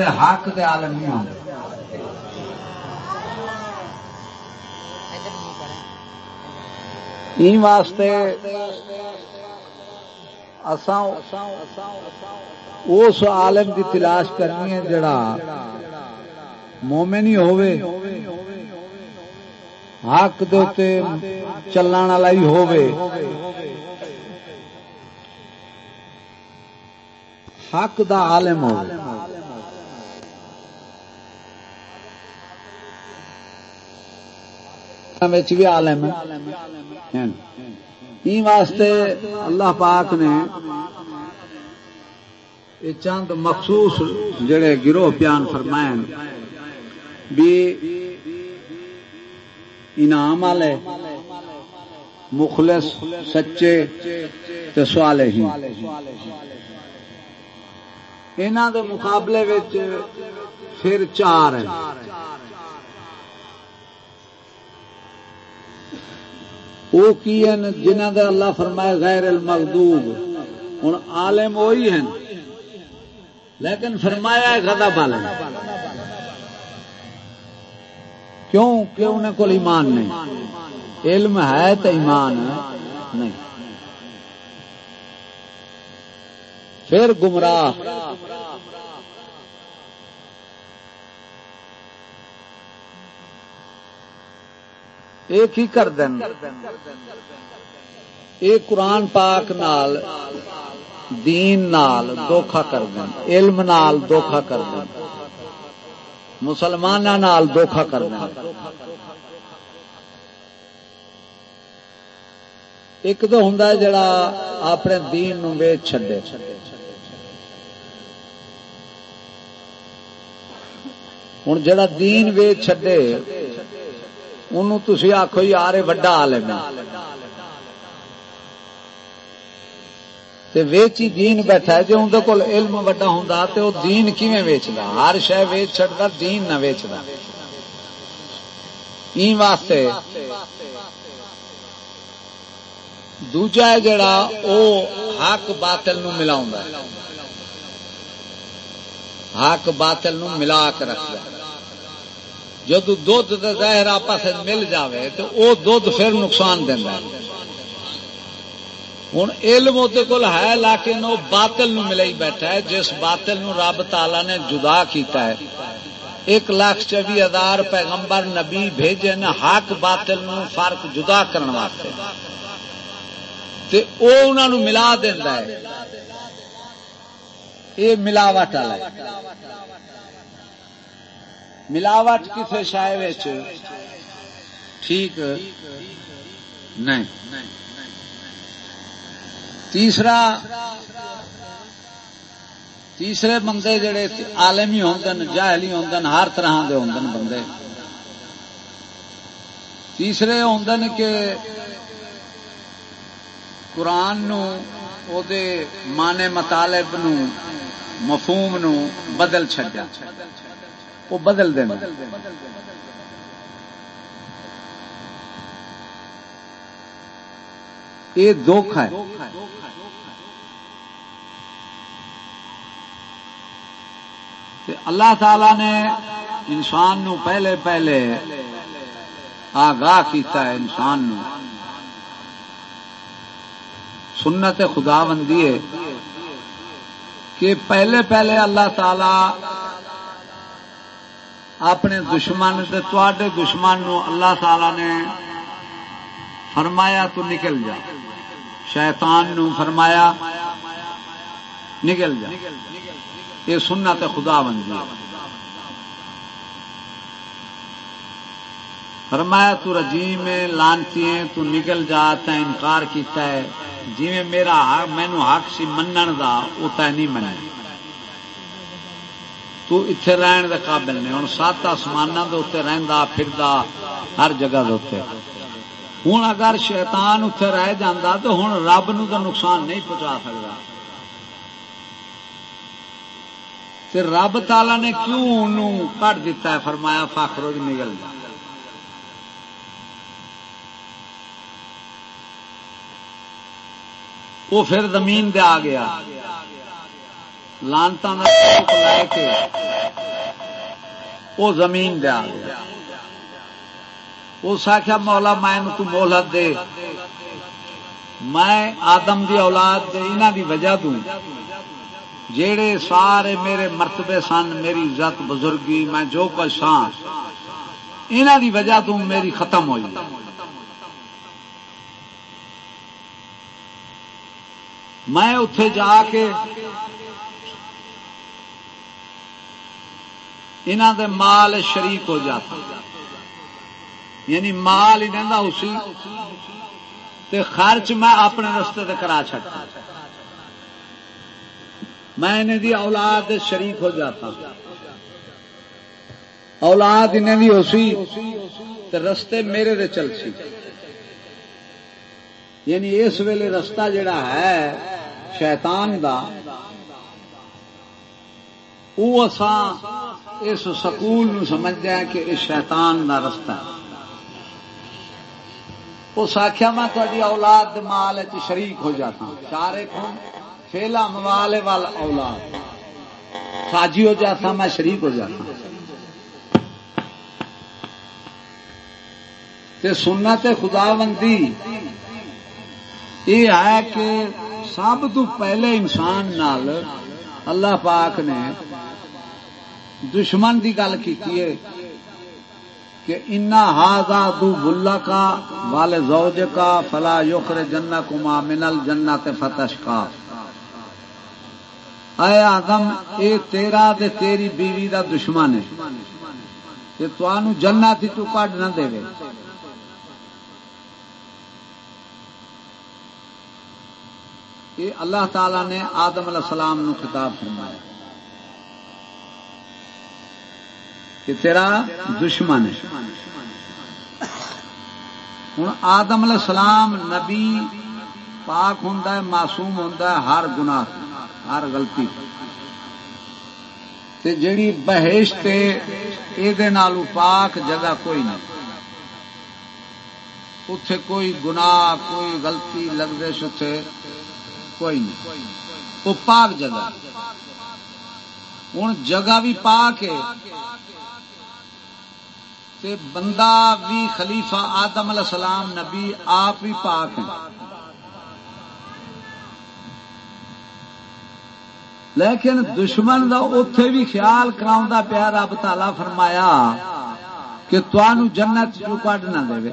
تے حق دے عالم نہیں ہوں واسطے اس عالم کی تلاش کرنی ہے جڑا مومن ہی ہوئے حق دے چلن والا ہی ہوئے حق دا عالم ہو بھی عالم ہے۔ واسطے اللہ پاک نے یہ چند مخصوص جڑے گروہ پیان فرمائے بھی انعام والے، مخلص، سچے سوال ہی انہوں دے مقابلے پھر چار ہیں۔ وہ کی ہیں جنہ دے اللہ فرمائے غیر المغدوب ہوں عالم وہی ہیں۔ لیکن فرمایا گدا بال کیوں کہ انہیں کو ایمان نہیں؟ علم ہے تو ایمان نہیں۔ پھر گمراہ۔ ایک ہی کر دین۔ ایک قرآن پاک نال، دین نال دھوکھا کر دین۔ علم نال دھوکھا کر دین۔ مسلمان نال دھوکھا کر دین۔ ایک تو ہوں جڑا اپنے دین نو ویچ چھڈے۔ ہوں جڑا دین ویچ چھڈے انہوں تھی آخو یار وڈا عالم تے ویچی دین بیٹھا ہے جی اندر کول علم وڈا ہوں تو وہ دین کیویں ویچتا ہر شہ ویچ چڑتا دین نہ ویچتا ای واسطے دوجا ہے جڑا او حق باطل نو ملا حق باطل نو ملا کے رکھ جد دھد زہر آپس مل جاوے تو وہ دھد پھر نقصان دینا ہوں علم وہ کول ہے، لیکن وہ باطل نو ملا بیٹھا ہے، جس باطل نو رب تالا نے جدا کیتا ہے۔ ایک لاکھ چوبی ہزار پیغمبر نبی بھیجے نے حق باطل نو فرق جدا کرنے واسطے۔ تے او انہوں ملا دینا ہے۔ یہ ملاوٹ والا ملاوٹ کسی شاید ٹھیک۔ نہیں۔ تیسرا تیسرے بندے جڑے آلمی ہوں جاہلی ہوں ہر طرح کے ہوں بندے۔ تیسرے ہوں کہ قرآن نو او دے مانے مطالب نو مفہوم نو بدل چڈیا وہ بدل دینا۔ یہ دکھ ہے۔ اللہ تعالی نے انسان نو پہلے پہلے آگاہ کیتا ہے انسان نو۔ سنت خدا بندی ہے کہ پہلے پہلے اللہ تعالی اپنے دشمن تے دشمن نو اللہ تعالی نے فرمایا تو نکل جا۔ شیطان نو فرمایا نکل جا۔ یہ سننا تے خدا بن فرمایا تو رجیم لانتی تو نکل جا تے انکار کیتا ہے۔ جی میرا مینو حق سی منن دا وہ تے نہیں منیا تو اتے رہن دے قابل نے ہوں سات آسمان رہندا، پھردا ہر جگہ دے ہوں اگر شیطان اتے رہ جاندہ تو ہوں رب نو تو نقصان نہیں پہنچا سکتا رب تالا نے کیوں کٹ دیتا ہے؟ فرمایا فاخرو نگل۔ جا وہ پھر زمین دے آ۔ گیا لانتا لے کے وہ زمین دیا گیا اس آخیا مولا میں تو مہلت دے۔ میں آدم دی اولاد انہ دی وجہ دوں۔ جیڑے سارے میرے مرتبے سن، میری عزت بزرگی، میں جو کچھ سان انہ دی وجہ تو میری ختم ہوئی۔ میں اتے جا کے انہوں دے مال شریک ہو جاتا۔ یعنی مال انہیں اسی۔ تے خرچ میں اپنے رستے تے کرا چکتا میں انہیں دی اولاد شریک ہو جاتا۔ اولاد انہیں دی اسی تے رستے میرے دے چل سی یعنی اس ویلے رستہ جڑا ہے شیطان دا وہ اس سکول سمجھتے ہیں کہ اس شیطان دا رستہ اس آخیا میں تاری اولاد مال شریک ہو جاتا ہوں۔ چارے فیلا موال وال اولاد۔ ساجی ہو جاتا میں شریک ہو جاتا ہوں۔ سننا تے خدا بندی یہ ہے کہ سب تو پہلے انسان نال اللہ پاک نے دشمن کی گل کی کہ انا ہاضا دو بلا کا والے زوج کا فلا یوخر جنا کما منل جنا فتش کا اے آدم، اے تیرا دے تیری بیوی دا دشمن ہے۔ تو جنا تھی تو کٹ نہ دے یہ اللہ تعالی نے آدم علیہ السلام نو خطاب فرمایا۔ کہ تیرا دشمن ہے۔ ہوں آدم علیہ السلام نبی پاک ہوں معصوم ہوں ہر گنا ہر گلتی جیڑی بہشت یہ پاک جگہ کوئی نہیں۔ اتے کوئی گناہ، کوئی غلطی لگتے اتے کوئی نہیں۔ وہ پاک جگہ ہوں جگہ بھی پاک ہے۔ تے بندہ بھی خلیفہ آدم علیہ السلام نبی آپ بھی پاک ہیں۔ لیکن دشمن دا اتے بھی خیال کرا پیا، رب تالا فرمایا کہ تنوع جنت جو کٹ نہ دے۔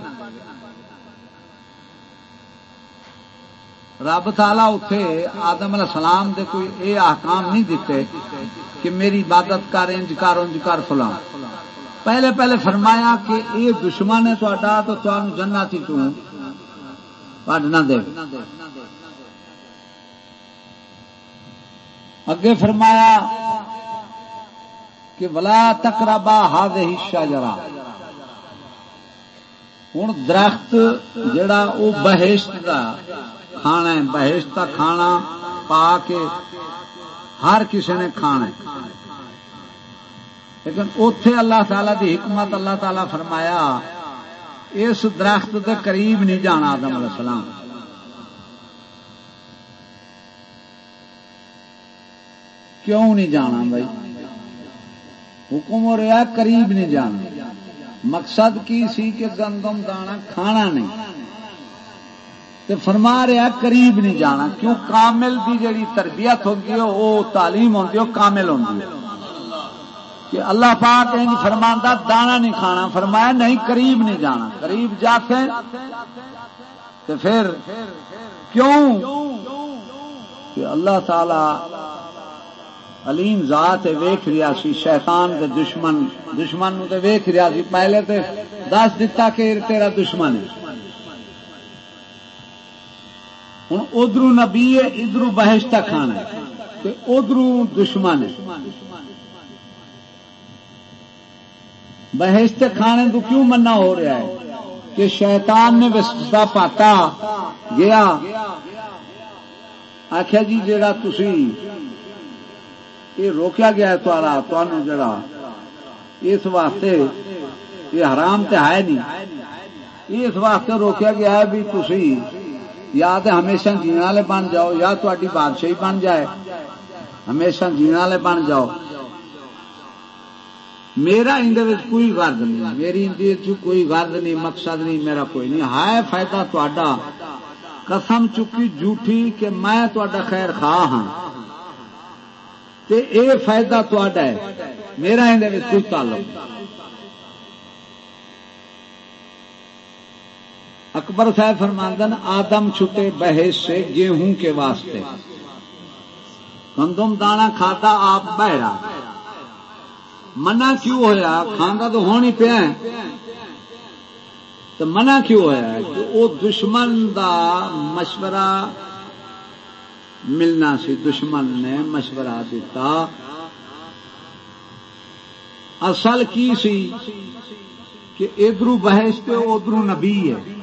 رب تالا اتے آدم علیہ السلام دے کوئی اے احکام نہیں دیتے کہ میری عبادت کر، انج کر انج کر فلاں۔ پہلے پہلے فرمایا کہ یہ دشمن ہے تا تو تمہیں جنا تھی نہ دے۔ اگے فرمایا کہ بلا تکرابا ہاد حصہ جرا ہوں درخت جڑا وہ بہشت کا کھانا ہے، بہشت کا کھانا پا کے ہر کسی نے کھانا ہے۔ لیکن اتے اللہ تعالی دی حکمت اللہ تعالی فرمایا، اس درخت کے قریب نہیں جانا آدم علیہ السلام۔ کیوں نہیں جانا بھائی؟ حکم ہو رہا قریب نہیں جانا۔ مقصد کی سی کہ گندم دانا کھانا نہیں۔ تے فرما رہا قریب نہیں جانا، کیوں؟ کامل کی جیڑی تربیت ہوتی ہے، وہ تعلیم ہوتی ہے کامل ہوتی ہے۔ کہ اللہ پاک انج فرماندہ دانا نہیں کھانا۔ فرمایا نہیں، قریب نہیں جانا۔ قریب جاتے تو پھر کیوں؟ کہ اللہ تعالی علیم ذات ویخ رہا سی، شیطان کے دشمن دشمن نو تے ویخ رہا سی۔ پہلے تے دس دتا کہ تیرا دشمن ہے۔ ہوں ادھر نبی ہے ادھر بہشتہ کھانا ہے۔ ادھر دشمن ہے۔ بہشت کھانے تو کیوں منع ہو رہا ہے؟ کہ شیطان نے وسطہ پاتا، گیا۔ آخیا جی جا یہ روکیا گیا ہے تمہوں جڑا اس واسطے یہ حرام تو ہے نہیں۔ اس واسطے روکیا گیا ہے بھی تھی یا تو ہمیشہ جینے والے بن جاؤ، یا تاری بادشاہی بن جائے۔ ہمیشہ جینے والے بن جاؤ۔ میرا اندر کوئی غرض نہیں، میری اندر کوئی غرض نہیں، مقصد نہیں، میرا کوئی نہیں۔ ہے فائدہ تا قسم چکی جھوٹھی کہ میں تا خیر خواہ ہاں۔ تے اے فائدہ تا میرا اندر کوئی تعلق اکبر صاحب فرماندن، آدم چھٹے بحث سے گیہوں کے واسطے۔ گندم دانا کھاتا آپ بہرا۔ منع کیوں ہوا کھانا تو ہونی پیا تو منع کیوں ہوا کہ وہ دشمن دا مشورہ ملنا سی؟ دشمن نے مشورہ دیتا۔ اصل کی سی؟ کہ ادھر بحث پہ ادھر نبی ہے۔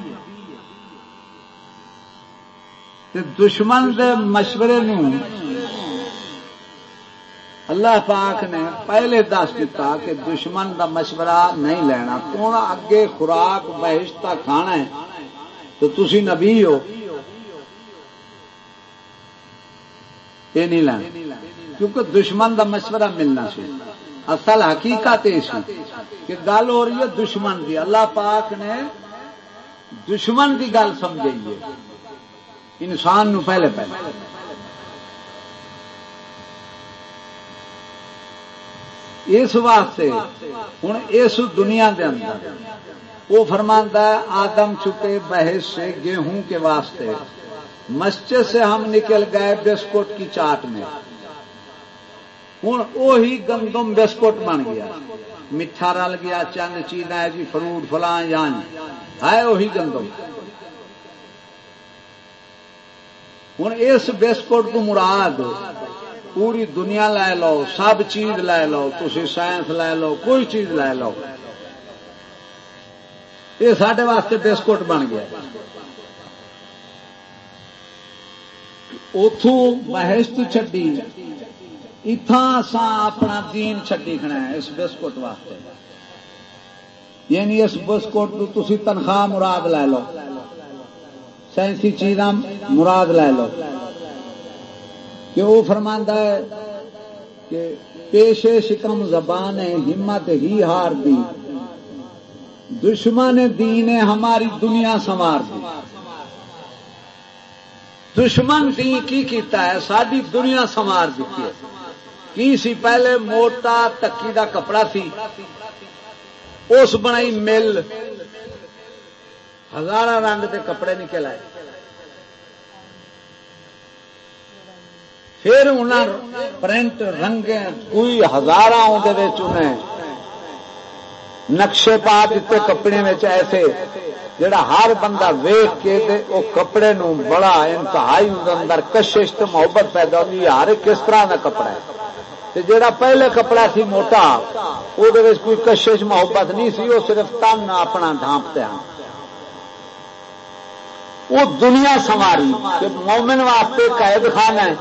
دشمن دے مشورے نو اللہ پاک نے پہلے دس دیتا کہ دشمن دا مشورہ نہیں لینا۔ کون اگے خوراک بہشتہ کھانا ہے؟ تو تسی نبی ہو۔ یہ نہیں لینا۔ کیونکہ دشمن دا مشورہ ملنا سی۔ اصل حقیقت یہ سی کہ گل ہو رہی ہے دشمن دی۔ اللہ پاک نے دشمن کی گل سمجھائی ہے۔ انسان نو پہلے پہلے۔ اس واسطے ہوں اس دنیا دے اندر وہ فرماندہ ہے، آدم چھپے بحث سے گیہوں کے واسطے۔ مسجد سے ہم نکل گئے بسکٹ کی چاٹ میں۔ ہوں وہی گندم بسکٹ بن گیا۔ میٹھا رل گیا، چند چیز ہے جی فروٹ فلاں جان ہے وہی گندم۔ ہوں اس بسکٹ کو مراد پوری دنیا لے لو، سب چیز لے لو تھی سائنس لے لو، کوئی چیز لے لو۔ یہ سڈے واسطے بسکٹ بن گیا۔ اتو بحث چڈی اتنا سا اپنا دین چڈی کھنا ہے اس بسکٹ واسطے۔ یعنی اس بسکٹ تھی تنخواہ مراد لے لو۔ سائنسی چیزاں مراد لے لو۔ کہ وہ فرماندہ ہے کہ پیشے شکم زبان ہمت ہی ہار دی۔ دشمن دین ہماری دنیا سنوار دی۔ دشمن دین کی کیتا ہے؟ ساری دنیا سنوار دیتی ہے۔ کی سی؟ پہلے موٹا تکی دا کپڑا سی۔ اس بنائی مل۔ ہزار رنگ کے کپڑے نکل آئے۔ پھر انہیں پرنٹ رنگ کوئی ہزار نقشے پا دیتے کپڑے میں ایسے، جڑا ہر بندہ ویخ کے دے او کپڑے نو بڑا انتہائی اندر کشش تو محبت پیدا ہوتی یار کس طرح کا کپڑا ہے۔ جڑا پہلے کپڑا سی موٹا وہ کوئی کشش محبت نہیں سی وہ صرف تن اپنا ڈھانپتے ہیں وہ دنیا سواری کہ مومن واسطے قید خان ہے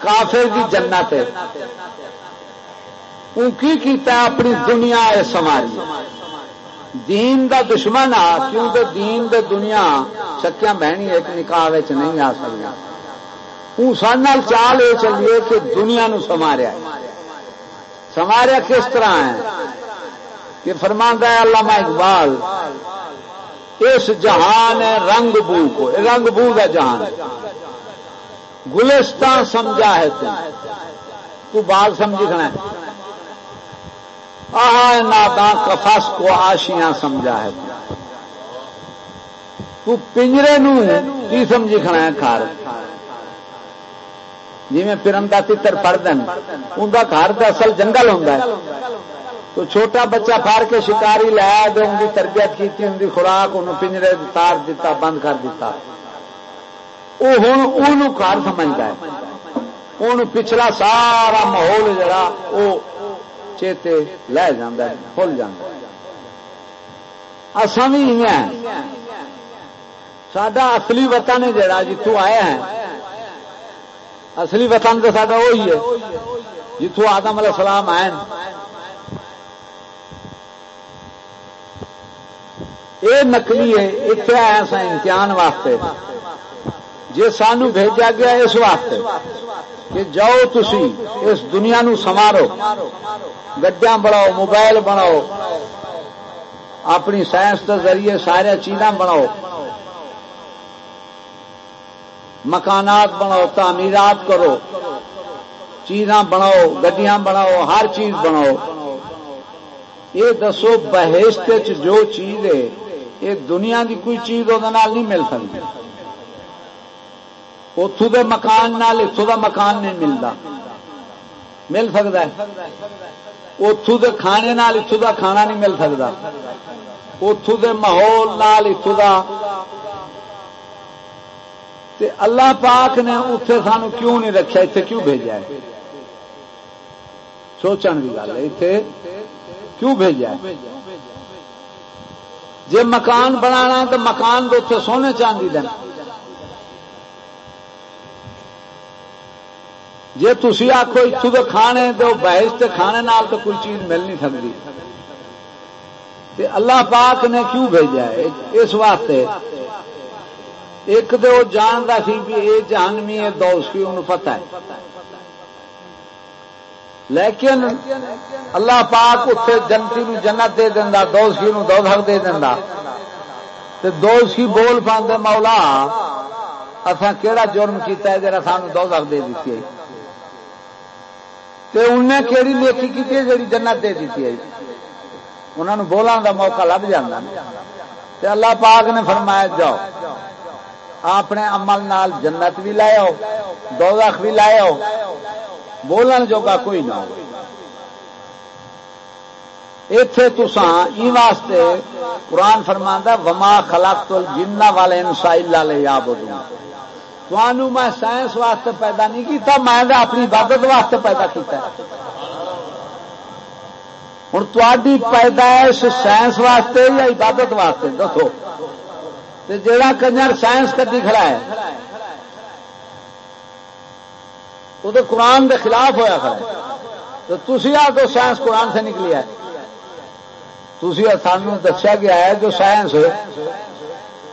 کافر کی جنت ہے۔ کی کیتا اپنی دنیا ہے سواری دین دا دشمن آ، کیونکہ دین دے دنیا سکیا بہنی ایک نکاح نہیں آ سکتا سن چال یہ چلیے کہ دنیا نو سماریا سماریا کس طرح ہے؟ کہ فرماندہ ہے علامہ اقبال اس جہان ہے رنگ بو کو۔ رنگ بو کا جہان گلستان سمجھا ہے تو۔ تو بات سمجھی کھنا آہ نادا کفس کو آشیاں سمجھا ہے۔ تو پنجرے نو کی سمجھی کھنا ہے کھار؟ جی میں پرندہ تر پڑھ دین ان کا گھر تو اصل جنگل ہوں تو چھوٹا بچہ پھاڑ کے شکاری لایا دے ان کی تربیت کی ان کی خوراک انہوں پنجرے تار دیتا، بند کر دیتا۔ وہ ہوں گھر سمجھتا ہے۔ ان پچھلا سارا ماحول جڑا، وہ چیتے لے جانا بھول جانا اصا بھی ہیں۔ سڈا اصلی وطن ہے جڑا جتوں آیا ہے، اصلی وطن تو سا وہی ہے۔ جتوں آدم علیہ السلام آئے یہ نکلی ہے اتنے آیا سا امتحان واسطے۔ جی سانو بھیجا گیا اس واسطے کہ جاؤ تسی اس دنیا نو سمارو گڈیا بناؤ، موبائل بناؤ۔ اپنی سائنس کے ذریعے سارے چیزاں بناؤ۔ مکانات بناؤ، تعمیرات کرو۔ چیزاں بناؤ، گڈیاں بناؤ، ہر چیز بناؤ۔ یہ دسو بہشت جو چیز ہے یہ دنیا کی کوئی چیز وہ نہیں مل سکتی۔ اتو کے مکان نال اتو کا مکان نہیں ملتا مل سکتا ہے۔ اتو کے کھانے نال اتو کا کھانا نہیں مل سکتا اتو کے ماحول نال اتو کا اللہ پاک نے اتنے سانو کیوں نہیں رکھا اتنے کیوں بھیجا ہے؟ سوچن کی گل ہے اتنے کیوں بھیجا ہے؟ جی مکان بنا تو مکان تو اتنے سونے چاندی دن جی تھی آخو اتو کے کھانے تو بحث کے کھانے نال تو کوئی چیز مل نہیں سکتی اللہ پاک نے کیوں بھیجا ہے؟ اس واسطے۔ ایک تو وہ جانتا سی بھی یہ جہانوی ہے دوس کی انہوں پتا ہے۔ لیکن اللہ پاک اتنے جنتی نو جنت دے دینا دوستی نو دو دے دینا تے دوستی بول پاندے، مولا اصا کہڑا جرم کیتا ہے جرا سان دو دے دیتی ہے؟ تے انہیں کہڑی نیکی کی جی جنت دے دیتی ہے؟ انہوں نے بولان دا موقع لب جانا تے اللہ پاک نے فرمایا، جاؤ، اپنے عمل نال جنت بھی لاؤ دوزخ بھی لاؤ بولن جوگا کوئی نہ ہو اتے تسان واسطے قرآن فرماندہ وما خلاق جنا والے انسا لے یا بدوں میں سائنس واسطے پیدا نہیں کیتا میں اپنی عبادت واسطے پیدا کیتا ہوں تاری پیدائش سائنس واسطے یا عبادت واسطے دسو جڑا کنجر سائنس کدی کھڑا ہے وہ تو قرآن کے خلاف ہوا کھڑا ہے تو تھی آ تو سائنس قرآن سے نکلی ہے۔ تھی سان دسیا گیا ہے جو سائنس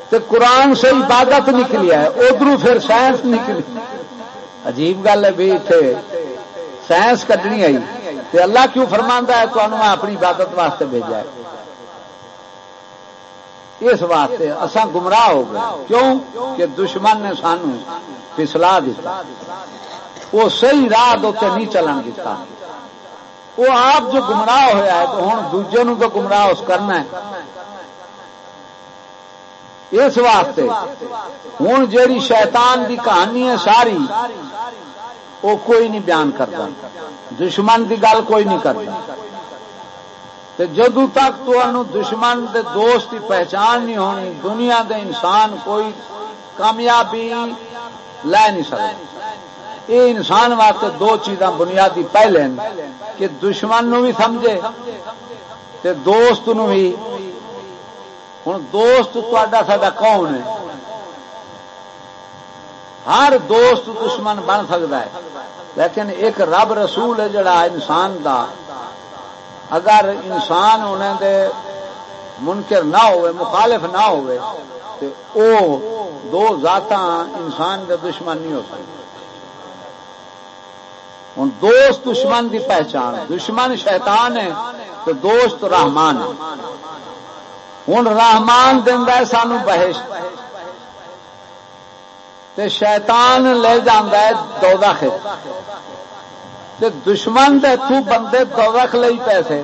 تو قرآن سے عبادت نکلی ہے۔ ادھر پھر سائنس نکلی۔ عجیب گل ہے بھی اتنے سائنس کٹنی آئی۔ اللہ کیوں فرمانا ہے تو میں اپنی عبادت واسطے بھیجا ہے؟ اس واسطے اصا گمراہ ہو گئے۔ کیوں؟ کہ دشمن نے سانو پسلا دیتا۔ وہ صحیح راہ دے نہیں چلن دیتا۔ وہ آپ جو گمراہ ہوا ہے تو ہوں دوجے نو تو گمراہ اس کرنا ہے۔ اس واسطے ہوں جیڑی شیطان دی کہانی ہے ساری، وہ کوئی نہیں بیان کرتا۔ دشمن دی گل کوئی نہیں کرتا۔ جدو تک تو دشمن دے دوست کی پہچان نہیں ہونی، دنیا دے انسان کوئی کامیابی لے نہیں سکتا۔ یہ انسان واسطے دو چیزاں بنیادی پہلے کہ دشمن نو بھی سمجھے تے دوست نو بھی۔ ہوں دوست تا سا کون ہے؟ ہر دوست دشمن بن سکتا ہے۔ لیکن ایک رب رسول ہے جڑا انسان دا۔ اگر انسان ہونے دے منکر نہ ہوئے، مخالف نہ ہوئے تو او دو ذات انسان دے دشمن نہیں ہو سکتے ہوں دوست دشمن دی پہچان دشمن شیطان ہے تو دوست رحمان ہے۔ ہوں رحمان دینا سانو بحش شیطان لے جانا ہے تے دشمن دے تو بندے دوخ لئی پیسے۔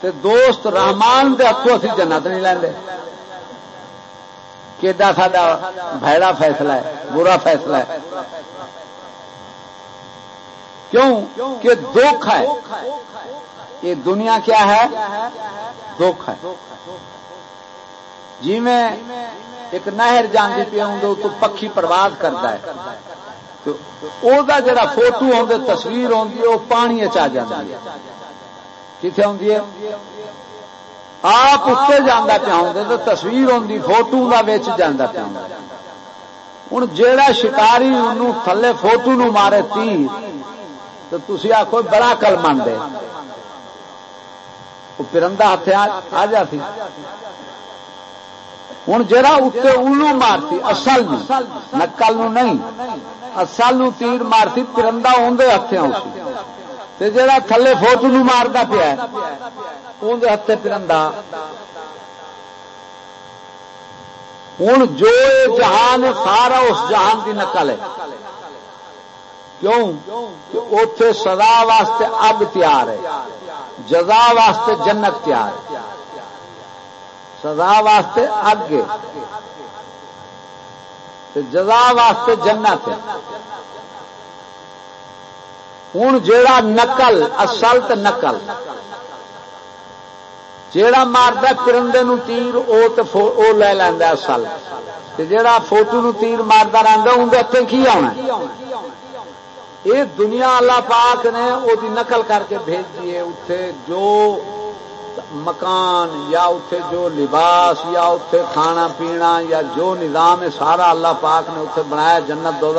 تے دوست رحمان دے ہاتھوں اسی جنت نہیں لیندے۔ کیڈا ساڈا بھڑا فیصلہ ہے، برا فیصلہ ہے۔ کیوں؟ کہ دکھ ہے۔ یہ دنیا کیا ہے؟ دکھ ہے۔ جی میں ایک نہر جانے پہ ہوں تو پکھی پرواز کرتا ہے۔ جڑا فوٹو آدھے تصویر ہے وہ پانی چ کتنے آدھی ہے آپ اتنے جانا پیا ہوں تو تصویر آتی فوٹو کا بچ جانا پیا ہوں۔ جا شکاری ان تھلے فوٹو نو مارے تیر تو تھی آخو بڑا کل مند ہے پرندہ ہاتھ آ جاتی ہوں جا اتنے مارتی، اصل نکل نہیں۔ اصل تیر مارتی ترندا اندر ہاتھوں جا تھلے فوج نو مارتا پیا اندر ہاتھ پرندا ہوں جو جہان سارا اس جہان کی نقل ہے۔ کیوں؟ اتے سدا واسطے اگ تیار ہے۔ جزا واسطے جنت تیار ہے۔ سزا واسطے اگ جزا واسطے جنت ہے۔ ہوں جا نقل اصل تو نقل۔ جیڑا مارد کرندے نو تیر، او لے لینا اصل جیڑا فوٹو نو تیر مارتا رہتا اندر اتنے کی آنا یہ دنیا اللہ پاک نے وہ نقل کر کے بھیج دیے اتے جو مکان یا اتے جو لباس یا اتے کھانا پینا یا جو نظام ہے، سارا اللہ پاک نے اتے بنایا، جنت دو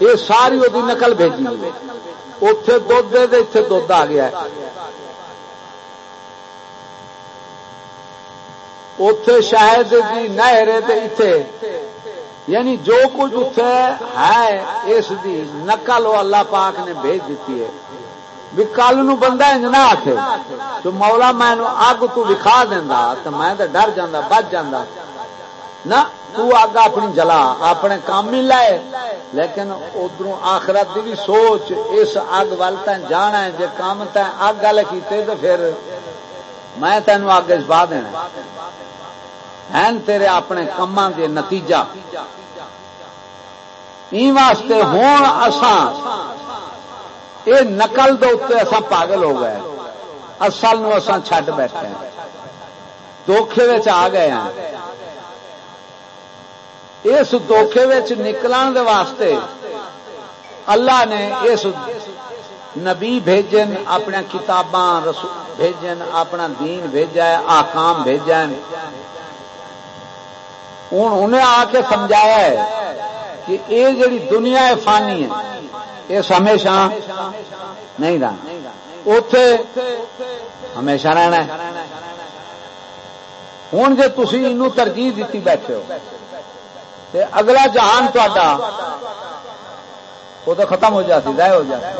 یہ ساری وہ نقل بھیجی اتے دھد دے اتے دھد آ گیا اتے شاید نہر اتے یعنی جو کچھ اتنے ہے، اس دی نقل وہ اللہ پاک نے بھیج دیتی ہے۔ بھی کل نو بندہ انج نہ آخ تو مولا میں اگ تو وکھا دینا تو میں تو ڈر جا بچ جا نہ تو اگ اپنی جلا، اپنے کام ہی لائے۔ لیکن ادھر آخرت کی بھی سوچ، اس اگ وال جانا ہے جی کام تین اگ والے کیتے تو پھر میں تینوں اگ چ دینا۔ ہیں تیرے اپنے کما کے نتیجہ۔ واسطے ہوں اسان یہ نقل دے اسان پاگل ہو گئے اصل نو اسان چھڈ بیٹھے دھوکھے آ گئے ہیں۔ اس دھوکھے نکلن دے واسطے اللہ نے اس نبی بھیجن اپنے کتاباں بھیجن، اپنا دین بھیجا ہے، آکام بھیجا ہوں انہیں آ کے سمجھایا ہے کہ یہ جڑی دنیا ہے فانی ہے یہ ہمیشہ نہیں رہنا۔ اتے ہمیشہ رہنا ہے۔ ہوں جی تھی ترجیح دیتی بیٹھے ہو، تے اگلا جہان تا وہ تو ختم ہو جاتی رہ ہو جاتی۔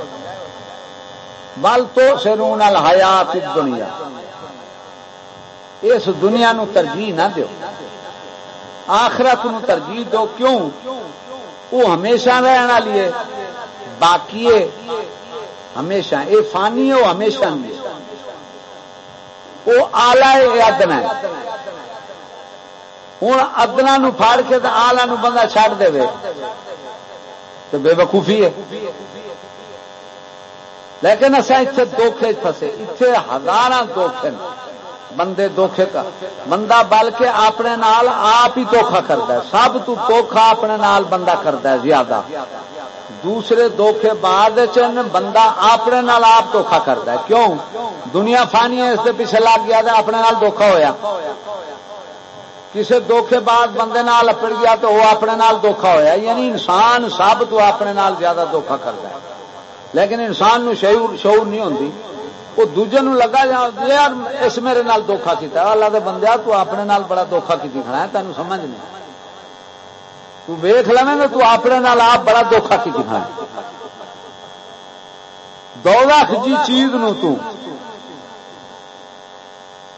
بل تو سرون حیات دنیا اس دنیا نو ترجیح نہ دیو۔ آخرت نو ترجیح دو کیوں؟ وہ ہمیشہ رہنے والی ہے، باقی ہمیشہ یہ فانی ہے وہ ہمیشہ نہیں۔ وہ آلہ ادنا ہوں ادنا نو پھاڑ کے تو آلہ نو بندہ چڑ دے۔ تو بے وقوفی ہے۔ لیکن اصا اتنے دکھے فسے اتنے ہزار دکھ بندے دھوکھے کا۔ بندہ بلکہ اپنے نال آپ ہی دھوکھا کرتا ہے۔ سب تو دھوکھا اپنے نال بندہ کرتا ہے زیادہ۔ دوسرے دھوکھے بعد بندہ اپنے نال آپ دھوکھا کرتا ہے۔ کیوں؟ دنیا فانی ہے، اس کے پیچھے لگ گیا تو اپنے نال دھوکھا ہویا۔ کسی دھوکھے بعد بندے نال اپڑ گیا تو وہ اپنے نال دھوکھا ہویا۔ یعنی انسان سب تو اپنے نال زیادہ دھوکھا کرتا ہے۔ لیکن انسان نو شعور شعور نہیں ہوتی وہ دوجے نو لگا یار اس میرے نال دھوکھا کیتا اللہ دے بندیا تو اپنے نال بڑا دھوکھا کی کھڑا ہے، تینوں سمجھ نہیں۔ تو ویخ لے گا تو اپنے نال آپ بڑا دھوکھا کی کھڑا ہے۔ دو جی چیز نو تو۔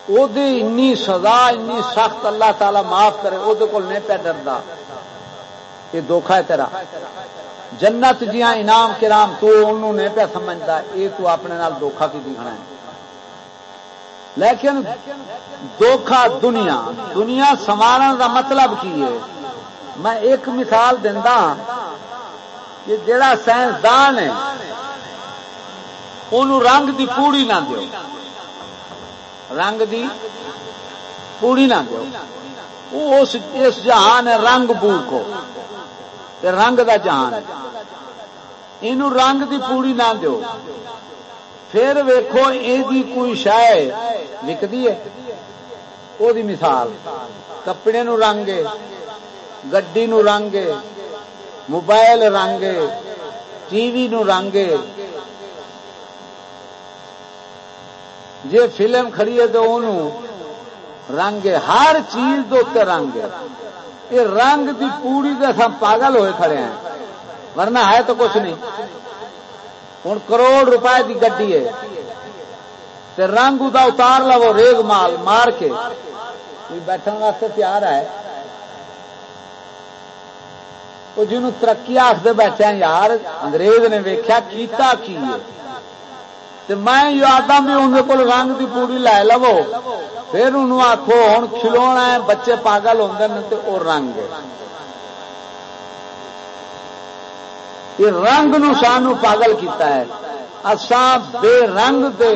او دی انی سزا، انی سخت اللہ تعالی معاف کرے وہ نہیں پہ ڈردا۔ یہ دھوکھا ہے تیرا۔ جنت جیاں انعام کرام تو انہوں نے پہ سمجھتا یہ تو اپنے نال دھوکھا کی دکھنا ہے۔ لیکن دھوکھا دنیا دنیا سوارن کا مطلب کی ہے؟ میں ایک مثال دینا کہ جڑا سائنسدان ہے ان رنگ دی پوڑی نہ دو رنگ دی پوڑی نہ دو اس جہان رنگ بو کو۔ رنگ دا جہان یہ رنگ دی پوڑی نہ دو پھر ویکو یہ کوئی شاید وکتی ہے۔ وہ مثال۔ کپڑے نو رنگ گڈی نو رنگ موبائل رنگ ٹی وی نو رنگ جی فلم کھڑی ہے تو رنگ ہر چیز دے رنگ یہ رنگ دی پوری دے سب پاگل ہوئے کھڑے ہیں۔ ورنہ ہے تو کچھ نہیں۔ ہوں کروڑ روپئے کی گڈی ہے۔ تے رنگ دا اتار لو ریگ مال مار کے۔ بیٹھنے واسطے تیار ہے۔ وہ جنوب ترقی آخر بیٹھے یار انگریز نے ویکیا کیتا کی ہے؟ میں یاد بھی اندر کو رنگ دی پوری لے لو پھر انہوں آخو ہوں کھلونا ہے بچے پاگل ہوتے ہیں تو وہ رنگ یہ رنگ نو سانو پاگل کیتا ہے اسان بے رنگ دے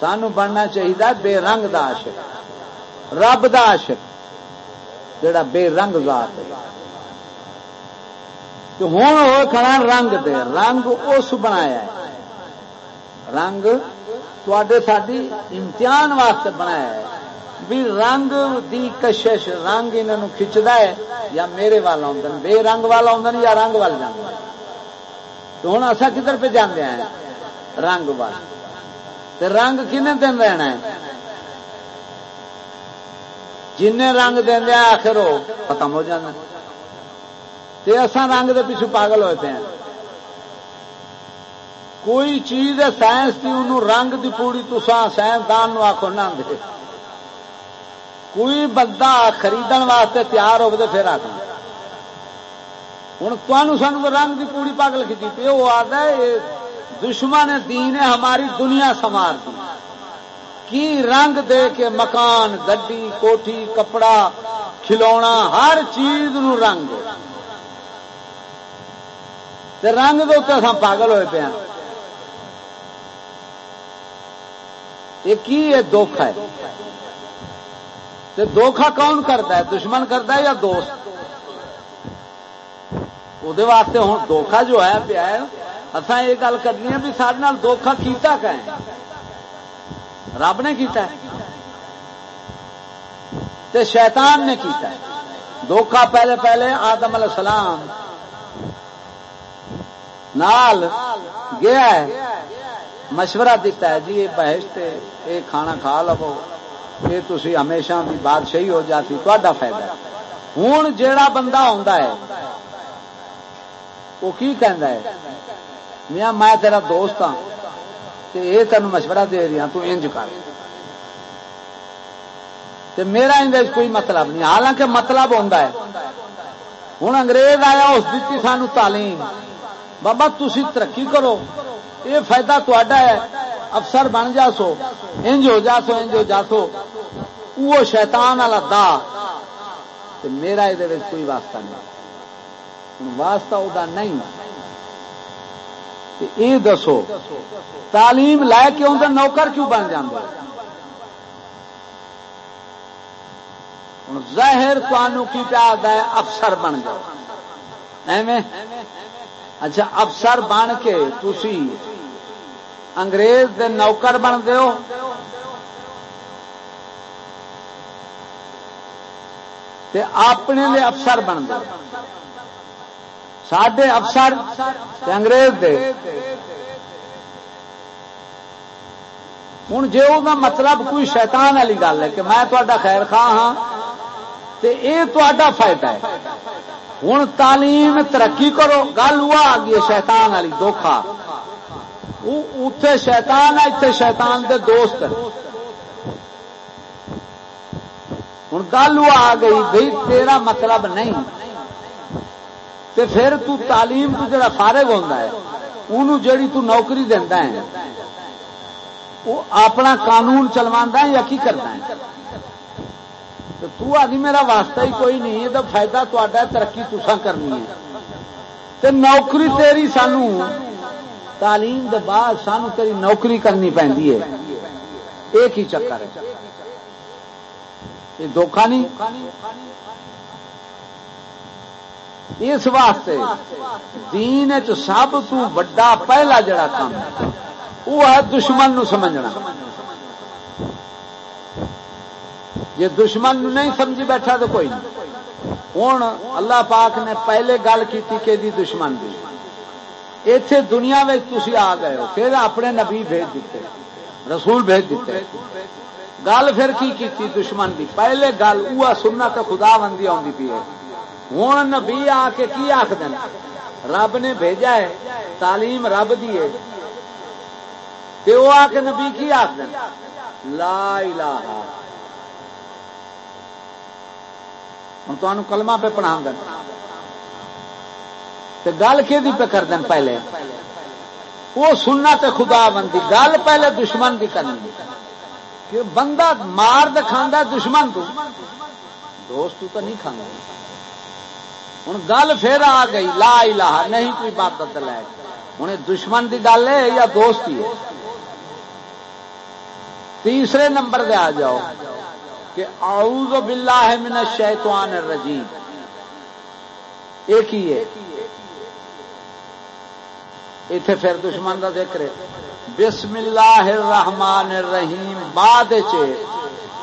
سانو بننا چاہیے بے رنگ دا عاشق رب دا عاشق جڑا بے رنگ ذات ہے ہوں وہ کھڑا رنگ دے رنگ اس بنایا ہے رنگ ساری امتحان واسطے بنایا ہے بھی رنگ دی کشش رنگ انہوں کھچتا ہے یا میرے والا آدھے بے رنگ والا آدھے یا رنگ وال جانا تو ہوں اصا کدھر پہ جانے ہیں رنگ وال رنگ کن دن رہنا ہے جن رنگ دیا آخر وہ ختم ہو جانا اصا رنگ دے پیچھے پاگل ہوتے ہیں کوئی چیز ہے، سائنس کی انہوں رنگ دی پوری تسا سائنسدان آخو نہ دے۔ کوئی بندہ خرید واسطے تیار ہو پھر آ ہوں تمہوں سانو رنگ دی پوری پاگل کھچی وہ آتا ہے دشمن دین ہے، ہماری دنیا سمار دی۔ کی رنگ دے کے مکان، گڈی، کوٹھی، کپڑا، کھلونا، ہر چیز نو رنگ رنگ دے اصا پاگل ہوئے پے ہاں۔ یہ کی ہے دکھ ہے؟ دھوکھا کون کرتا ہے؟ دشمن کرتا ہے یا دوست؟ وہ واسطے ہوں دھوکھا جو ہے، پیا اصا یہ گل کرنی ہے بھی سارے دھوکھا کیتا کہ رب نے کیتا ہے؟ تے شیطان نے کیتا ہے۔ دھوکھا پہلے پہلے آدم علیہ السلام نال گیا ہے۔ مشورہ دیتا ہے جی یہ بحث یہ کھانا کھا لو، یہ تھی ہمیشہ بھی بادشاہی ہو جاتی تا فائدہ ہوں جیڑا بندہ آتا ہے وہ کی کہہ ہے؟ میاں، میں تیرا دوست ہاں یہ تین مشورہ دے رہی ہوں تو انج کر۔ میرا اندر کوئی مطلب نہیں، حالانکہ مطلب ہوتا ہے۔ ہوں انگریز آیا، اس دیتی سانو تعلیم۔ بابا تھی ترقی کرو۔ یہ فائدہ تا ہے، افسر بن جا سو انج ہو جا سو انج ہو جا سو وہ شیطان والا دا۔ میرا یہ کوئی واسطہ نہیں۔ واسطہ وہ نہیں۔ یہ دسو، تعلیم لے کے اندر نوکر کیوں بن جاندے؟ ظاہر کی پیاد ہے افسر بن جاؤ ایویں؟ اچھا افسر بن کے تھی انگریز دے نوکر بن دیو تے اپنے لیے افسر بن دو سڈے افسر انگریز دے۔ ہوں جی وہ مطلب کوئی شیطان والی گل ہے کہ میں تا خیر خواہ ہاں یہ تا فائدہ ہے۔ ہوں تعلیم، ترقی کرو۔ گل وہ آ گئی شیطان والی، دھوکھا۔ اتے شیطان ہے اتنے شیطان دے دوست۔ ہوں گل وہ آ گئی بھائی تیرا مطلب نہیں۔ تے پھر تو تعلیم تو جڑا فارغ ہوتا ہے انہوں جیڑی تو نوکری دینا ہے وہ اپنا قانون چلوا یا کی کرنا ہے؟ تو آدھی میرا واسطہ ہی کوئی نہیں ہے تو فائدہ تا ترقی تسا کرنی ہے تے نوکری تیری سانو تعلیم دے بعد سانو تیری نوکری کرنی پی ایک ہی چکر ہے یہ دھوکھا نہیں اس واسطے دین سب تو بڑا پہلا جڑا کام وہ ہے دشمن نو سمجھنا جی دشمن نہیں سمجھی بیٹھا تو کوئی نہیں۔ ہوں اللہ پاک نے پہلے گل کی کہ دی دشمن دی۔ اتے دنیا میں تھی آ گئے ہو، پھر اپنے نبی بھیج دیتے، رسول بھیج دیتے۔ گل پھر کی کیتی دشمن دی؟ پہلے گل وہ سننا تو خدا بندی آتی پی ہے۔ ہوں نبی آ کے کی آخ دین؟ رب نے بھیجا ہے، تعلیم رب دی ہے۔ تے وہ آ کے نبی کی آخ دین؟ لا الہ۔ ہوں تو کلمہ پہ پڑھا دین گل کہ پہ کر دین پہلے؟ وہ سننا تے خدا بندی، گل پہلے دشمن کی کرنی۔ کہ بندہ مار دکھا دشمن تو، دوست تو نہیں کھانا ہوں گل پھر آ گئی، لا الہ، نہیں کوئی بات لے۔ ہوں دشمن کی گل ہے یا دوست ہی ہے؟ تیسرے نمبر دے آ جاؤ۔ کہ اعوذ باللہ من الشیطان الرجیم۔ ایک ہی ہے۔ اتے پھر دشمن کا ذکر بسم اللہ الرحمن الرحیم۔ بعد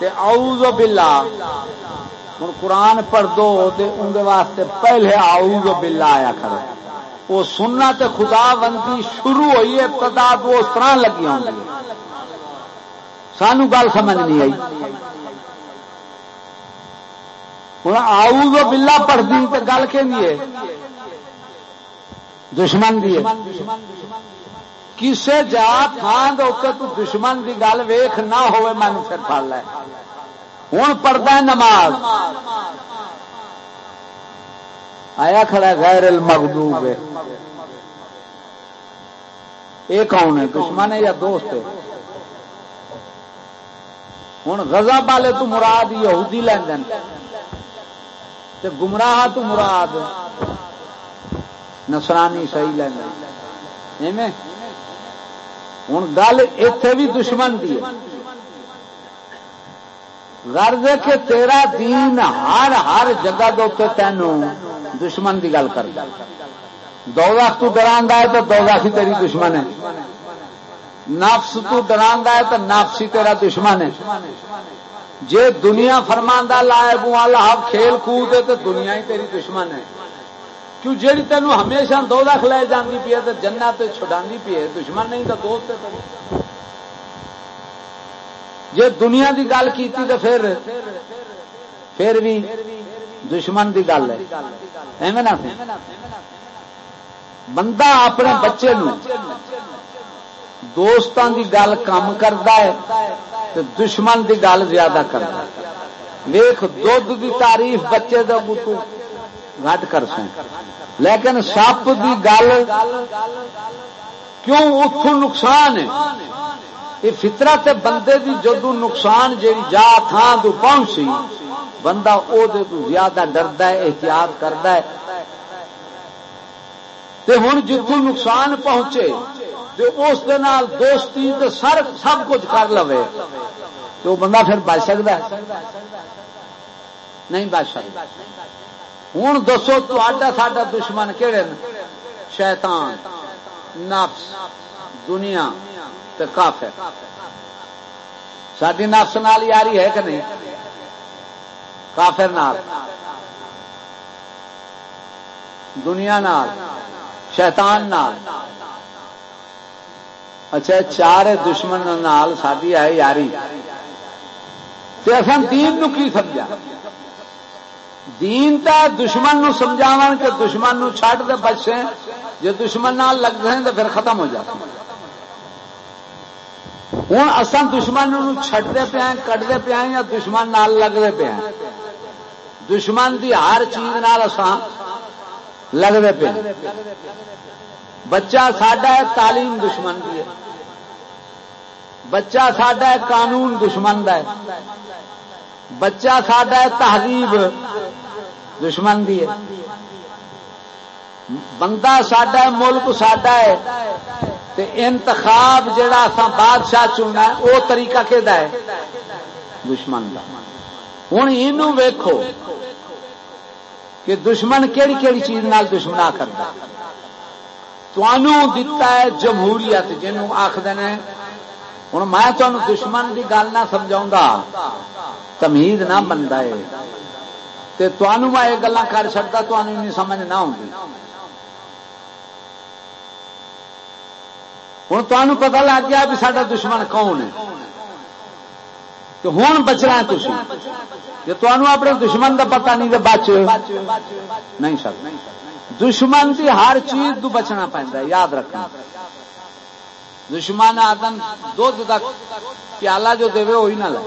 اعوذ باللہ۔ ہوں قرآن پڑھ دو اندر واسطے پہلے آؤ باللہ آیا کرو۔ وہ سننا تے خدا بندی شروع ہوئی ہے ابتدا تو اس طرح لگی ہوں سانو گل سمجھ نہیں آئی۔ ہوں آؤ بلا پڑھتی تو گل کہ دشمن دی کسے جا تھان تو دشمن دی گل ویخ نہ ہوئے مینو پھر پڑ لے۔ ہوں پڑھتا نماز۔ آیا کھڑا غیر المغضوب یہ کون ہے؟ دشمن ہے یا دوست ہے؟ ہوں غزہ والے تو مراد یہودی لین تے گمراہ تو مراد نسرانی صحیح لین۔ ہوں گل اتے بھی دشمن کی غرض کہ تیرا دین ہر ہر جگہ دے تینوں دشمن کی گل کر۔ دو لاکھ تو ڈران ہے تو دو لاکھ ہی تیری دشمن ہے۔ نفس تو ڈران ہے تو نفس ہی تیرا دشمن ہے۔ جے دنیا فرماندہ لائے بو اللہ کھیل کود ہے تو دنیا ہی تیری دشمن ہے۔ کیوں جیڑی تینوں ہمیشہ دو لاکھ لے جاندی پی ہے تو جنہ تے چھڑا پی ہے، دشمن نہیں تو دوست ہے جی دنیا دی گل کی تو پھر پھر بھی دشمن دی گل ہے۔ ایویں نہ بندہ اپنے بچے نو دوستان دی گل کم کرتا ہے تو دشمن دی گل زیادہ کرتا ہے۔ ویخ دھد دی تعریف بچے دا تو گھٹ کر سیں لیکن سپ دی گل کیوں اتوں نقصان ہے؟ یہ فطرت بندے دی جدو نقصان جیڑی جا تھان تو پہنچی بندہ او دے تو زیادہ ڈردا ہے، احتیاط کرتا ہے۔ تے ہن نقصان پہنچے تے اس دے نال دوستی تے سر سب کچھ کر لوے، تو بندہ پھر بچ سکتا ہے؟ نہیں بچ سکتا۔ ہوں دسو تا ساڈا دشمن کہڑے شیطان، نفس، دنیا کافر۔ ساری نفس نال یاری ہے کہ نہیں؟ کافر نال۔ دنیا نال، شیطان نال۔ اچھا چار دشمن نال ساری ہے یاری۔ اصل دین نو کی سمجھا؟ دین تا دشمن نو سمجھا کہ دشمن نو چھڈ دے بچے جو دشمن نال لگ ہیں تو پھر ختم ہو جاتا۔ ہوں اصل دشمن چڈتے پیا کٹتے پیا یا دشمن نال لگتے پیا دشمن کی ہر چیز نال لگتے پیا بچہ ساڈا ہے تعلیم دشمن کی ہے۔ بچہ ساڈا ہے قانون دشمن ہے۔ بچہ ساڈا ہے تہذیب دشمن کی ہے۔ بندہ ساڈا ہے، ملک ساڈا ہے۔ تے انتخاب جڑا اسا بادشاہ چننا ہے وہ طریقہ کہ دشمن کا ہوں یہ ویکو کہ دشمن کہڑی کہڑی چیز نال دشمنا کرتا دتا ہے جمہوریت جنوں آخد ہوں میں تمہیں دشمن کی گل نہ سمجھا تمید نہ بنتا ہے۔ تمہوں میں یہ گلا کر سکتا تمہیں سمجھ نہ آؤں ہوں تمہیں پتا لگ گیا بھی سارا دشمن کون ہے۔ تو ہوں بچنا تھی جی تمہوں اپنے دشمن کا پتا نہیں تو بچ نہیں سکتا دشمن کی ہر چیز تو بچنا پہنتا ہے، یاد رکھنا۔ دشمن آدم دھد تک پیالہ جو دے وہی نہ لے،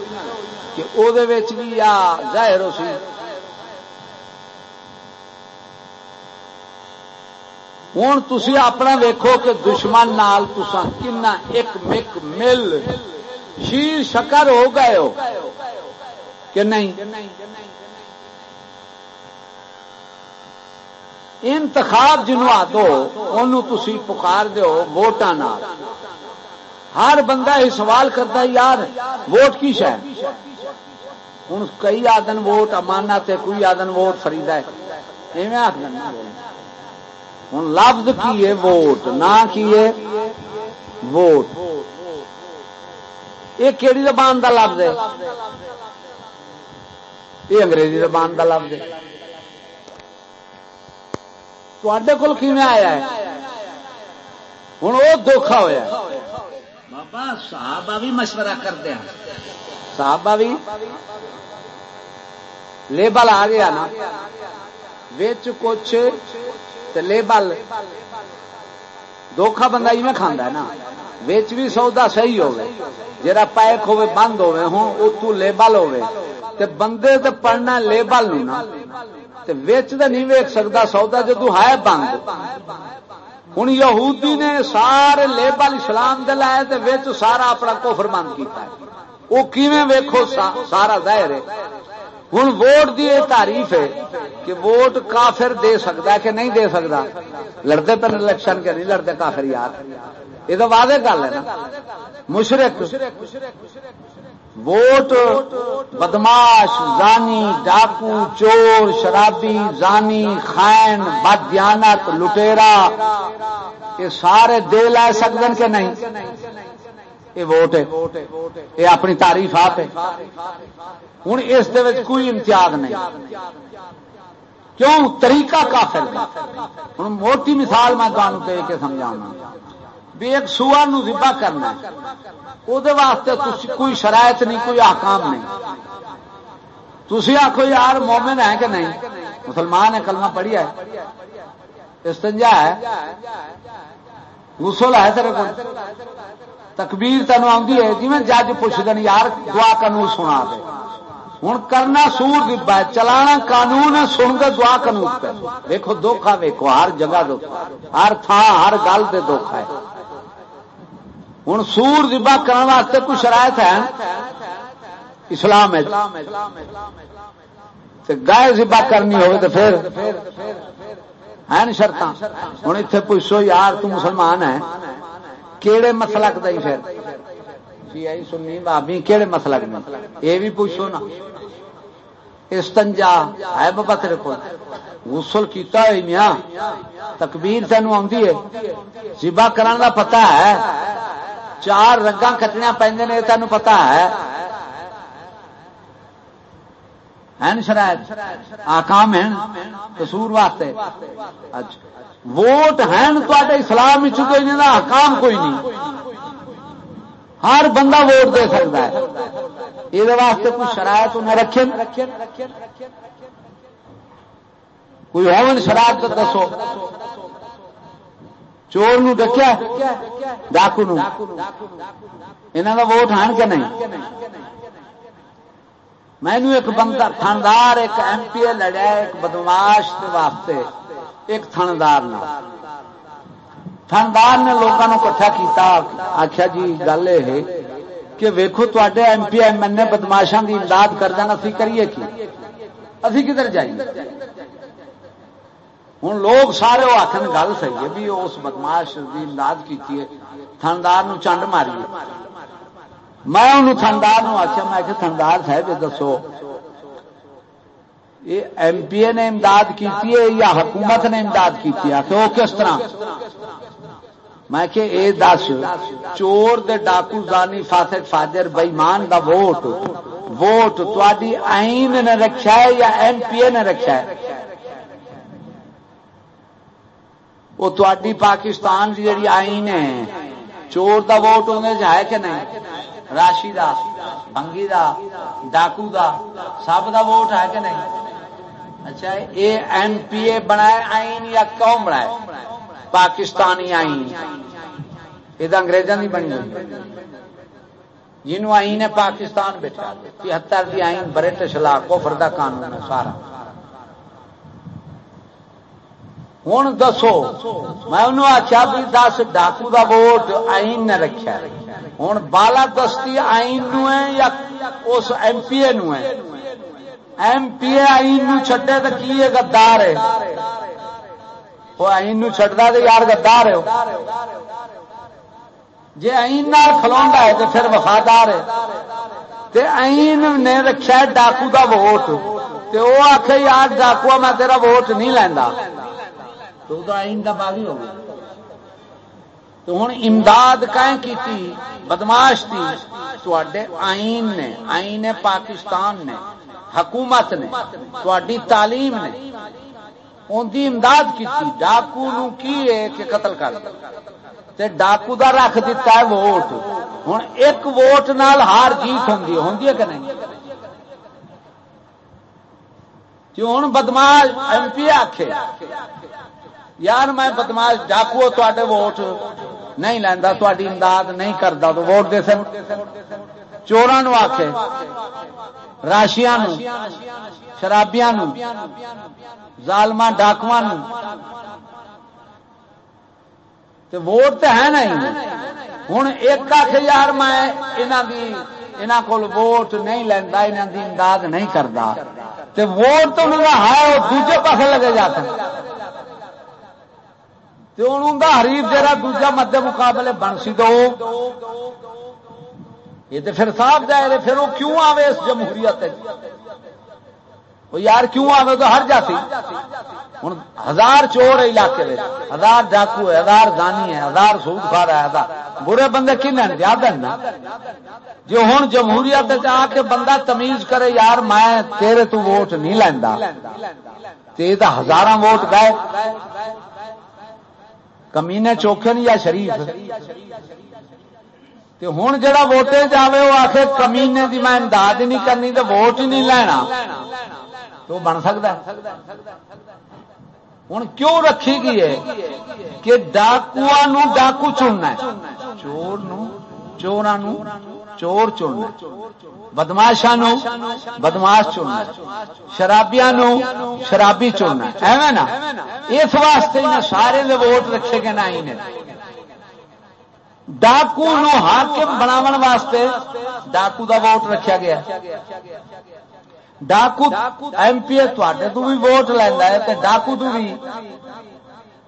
کہ وہ بھی یا ظاہر ہو سی۔ ہوں تھی اپنا ویکو کہ دشمن نال تسا کنا ایک مک مل۔ شیر شکر ہو گئے ہو کہ نہیں؟ انتخاب جنو دو ان تھی پکار دو ووٹان ہر بندہ یہ سوال کرتا یار، ووٹ کی شاید ہوں کئی آدن ووٹ امانت ہے کوئی آدن ووٹ خریدا ہے۔ ایویں آخر ہوں لفظ کی ہے ووٹ نہ کی ہے ووٹ۔ یہ کہڑی زبان کا لفظ ہے؟ یہ انگریزی زبان کا لفظ ہے۔ تے کول کھے آیا ہے؟ ہوں وہ دھوکھا ہوا بابا صحابہ بھی مشورہ کرتے ہیں صحابہ بھی؟ لیبل آ گیا نا۔ بچ کچھ لیبل۔ دھوکھا بندہ ہی میں کھانا ہے نا۔ بچ بھی سودا صحیح ہوگی جا پیک ہوے بند ہوے ہوں اتو لیبل ہوے تے بندے تے پڑھنا لیبل نہیں نا۔ تے وچ نہیں ویک سکتا سودا جدو ہے بند۔ ہوں یہودی نے سارے لیبل اسلام دے لائے تے وچ سارا اپنا کوفر بند کیتا ہے۔ وہ کیویں ویکھو سارا ظاہر ہے۔ ہوں ووٹ کی یہ تعریف ہے کہ ووٹ کافر دے سکتا ہے کہ نہیں دے سکتا لڑتے پہ الیکشن کے نہیں لڑتے، کافر یار۔ یہ تو واضح گل ہے نا۔ مشرق ووٹ، بدماش، زانی، ڈاکو، چور، شرابی، زانی، خائن بدیانت لٹیرا، یہ سارے دے لے سکتے کہ نہیں؟ یہ ووٹ ہے۔ یہ اپنی تعریف آپ ہے۔ ہوں اس کوئی امتیاز نہیں۔ کیوں؟ طریقہ کافر ہوں موٹی مثال میں تمہیں دے کے سمجھا بھی ایک سوا ذبح کرنا وہ کوئی شرائط نہیں، کوئی آکام نہیں۔ تھی آخو یار مومن ہے کہ نہیں؟ مسلمان ہے، کلمہ پڑھی ہے۔ استنجا ہے۔ غسل ہے تیرے کو تکبیر تین آدھی ہے۔ جی میں جج پوچھ دین، یار دعا قانون سنا دے۔ ہوں کرنا سور دبا ہے چلانا قانون ہے، سن کے دعا قانون۔ پہ دیکھو دکھا ویکو ہر جگہ دکھا ہر تھان ہر گل سے دکھ ہے۔ ہوں سور دبا کرنے واسطے کوئی شرائط ہے جی۔ اسلام گائے ذبا کرنی ہوگی تو پھر ہے نا شرط ہوں اتنے پوچھو یار تو مسلمان ہے کہڑے مسلک دئی پھر؟ سنی بابی کہڑے مسلک میں یہ بھی پوچھو نا۔ استنجا ہے بابا تیرے کو غسل کیتا ہے میاں۔ تکبیر تین آدھی ہے۔ سبا کرنے کا پتا ہے۔ چار رنگا کٹنیا پہ تین پتا ہے شرائط آکام ہیں قصور واسطے اچھا ووٹ ہیں تے اسلام کوئی نہیں حکام کوئی نہیں ہر بندہ ووٹ دے سکتا ہے یہ واسطے کوئی شرائط انہیں رکھے کوئی ہون شرائط دسو چور نو ڈکیا ڈاکو نو انہوں کا ووٹ ہے کہ نہیں مینو ایک بندہ تھندار ایک ایم پی اے لڑیا ایک بدماش واسطے ایک تھندار تھندار نے لوگوں کٹھا کیتا آخیا جی گل یہ کہ ویکو تے M P M L A بدماشا کی امداد کر دینا اسی کریے کی اسی کدھر جائیے ہوں لوگ سارے وہ آخر گل صحیح ہے بھی اس بدماش کی امداد کی تھندار چنڈ ماری میں انہوں تھندار آخیا میں تھندار صاحب دسو۔ یہ ایم پی اے نے امداد کی یا حکومت نے امداد کی وہ کس طرح؟ میں کہ اے دس، چور دے ڈاکو زانی فاسق فاجر بئیمان دا ووٹ۔ ووٹ تاری آئین نے رکھا ہے یا ایم پی اے نے رکھا ہے؟ وہ تاری پاکستان کی جی آئین ہے، چور دا ووٹ انہیں ہے کہ نہیں؟ راشی دا بنگی دا، ڈاکو دا، سب دا ووٹ ہے کہ نہیں؟ اچھا اے ایم پی اے بنائے آئین یا قوم بنائے؟ پاکستانی آئین۔ یہ انگریزوں کی بنی ہوئی جنہوں آئین ہے پاکستان بیٹھا، تہتر کی آئین برٹش لا کوفر دا قانون ہے سارا۔ ہوں دسو۔ میں انہوں آخیا بھی دس ڈاکو کا ووٹ آئین نے رکھا ہوں بالا دستی آئین نو ہے یا اس ایم پی اے نو ہے؟ ایم پی اے آئین نو چھڈے تو کی ہے گدار ہے؟ وہ آئین نو تو یار گدار ہے۔ جی آئین کھلوا ہے تو پھر وفادار ہے۔ تے آئین نے رکھا ڈاکو کا ووٹ۔ تے وہ آخ یار ڈاکو، میں تیرا ووٹ نہیں لینا تو تو آئین باغی ہو گیا تو ہوں امداد کہیں کی تھی بدماش تھی تے آئین نے، آئین پاکستان نے، حکومت نے تھی تعلیم نے ان کی امداد کی ڈاکو نو کی ہے کہ قتل کر؟ تے ڈاکو دا رکھ دیتا ہے ووٹ۔ ہوں ایک ووٹ نال ہار جیت ہوں ہوں کہ نہیں؟ ہوں بدماش ایم پی آخ یار میں بدماش ڈاکو تے ووٹ نہیں لینا تاری امداد نہیں کرتا تو ووٹ دے سن. چوران آخ راشیا شرابیا ظالم ڈاکو ووٹ تو ہے نہیں. ہوں ایک آخ یار میں یہاں کو ووٹ نہیں لینا یہاں کی امداد نہیں کرتا ووٹ تو انہوں ہے وہ دوجے پاس لگے جاتے حریف جہاں دوجا مد مقابلے بن سی دو۔ یہ تو پھر صاف جائے پھر وہ کیوں آوے اس جمہوریت وہ یار کیوں آوے تو ہر جاتی۔ ہوں ہزار چور ہے علاقے میں ہزار ڈاکو ہے، ہزار دانی ہے، ہزار سوٹ کھا ہے، ہزار۔ برے بندے کن ہیں زیادہ نا۔ جو ہوں جمہوریت آ کے بندہ تمیز کرے، یار میں تیرے تو ووٹ نہیں لینا تو ہزار ووٹ گئے۔ کمینے چوکھے یا شریف؟ ہوں جا ووٹے جائے وہ آخر کمینے کی میں امداد نہیں کرنی تو ووٹ ہی نہیں لینا۔ تو بن سکتا ہوں کیوں رکھی گئی ہے کہ ڈاکو ڈاکو چننا چور چوران چور چننا بدماشا نو بدماش چننا شرابیا شرابی چننا ایویں نا۔ اس واسطے سارے ووٹ رکھے گئے نہ ڈاکو نو حاکم بناو واسطے ڈاکو دا ووٹ رکھا گیا۔ ڈاکو ایم پی اے تے تو بھی ووٹ لینا ہے تے ڈاکو تو بھی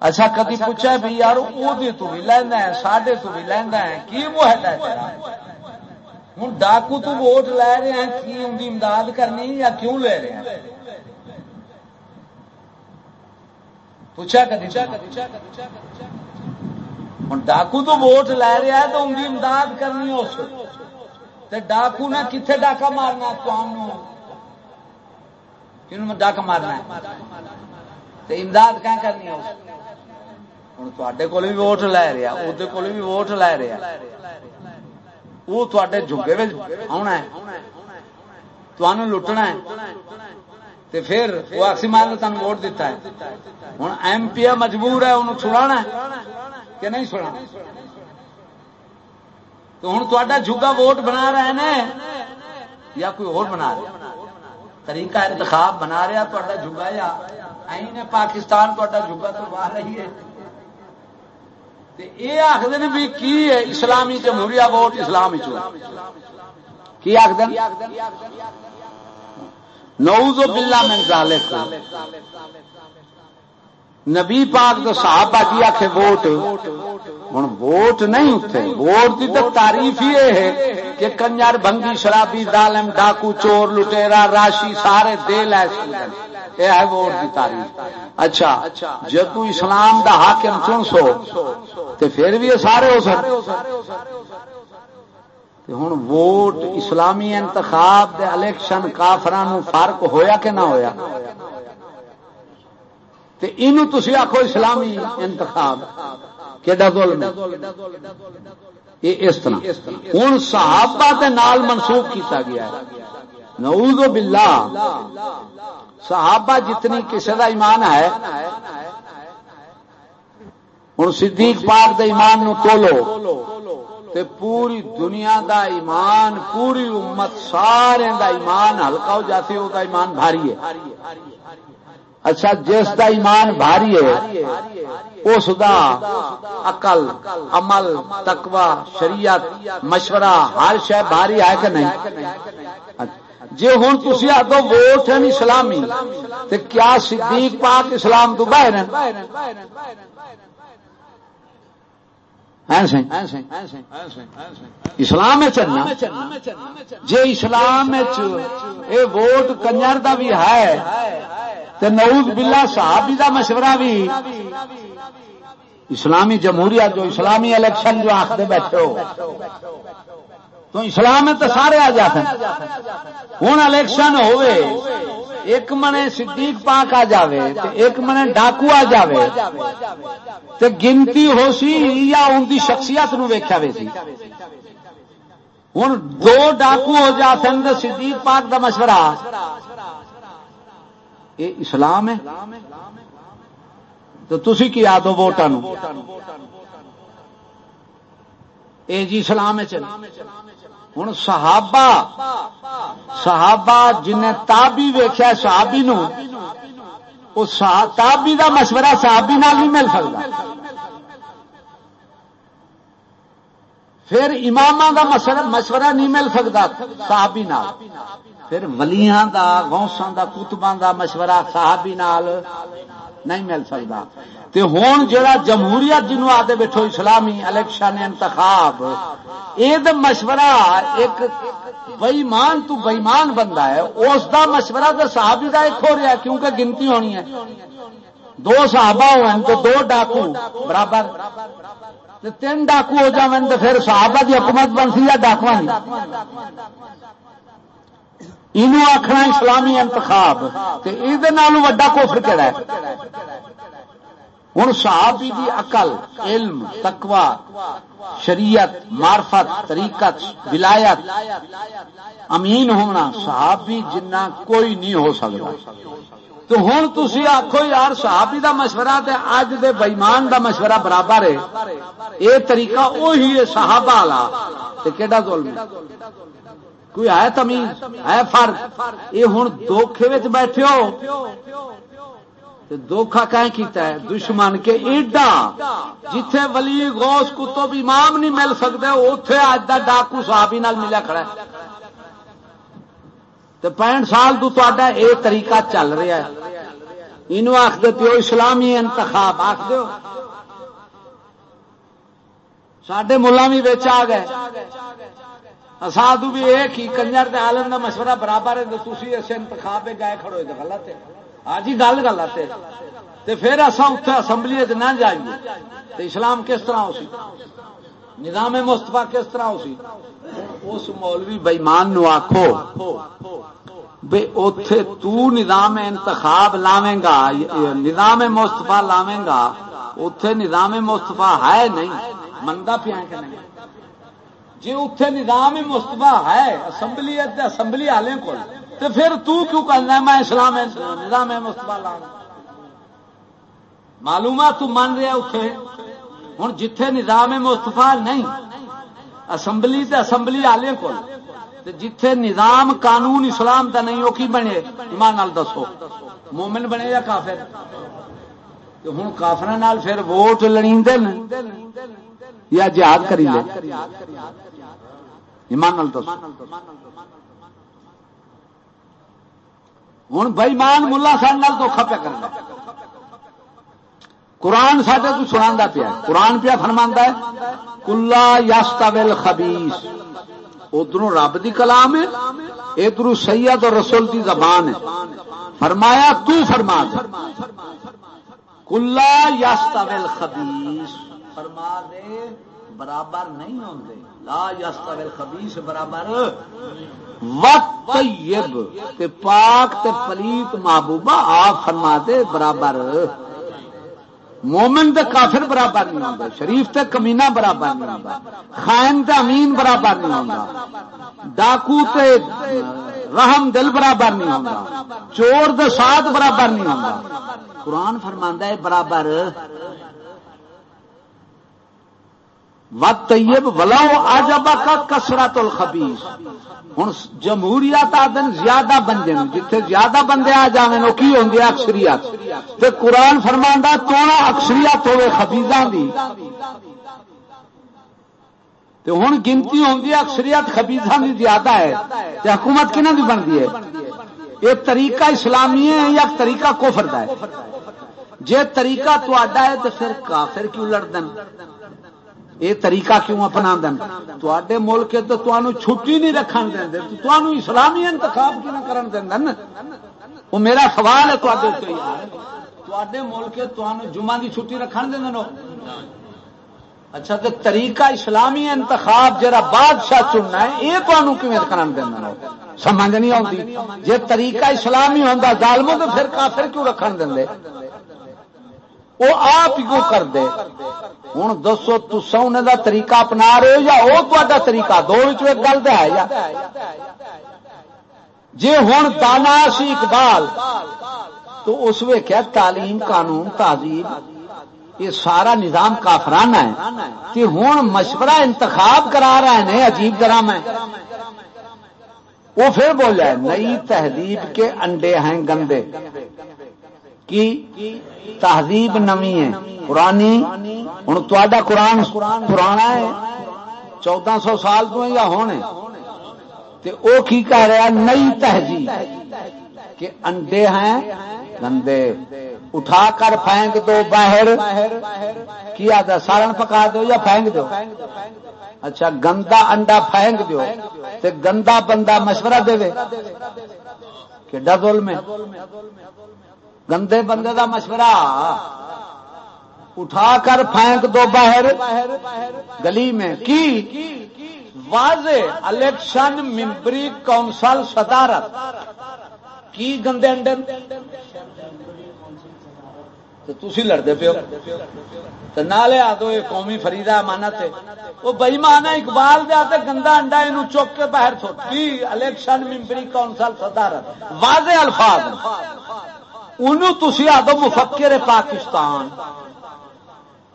اچھا کدی پوچھا بھی یار وہ تو بھی لینا ہے، ساڈے تو بھی لینا ہے، کی معاہدہ ہے ہوں ڈاکو تو ووٹ لے رہے ہیں کی ان کی امداد کرنی یا کیوں لے رہے ہیں پوچھا کدی ہوں ڈاکو تو ووٹ لے رہا ہے تو ان کی امداد کرنی اس ڈاکو نے کتنے ڈاکا مارنا قوم ڈاک مارنا امداد کیا کرنی ہے ہوں تے کول بھی ووٹ لے رہا وہ کول بھی ووٹ لے رہا وہ تے جگے آنا ہے۔ تمہیں لٹنا ہے۔ پھر وہ آخسی مار نے تمہیں ووٹ دیتا ہے۔ ہوں ایم پی مجبور ہے انہوں چھڑا کہ نہیں چھڑا تو ہوں تا جگا ووٹ بنا رہے ہیں یا کوئی اور بنا رہا طریقہ انتخاب بنا رہا تا جگا یا پاکستان تا جگا تو باہر رہی ہے۔ یہ آخر بھی کی ہے اسلامی جمہوریہ ووٹ اسلام کی آخر نوز باللہ بلا میں ذالک۔ نبی پاک تو صحابہ جی کی آخ ووٹ ہوں ووٹ نہیں اتنے ووٹ کی تو تعریف ہی یہ ہے کہ کنجر بنگی شرابی، ظالم، ڈاکو، چور، لٹیرا، راشی، سارے دے لے یہ ہے ووٹ کی تعریف۔ اچھا جب اسلام دا حاکم چن سو تو پھر بھی یہ سارے ہو سکتے ہوں ووٹ اسلامی انتخاب دے الیکشن کافران فرق ہویا کہ نہ ہویا؟ تے اینو تسی آکھو اسلامی انتخاب یہ اس طرح۔ ہوں صحابہ کے نال منسوخ کیتا گیا ہے۔ نعوذ باللہ۔ صحابہ جتنی کسی کا ایمان ہے ہوں صدیق پاک دے ایمان نو تولو۔ تے پوری دنیا دا ایمان، پوری امت، سارے دا ایمان، ہلکا ہو جاتی وہ ایمان بھاری ہے۔ اچھا جس دا ایمان بھاری ہے، اس دا عقل، عمل، تقوی، شریعت، مشورہ، ہر شہ بھاری ہے کہ نہیں؟ جی ہوں تھی آدھو ووٹ ہیں اسلامی تو کیا صدیق پاک اسلام تو باہر اسلام چلنا۔ جی اسلام ووٹ کنجر کا بھی ہے۔ تو نوز بلا صحابی کا مشورہ بھی۔ اسلامی جمہوریت جو اسلامی الیکشن جو آخر بیٹھے ہو۔ تو اسلام تو سارے آ جاتے ہیں۔ ہوں الیکشن ہوئے ایک منے صدیق پاک آ جاوے ایک منے ڈاکو آ جاوے۔ تے گنتی ہو سی یا ان کی شخصیت نو وے سی۔ ہوں دو ڈاکو ہو جاتے ہیں صدیق پاک دا مشورہ۔ یہ اسلام ہے۔ تو تسی کی آ دو ووٹان اے جی اسلام ہے ہوں صحابہ صحابہ جن تابی ویخیا صحابی نو تابی دا مشورہ صحابی نال نہیں مل سکتا۔ پھر امام دا مشورہ نہیں مل سکتا، صحابی نال۔ پھر ولیاں دا گوساں دا کتباں دا مشورہ صحابی نال نہیں مل سکتا۔ تے ہون جڑا جمہوریت جنوں آتے بیٹھو، اسلامی الیکشن انتخاب یہ مشورہ ایک بئیمان تو بئیمان بندہ ہے، اس دا مشورہ تو صحابی دا ایک ہو رہا ہے، کیونکہ گنتی ہونی ہے۔ دو صحابہ ہوئے تو دو ڈاکو، برابر۔ تین ڈاکو ہو جائیں تو پھر صحابہ دی حکومت بن سی یا ڈاکو یہ آخنا اسلامی انتخاب یہ کوفر کہڑا ہے؟ ہوں صحابی دی عقل، علم تقوا شریعت، معرفت، طریقت، ولایت، امین ہونا صحابی جنہ کوئی نہیں ہو سکتا۔ تو ہوں تھی آخو یار صحابی دا مشورہ تے اج دے بئیمان دا مشورہ برابر ہے۔ یہ طریقہ وہی ہے صحابہ والا۔ کہڑا ظلم کوئی ہے تمیز؟ ہے فرق؟ یہ ہوں دھوکھے بیٹھے ہو۔ دھوکھا کیتا ہے؟ دشمن کے ایڈا۔ جتھے ولی غوث کتب امام نہیں مل سکتے اتے اج کا ڈاکو صحابی نال ملیا کھڑا ہے۔ تو پینٹ سال تو تا یہ طریقہ چل رہا ہے۔ یہ آخ پیو اسلامی انتخاب آخ دو سڈے ملا بھی بچ آ گئے۔ سادو بھی ایک ہی کنجر کے عالم کا مشورہ برابر ہے تو تھی اس انتخاب گئے کھڑو تو غلط ہے۔ ہاں جی گل غلط ہے۔ تو پھر اصا اتنے اسمبلی نہ جائیے۔ تو اسلام کس طرح ہو سی نظام مستفا کس طرح ہو سی اس مولوی بئیمان نو آخو بے اتے تو نظام انتخاب لاویں گا نظام مستفا لاویں گا اتے نظام مستفا ہے نہیں، منگا پیا کہ نہیں؟ جی اتے نظام مستفا ہے، اسمبلی اسمبلی والے کو تو پھر تو کیوں کرنا میں اسلام، نظام مستفا لا معلومات تو من رہا اتے ہوں جتھے نظام مستفا نہیں، اسمبلی تے اسمبلی والے کو جتھے نظام قانون اسلام کا نہیں وہ کی بنے؟ ایمان نال دسو۔ مومن بنے یا کافر؟ ہوں کافر پھر ووٹ لڑی یا جہاد کری لے ایمان نال دسو۔ ہوں بھائی ملا سال دھوکھا پیا کرنا قرآن سڈے کو سنا پیا قرآن پیا فرما ہے، کلا یاستا ویل خبیس ادھر رب کی کلام ہے ادھر سید اور رسول کی زبان ہے۔ فرمایا، تو فرما کلا یاستا ویل خبیس فرما دے، برابر نہیں ہوتے لا یاستا خبیس برابر۔ وقت تے پاک تے پلیت محبوبہ، آپ فرما دے، برابر۔ مومن تے کافر برابر نہیں ہوتا شریف تے کمینا برابر نہیں ہوتا خائن تے امین برابر نہیں ہوتا ڈاکو تے رحم دل برابر نہیں ہوتا چور دے ساتھ برابر نہیں ہوتا قرآن فرماندہ ہے برابر وقت طیب ولاؤ آجبا کا کسرت الخبیس ہوں جمہوریت آ دن زیادہ بندے جتھے زیادہ بندے آ جائیں وہ کی ہوں اکثریت۔ تے قرآن فرماندہ، توڑا اکثریت ہوے خبیزاں دی۔ تے ہوں گنتی ہوگی اکثریت خبیزاں دی زیادہ ہے۔ تے حکومت کنہ دی بنتی ہے؟ یہ طریقہ اسلامی ہے یا طریقہ کوفر دا ہے؟ جے طریقہ تو ہے تو پھر کافر کیوں لڑ یہ طریقہ کیوں اپنا دن؟ تے ملک تو چھٹی نہیں رکھن دیں تو اسلامی انتخاب کیوں کرن دین؟ وہ میرا سوال ہے اچھا، تے ملک جمعہ کی چھٹی رکھن دیں اچھا تو طریقہ اسلامی انتخاب جرا بادشاہ چننا ہے، یہ تمہیں کیون کرن دینا سمجھ نہیں آتی جی طریقہ اسلامی ہوتا ظالموں تو پھر کافر کیوں رکھن دیں وہ آپ کیوں کر دے ہوں دسو تسا انہیں دا طریقہ اپنا رہے ہو یا وہ تا طریقہ؟ دو ایک گل تو ہے یا؟ جی ہوں دانا سی اقبال، تو اس ویکیا تعلیم قانون تہذیب، یہ سارا نظام کافرانہ ہے۔ کہ ہوں مشورہ انتخاب کرا رہے ہیں، عجیب گرام ہے وہ پھر بولے نئی تہذیب کے انڈے ہیں گندے۔ کی تہذیب نمی ہے۔ پرانی ہوں تا قرآن پرانا ہے، چودہ سو سال تو یا ہونے تے او کی کہہ رہا نئی تہذیب۔ کہ انڈے ہیں، گندے۔ اٹھا کر پھینک دو، باہر۔ کیا تھا سالن پکا دو یا پھینک دو؟ اچھا گندا انڈا پھینک دو۔ تے گندا بندہ مشورہ دے کہ ڈبل میں۔ گندے بندے دا مشورہ۔ اٹھا کر پھینک دو باہر۔ گلی میں۔ کی؟ واضح الیکشن ممبری کونسل صدارت۔ کی گندے انڈے؟ تو تھی لڑتے پیو۔ تو نالے آ دو یہ قومی فریدا امانت وہ بئی مانا اقبال دیا گندا انڈا یہ چک کے باہر کی الیکشن ممبری کونسل صدارت۔ واضح الفاظ۔ انہوں تھی آدو مفکر پاکستان۔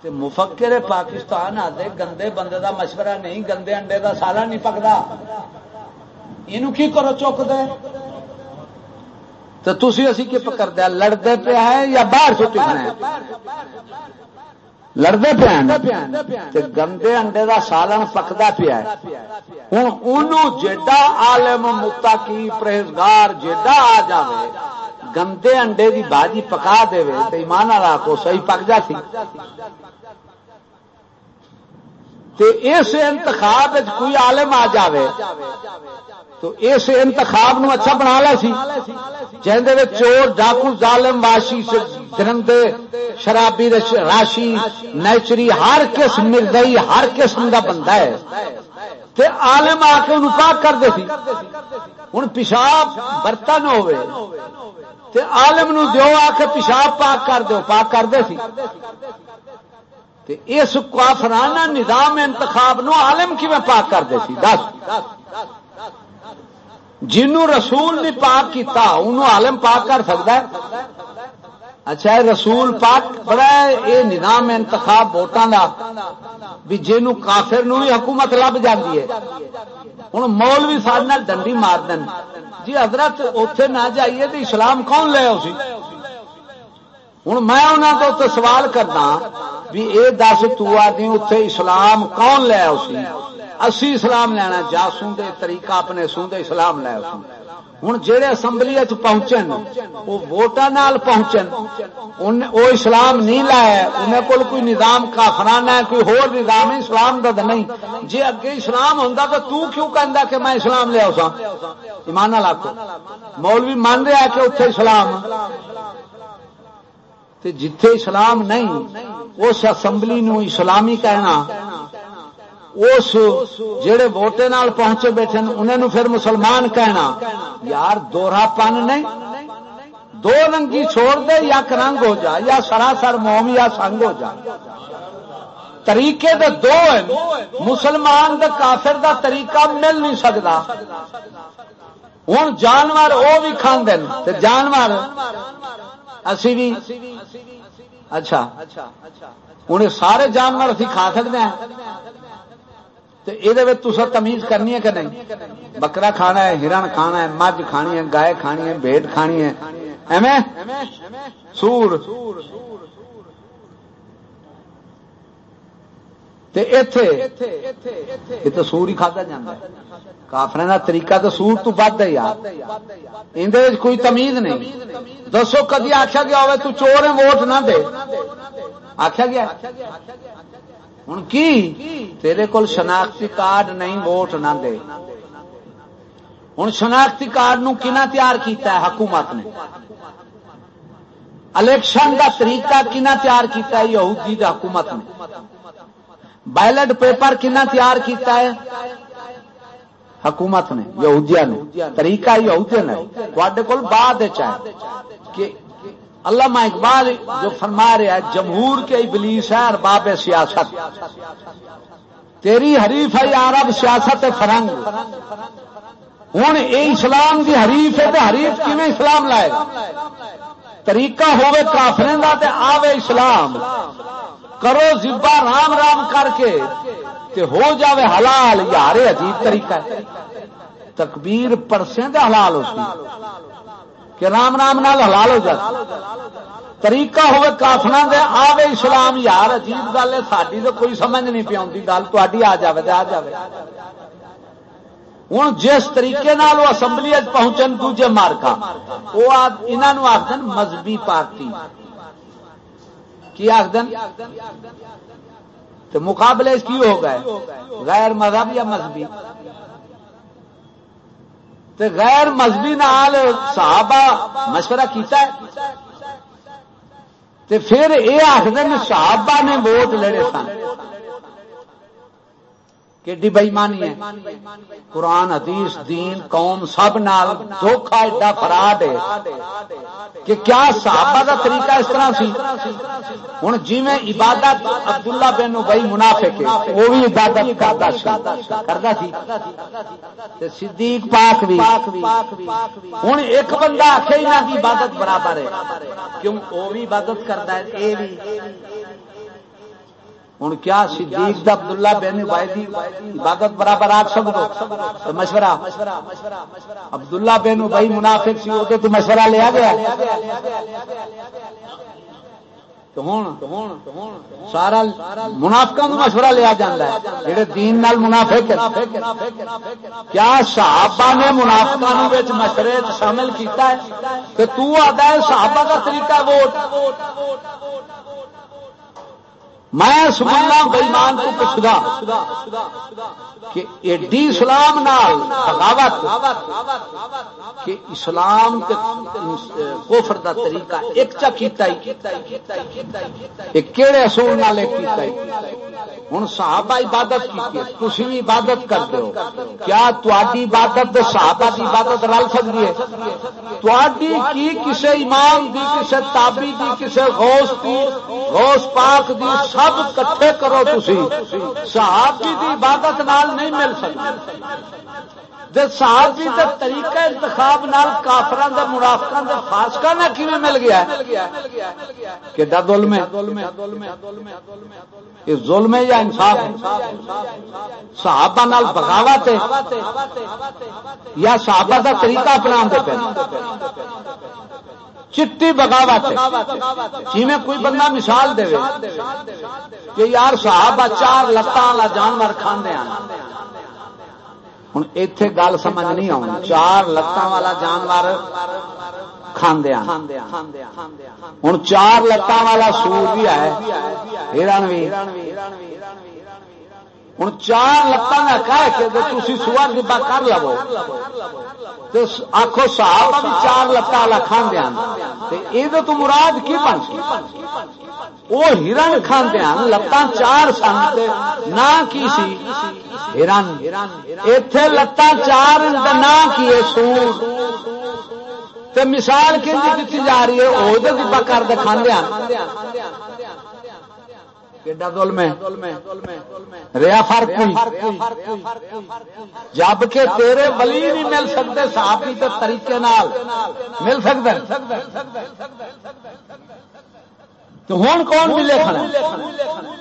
مفکر پاکستان آتے گندے بندے دا مشورہ نہیں، گندے انڈے دا سالہ نہیں پکتا یہ کی کرو چک دے تو تھی اسی کی پکڑ دیا لڑتے پہ ہے یا باہر چھٹی ہے لڑتے پہ گندے انڈے دا سالن پکتا پیا ہوں انہوں جیڈا عالم متقی پرہیزگار جیڈا آ جائے گندے انڈے دی باجی پکا دے تو ایمان والا کو صحیح پک جاتی اس انتخاب کوئی عالم آ جاوے، تو اس انتخاب نو اچھا بنا لا سی۔ جہاں چور، ڈاکو، ظالم واشی درندے، شرابی راشی، نیچری، ہر قسم مردئی ہر قسم کا بندہ ہے۔ تے عالم آ کے انہوں پاک کر دے سی۔ ہوں پیشاب برتن ہوئے تے عالم نو دیو آ کے پیشاب پاک کر دو پاک کر دے سی۔ تے اس کافرانہ نظام انتخاب نو عالم کی میں پاک کر دے سی؟ دس۔ جنوں رسول نے پاک کیتا، انہوں عالم پاک کر سکتا ہے؟ اچھا رسول پاک بڑا یہ نظام انتخاب ووٹان کا بھی جنوں کافر نو ہی حکومت لب جاتی ہے۔ ہوں مول بھی سارے ڈنڈی مار دین۔ جی حضرت اتے نہ جائیے تو اسلام کون لے اسی ہوں میں انہوں ہاں تو سوال کرنا بھی یہ دس تی اتے اسلام کون لیا اسی اسی اسلام لینا جا سوندے طریقہ اپنے سوندے اسلام لیا ہوں جہے اسمبلی پہنچن وہ ووٹان پہنچن۔ وہ اسلام نہیں لایا انہیں کول کوئی نظام کافرانہ ہے، کوئی ہور نظام اسلام کا نہیں۔ جی اگے اسلام ہوں تو تو کیوں کہ میں اسلام لیا سا ایمان لاکو مولوی مان رہا کہ اتنے اسلام۔ جتھے اسلام نہیں، اس اسمبلی نو اسلامی کہنا۔ اس جڑے ووٹے نال پہنچے بیٹھے انہوں پھر مسلمان کہنا، یار دوہرا پن نہیں، دو رنگی چھوڑ دے، یا رنگ ہو جا، یا سراسر موم، یا سنگ ہو جا۔ طریقے دے دو ہیں، مسلمان دے کافر دا طریقہ مل نہیں سکتا ہوں جانور وہ بھی کھانے جانور، اسی بھی اچھا۔ ہوں سارے جانور اسی کھا سکتے ہیں۔ یہ تمیز کرنی ہے کہ نہیں؟ بکرا کھانا ہے، ہرن کھانا ہے، مجھ کھانی ہے، گائے کھانی ہے بھیٹ کھانی ہے۔ ایویں سور۔ تو سور ہی کھدا جا کافر کا طریقہ تو سور تو بد ہے یار۔ اندر کوئی تمیز نہیں۔ دسو کدی آخیا گیا ہوئے تو چور ہے ووٹ نہ دے۔ آخیا گیا ہوں کی؟ تیرے کول شناختی کارڈ نہیں، ووٹ نہ دے۔ ہوں شناختی کارڈ نو کنا تیار کیتا ہے حکومت نے؟ الیکشن کا طریقہ کنا تیار کیتا ہے یہودی دا حکومت نے؟ بیلٹ پیپر کنا تیار کیتا ہے حکومت نے یہودیا نے۔ طریقہ یہودیا نے۔ تھوڑے کول بعد چاہے کہ علامہ اقبال جو فرما رہا ہے جمہور کے ابلیس ہے ارباب سیاست۔ تیری حریف ہے عرب سیاست فرنگ۔ ہوں یہ اسلام کی حریف ہے تو حریف کیون اسلام لائے؟ گا طریقہ ہوے کافرے کا تے آوے اسلام۔ کرو زبا، رام رام کر کے تے ہو جاوے حلال۔ یار عجیب طریقہ ہے۔ تکبیر پرسیں تے حلال ہو سی۔ کہ رام رام نال حلال ہو جائے۔ طریقہ ہوے کافنا دے، آوے اسلام، یار عجیب گل ہے ساری تو کوئی سمجھ نہیں پی آتی گل تھی آ جائے تو آ جائے ہوں جس طریقے نال وہ اسمبلی پہنچن، دوجے مارکا وہ انہوں آخد مذہبی پارٹی۔ کی آخد تو مقابلے کی ہو گئے؟ غیر مذہب یا مذہبی؟ غیر مذہبی نال صحابہ مشورہ کیتا ہے۔ تے پھر یہ آخر صحابہ نے ووٹ لڑے سن۔ کہ بئیمانی ہے؟ قرآن، حدیث، دین، قوم سب نال دھوکھا ایڈا فراڈ ہے کہ کیا صحابہ کا طریقہ اس طرح سی؟ ہوں جی عبادت عبداللہ بن بھائی منافق ہے، وہ بھی عبادت کرتا کرتا سی۔ صدیق پاک بھی۔ ہوں ایک بندہ آخے ہی نہ عبادت برابر ہے، کیوں؟ وہ بھی عبادت کرتا ہے یہ بھی۔ ہوں کیا صدیق دا عبداللہ بن وائدی عبادت برابر آ سکو مشورہ۔ عبداللہ بن بھائی منافق سی وہ تو مشورہ لیا گیا۔ سارا منافق مشورہ لیا جا جڑے دین نال منافق کیا صحابہ نے منافقوں مشورے شامل کیتا ہے؟ کہ تو آتا ہے صحابہ کا طریقہ ووٹ۔ میں سمجھنا بےمان کو پوچھتا کہ ایڈی اسلام نال بغاوت کہ اسلام کے کوفر دا طریقہ ایک چا کیتا ہی کیڑے اصول نال کیتا ہی ہوں صحابہ عبادت کی تھی بھی عبادت کرتے ہو۔ کیا تاری عبادت صحابہ کی عبادت رل سکتی ہے؟ تاری کی کسے امام دی، کسے تابی دی، کسے غوث دی، غوث پاک دی سب کٹھے کرو تھی صحابی دی عبادت نال نہیں مل سکتی۔ صحابی دے طریقہ انتخاب نال کافران دے منافقان دے فاسقہ نہ کیویں مل گیا؟ کہ دا ظلم ہے؟ یہ ظلم ہے یا انصاف صحابہ نال بغاوت ہے۔ یا صحابہ دا طریقہ اپنا دے پہ چٹی بغاوت جی میں کوئی بندہ مثال دے کہ یار صاحب چار لتان والا جانور کھانے ہوں اتے گل سمجھ نہیں آؤں چار لتان والا جانور کھاندے ہوں چار لتان والا سور بھی ہے۔ ہرن بھی ہوں چار لتان کہہ کے تھی سور ڈبا کر لو تو آخو صاحب چار لتان والا کھاندے یہ تو مراد کی بن سی وہ ہرن کھاندے لتان چار سن نہ کی سی ہرن اتے لتان چار نہ کی سور تو مثال کی جا رہی ہے وہ دبا کر دکھا ریا فرق جبکہ تیرے ولی نہیں مل سکتے صحابی کے طریقے نال۔ مل سکتے؟ تو ہوں کون ملے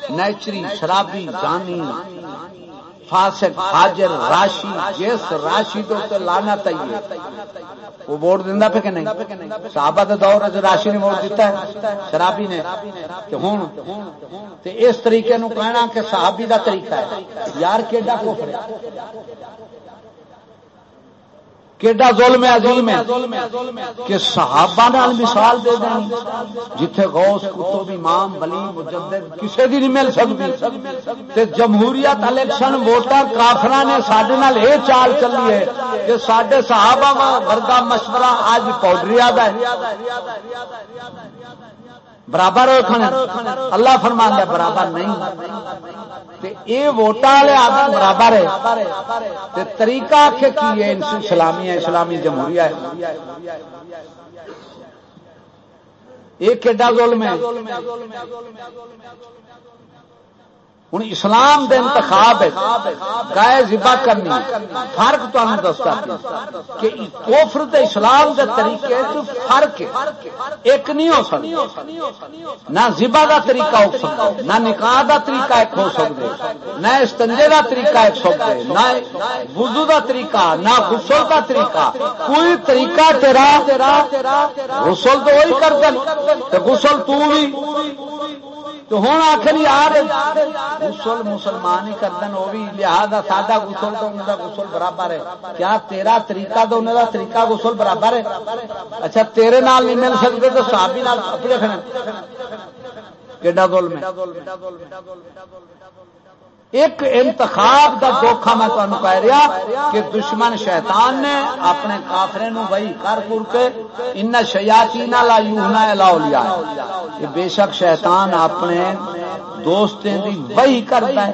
نیچری شرابی جانی فاسق، حاجر، راشی، جس راشی تو لانا چاہیے۔ وہ ووٹ دینا پہ کہ نہیں؟ صحابہ دے دور راشی نے ووٹ دیتا ہے۔ شرابی نے۔ ہوں اس طریقے نو کہنا کہ صحابی دا طریقہ ہے۔ یار کیڈا کو کیڈا ظلم عظیم ہے کہ صحابہ نال مثال دے دیں جتھے غوث کتب امام ولی مجدد کسے دی نہیں مل سکتی تے جمہوریت الیکشن ووٹر کافراں نے ساڈے نال اے چال چلی ہے کہ ساڈے صحابہ ورگا مشورہ اج پاؤڈری آدا ہے برابر اللہ فرمان ہے برابر نہیں۔ یہ ووٹا والے آدمی برابر ہے۔ طریقہ کی ہے اسلامی ہے، اسلامی جمہوریہ ہے۔ یہ کہا ظلم ہے۔ ہوں اسلام دے انتخاب گائے ذبح کرنی فرق تمہیں دستا کہ کوفر دے اسلام دے طریقے فرق ایک نہیں ہو سکتا۔ نہ ذبح دا طریقہ ہو سکتا۔ نہ نکاح دا طریقہ ایک ہو سکتا۔ نہ استنجے دا طریقہ ایک سکتا۔ نہ وضو دا طریقہ، نہ غسل دا طریقہ۔ کوئی طریقہ تیرا، غسل تو وہی کر دیں غسل تو بھی۔ تو ہوں آخر یار، غسل مسلمان ہی کردن وہ بھی لہٰذا ساڈا گسل تو انہوں کا غسل برابر ہے۔ کیا تیرا طریقہ تو انہوں کا طریقہ غسل برابر ہے؟ اچھا تیرے نال نہیں مل سکتے تو صحابی نال اپنے کھڑے کیڈا گول ہے؟ ایک انتخاب کا دھوکھا میں تمہیں کہہ رہا کہ دشمن شیطان نے اپنے کافرے نو بھائی کر کر کے ان شیاتی لا یوہنا لاؤ لیا کہ بے شک شیطان اپنے دوستیں دی وہی کرتا ہے۔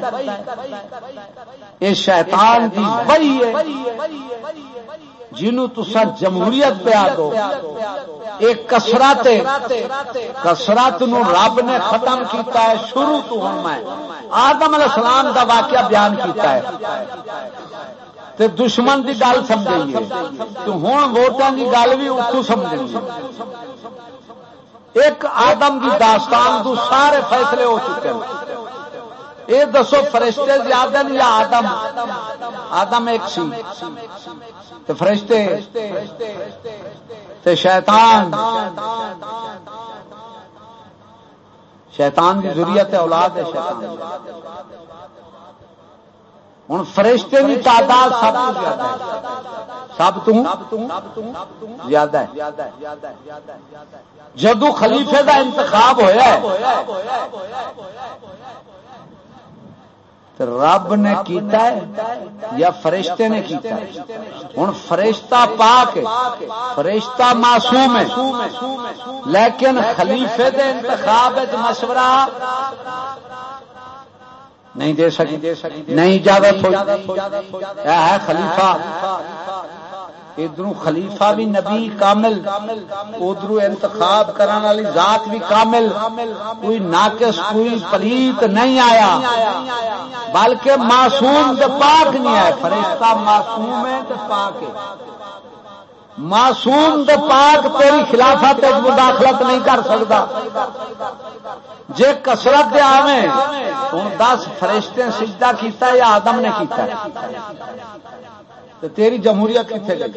یہ شیطان دی وہی ہے۔ جنوں تسا جمہوریت پہ آ دو، ایک کسرت کسرت نو رب نے ختم کیتا ہے، شروع تو ہوں میں۔ آدم علیہ السلام دا واقعہ بیان کیتا ہے۔ تے دشمن دی گل سمجھیں گے۔ تو ہوں ووٹاں دی گل بھی اتو سمجھیں گے۔ ایک آدم کی داستان تو سارے فیصلے ہو چکے ہیں۔ یہ دسو فرشتے زیادہ یا آدم؟ آدم ایک سی۔ تو فرشتے، تے شیطان۔ شیطان کی ضروریت اولاد ہے شیطان۔ ہوں فرشتے کی تعداد سب زیادہ سب زیادہ ہے۔ جدو خلیفے کا انتخاب ہوا رب نے کیتا ہے یا فرشتے نے کیتا ہے؟ ہوں فرشتہ پاک فرشتہ معصوم ہے۔ لیکن خلیفے دے انتخاب مشورہ نہیں دے سکی نہیں اجازت ہے خلیفہ۔ ادھر خلیفہ بھی نبی کامل ادھر انتخاب کرنے والی ذات بھی کامل۔ کوئی ناقص، کوئی پلیت نہیں آیا۔ بلکہ معصوم دے پاک نہیں آیا فرشتہ معصوم ہے تو پاک ہے معصوم دے پاک تیری خلافت مداخلت نہیں کر سکتا۔ جے کسرت دے آویں ہوں دس فرشتے سجدہ کیتا یا آدم نے کیتا تو تیری جمہوریت کتنے گئی؟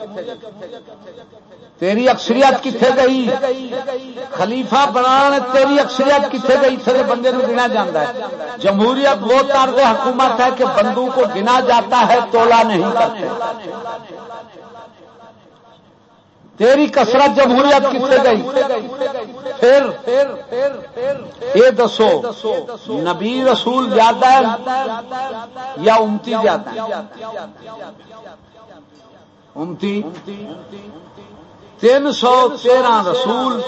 تیری اکثریت کتنے گئی؟ خلیفہ بنا تیری اکثریت کتنے گئی؟ تھے بندے کو گنا جاتا ہے۔ جمہوریت وہ طرز حکومت ہے کہ بندوں کو گنا جاتا ہے، تولا نہیں کرتے۔ تیری کسرت جمہوریت کتنے گئی؟ پھر یہ دسو، نبی رسول زیادہ ہے یا امتی زیادہ ہے؟ امتی تین سو تیرہ رسول،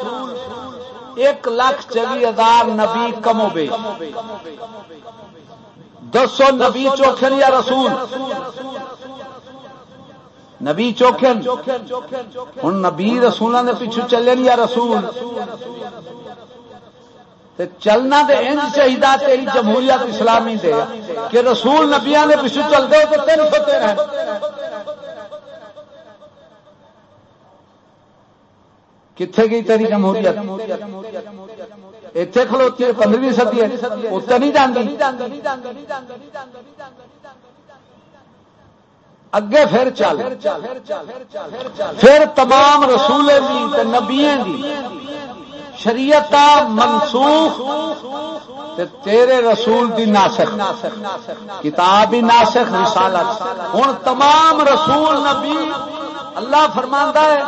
ایک لاکھ چوی ہزار نبی کم ہو دس سو نبی چوکھن یا رسول؟ نبی چوکھے ہوں نبی رسولوں کے پیچھے چلے یا رسول؟ چلنا تو انج چاہیے تیری جمہوریت اسلامی دے کہ رسول نبیا کے پیچھے چلتے ہو تو تین سو تیرہ۔ کتنے گئی تیری جمہوریت؟ اتنے کھلوتی ہے پندرہویں سدی اتنے نہیں جانتی اگے پھر چل۔ پھر تمام رسول نبی شریعت منسوخ تیرے رسول دی ناسخ۔ کتاب ہی ناسخ، رسالت۔ ہوں تمام رسول نبی، اللہ فرماندہ ہے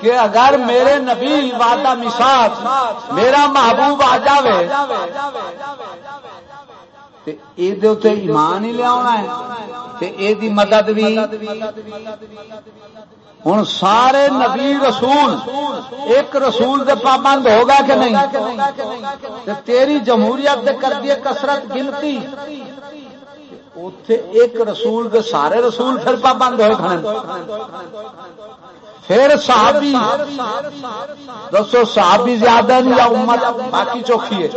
کہ اگر میرے نبی وعدہ مساس میرا محبوب آ جائے ایمان ہی لیا ہے مدد بھی۔ ہوں سارے نبی رسول، ایک رسول دے پابند ہوگا کہ نہیں؟ تیری جمہوریت کر دیے کسرت گنتی۔ اتے ایک رسول دے سارے رسول پھر پابند ہوئے پھر صحابی دسو صحابی زیادہ نہیں، یا امت باقی چوکھی ہے۔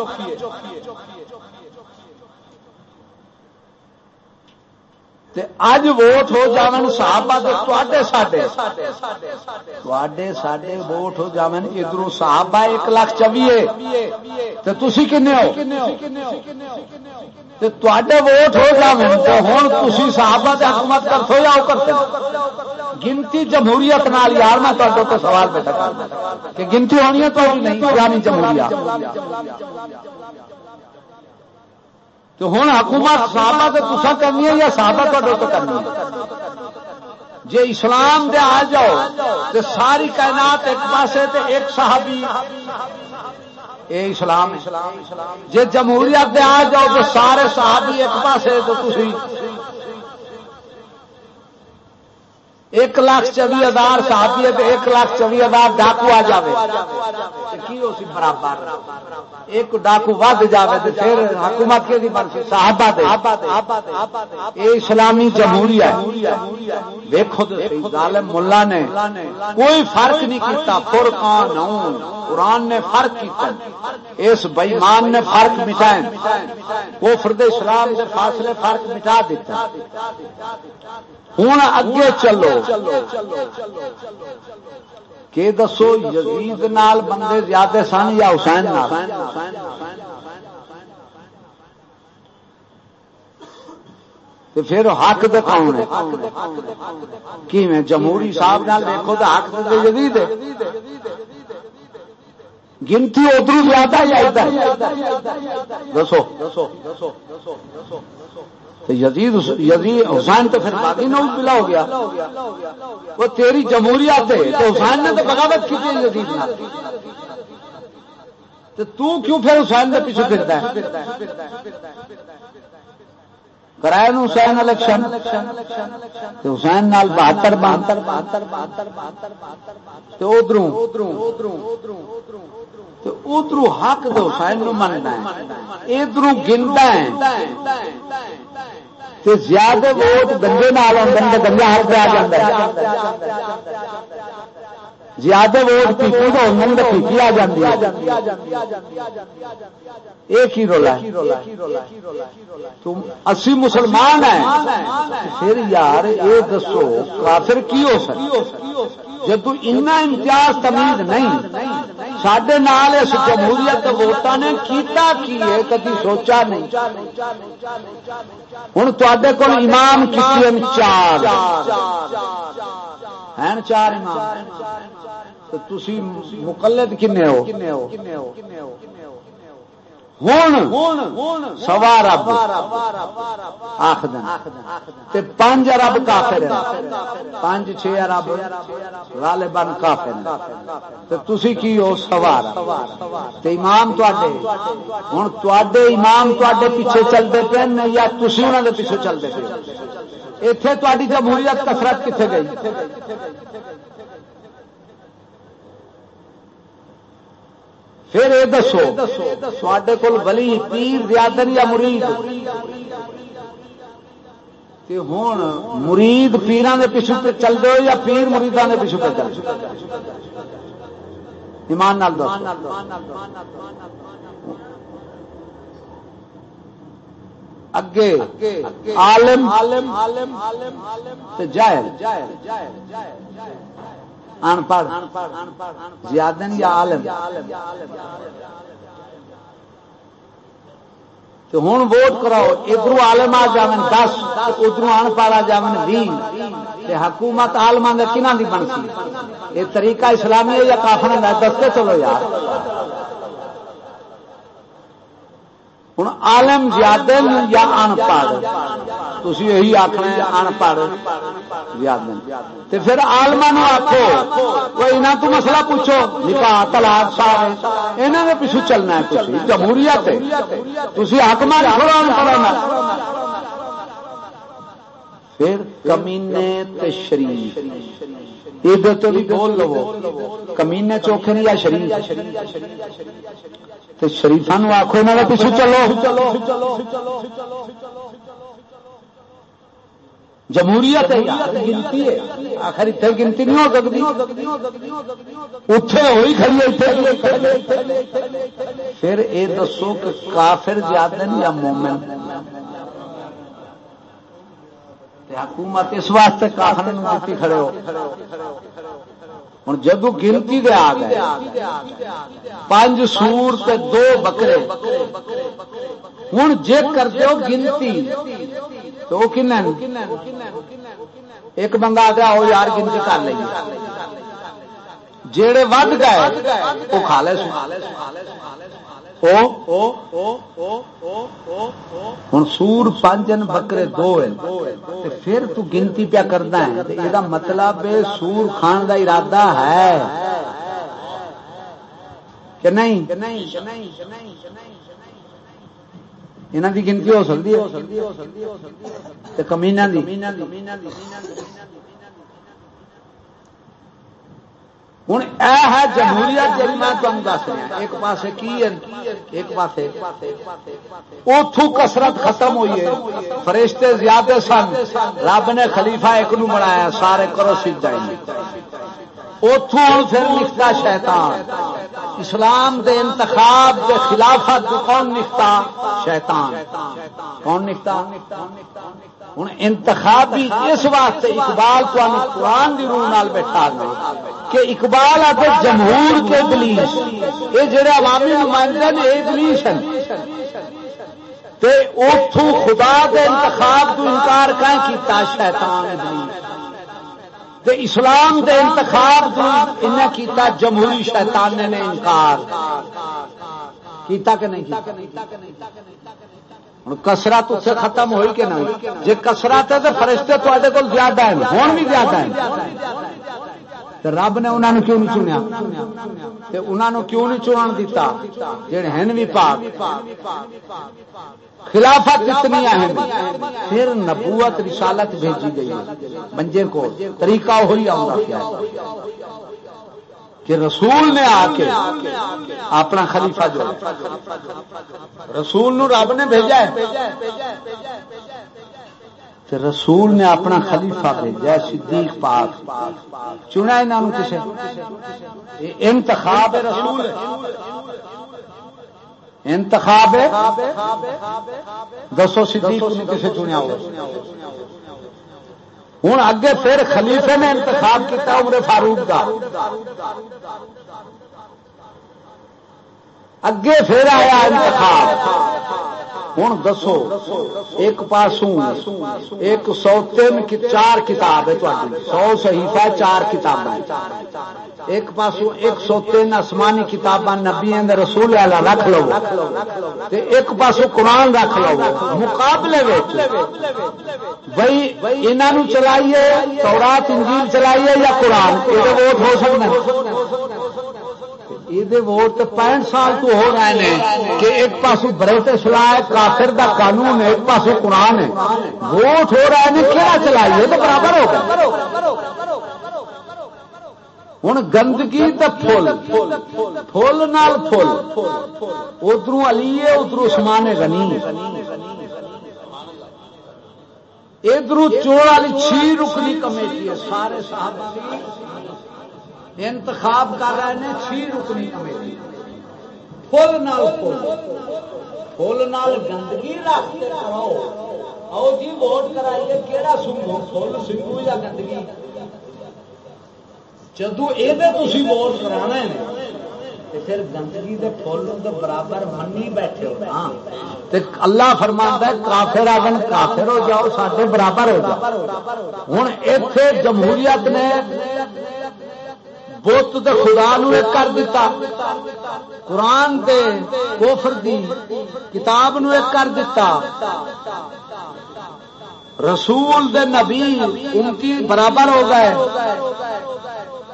اج ووٹ ہو جان صحابہ تے ساڈے۔ تے ساڈے ووٹ ہو جان ادھر صحابہ ایک لاکھ چویے تے تسی کنے ہو؟ تے تے ووٹ ہو جان تے ہن تسی صحابہ تے حکومت کرتے یا او کرتے؟ گنتی جمہوریت نال یار میں تہاڈے تو سوال بیٹھا کر کہ گنتی ہونی ہے تو نہیں پرانی جمہوریت۔ تو ہوں حکومت صحابہ تو تصا کرنی ہے یا صحابہ تو کرنی ہے؟ جی اسلام دے آ جاؤ تو ساری کائنات ایک پاسے تے ایک صحابی۔ اے اسلام جی جمہوریت دے آ جاؤ تو سارے صحابی ایک پاسے تو تھی ایک لاکھ چوی ہزار صحابی ہے ایک لاکھ چوی ہزار ڈاکو آ جائے برابر؟ ایک ڈاکو ود جائے تو پھر حکومت کے یہ اسلامی جمہوریت دیکھو ظالم ملا نے کوئی فرق نہیں کیتا فرقان قرآن نے فرق کیتا۔ اس بئیمان نے فرق مٹائے وہ فرد اسلام کے فاصلے فرق مٹا دیتا۔ ہوں اگے چلو۔ کہ دسو یزید نال بندے زیادہ سن یا حسین نال؟ پھر حق دکھاؤ کی میں جمہوری صاحب نال دیکھو تو حق جدید گنتی ادھر زیادہ یا ادھر؟ دسو دسو دسو دسو دسو۔ یزید یزید حسین تو پھر باقی نوز بلا ہو گیا۔ وہ تیری جمہوریت ہے، تو حسین نے تو بغاوت کی تھی یزید نے تو تو کیوں پھر حسین کے پیچھے پھرتا ہے؟ کرائے حسین الیکشن۔ تو حسین نال بہتر بہتر بہتر بہتر بہتر ادھر ادھر حق دو حسین مننا ہے ادھر گنتا ہے۔ زیادہ ووٹ گندے نال آدھے گندے ہر پہ آ جائے زیادہ ووٹ پیپل تو ان پیپی آ جاتی ایک ہی رولا تم اسی مسلمان ہیں۔ پھر یار یہ دسو، کافر کی ہو سکتی جب اتنا امتیاز تمیز نہیں سڈے نال اس جمہوریت ووٹان نے کیتا کی ہے، کدی سوچا نہیں۔ ہوں تے کول امام کی چار۔ ہیں چار امام تو تھی مقلد کنے ہو؟ ہوں سوا رب آخ دن پانچ ارب کافر پانچ چھ ارب بن کافر تھی کی ہو سوار امام ہوں تے امام تے پیچھے چلتے پے یا تھی انہوں کے پیچھے چلتے پے اتے تاری جمہوریت کسرت کتنے گئی پھر یہ دسو تے کول ولی پیر زیادہ یا مرید؟ ہوں مرید پیران کے پیچھو پہ چل دو یا پیر مریدان کے پیچھو پہ چل ایمان نال اگے عالم عالم عالم عالم جائر ان پڑھ زیادہ یا عالم۔ تو ہوں ووٹ کراؤ ادھر آلم آ جائیں دس ادھر ان پڑھ آ جائیں بھی حکومت آلما کنہ کی بن یہ طریقہ اسلامی ہے یا کافر دستے چلو یار۔ ہوں آلم زیادہ یا ان پڑھ تھی یہی آخنا ان پڑھ زیادہ پھر آلما آخو کوئی نہ تو مسئلہ پوچھو۔ نکاح تلاق صاحب یہاں کے پیچھو چلنا ہے جمہوریت تھی حکم رکھو ان پڑھنا پھر کمینے شریف۔ ادھر تو بھی بول لو۔ کمینے چوکھے یا شریف؟ شریفان آخو یہاں کا پیچھے چلو۔ جمہوریت گنتی ہے۔ آخر اتنے گنتی نہیں ہو سکتی۔ اتے ہوئی کھڑی پھر یہ دسو کہ کافر زیادہ یا مومن؟ حکومت اس واسطے کافر گنتی کھڑے ہو۔ ہوں جدو گنتی دے آ گئے پانچ سور تے دو بکرے۔ ہوں جے کر دو گنتی تو وہ کن ایک بندہ آ گیا وہ یار گنتی کر لیں جڑے ود گئے وہ کھا لے ہوں سور پانچ بکرے دو پھر تو گنتی پیا کرنا ہے یہ مطلب سور کھان کا ارادہ ہے۔ کہ نہیں؟ یہاں کی گنتی ہو سکتی ہے کمینا ہوں یہ ہے جمہوریت جی میں تمہیں دس رہا ایک پاس کی ایک پاس اتو کسرت ختم ہوئی ہے فرشتے زیادہ سن رب نے خلیفہ ایک نو بنایا سارے کرو سیدھا اتوں پھر لکھتا شیطان۔ اسلام دے انتخاب دے خلافت کون لکھتا شیطان۔ کون لکھتا ہوں انتخابی اس واسطے اقبال تو قرآن کی روح نال بیٹھا گئے کہ اقبال آتے جمہور کے دلیش یہ جڑے عوامی نمائندے نے یہ دلیش ہیں اتو خدا دے انتخاب تو انکار کہیں کیتا؟ شیطان دلیش تے اسلام دے انتخاب انہیں کیتا جمہوری شیطان نے انکار۔ کیتا کہ نہیں کیتا؟ ہوں کسرت اتنے ختم ہوئی کہ نہیں؟ جی کسرت ہے تو فرشتے تے کو زیادہ ہیں ہوں بھی زیادہ ہیں۔ رب نے انہوں نے کیوں نہیں چنیا؟ انہوں نے کیوں نہیں چنان دیتا جڑے ہیں بھی پاک۔ خلافت جتنی ہیں پھر نبوت رسالت بھیجی گئی بنجے کو طریقہ وہی آؤں گا کہ رسول نے آ کے اپنا خلیفہ جو رسول نو رب نے بھیجا ہے۔ رسول نے اپنا خلیفہ بھیجا صدیق پاک۔ چنا انہوں کسی انتخاب رسول انتخاب دسو صدیق کسی چنیا ہو۔ ہوں اگے پھر خلیفے نے انتخاب کیا عمر فاروق کا اگے پھر آیا انتخاب۔ ہوں دسو، ایک پاسوں، ایک سو تین چار کتاب ہے سو صحیفہ چار کتاب ایک پاسوں ایک سو تین آسمانی کتاب نبی رسول والا رکھ لو۔ ایک پاسوں قرآن رکھ لو۔ مقابلے بھائی انہوں چلائیے، تورات، انجیل چلائیے یا قرآن ووٹ ہو سکتا یہ ووٹ پینٹ سال تو ہو رہے ہیں کہ ایک پاس برٹش لا ہے کافر دا قانون ہے ایک پاس قرآن ہے ووٹ ہو رہا ہے کیا چلائیے تو برابر ہو ہوں گندگی تو فل فل نال فل ادھر علی ہے ادھر سمان غنی ادھر چوڑ والی چھ رکنی کمیٹی ہے سارے صاحب انتخاب کر رہے ہیں چھ رکنی کمیٹی فل نال فل نال گندگی رکھتے آؤ جی ووٹ کرائیے کہڑا سنگو فل سنگو یا گندگی؟ جدو یہ ووٹ کرا پھر گندگی دے فل برابر منی بیٹھے ہو۔ ہاں۔ اللہ فرما کافر آگن کافر ہو جاؤ سارے برابر ہو جاؤ۔ ہوں اتے جمہوریت نے بت دے خدا نو کر دیتا قرآن دے کوفر دی کتاب نو ایک کر دیتا رسول دے نبی ان کی برابر ہو گئے۔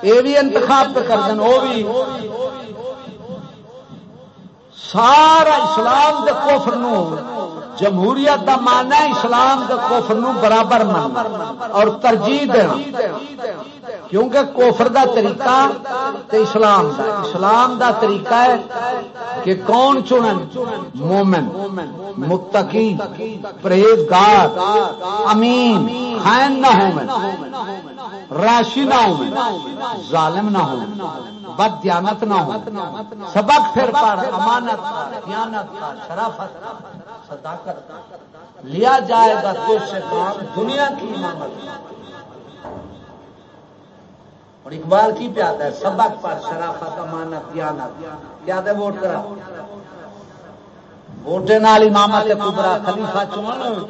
یہ بھی انتخاب کر دیں وہ بھی سارا اسلام دے کوفر نو جمہوریت کا ماننا اسلام کے کوفر نو برابر من اور ترجیح دینا۔ کیونکہ کوفر دا طریقہ تے اسلام دا۔ اسلام دا طریقہ ہے کہ کون چنن؟ مومن، متقی، پرہیزگار، امین، خائن نہ ہو راشی نہ ہو ظالم نہ ہو بد دیانت نہ ہو سبق پھر پر امانت دیانت شرافت۔ صداقت لیا جائے گا تو سے کام دنیا کی امانت اور اقبال کی پیادا ہے، سبق پر شرافت، امانت، دیانت۔ کیا دے ووٹ کرا ووٹے نال امامت کبرا، خلیفہ چون۔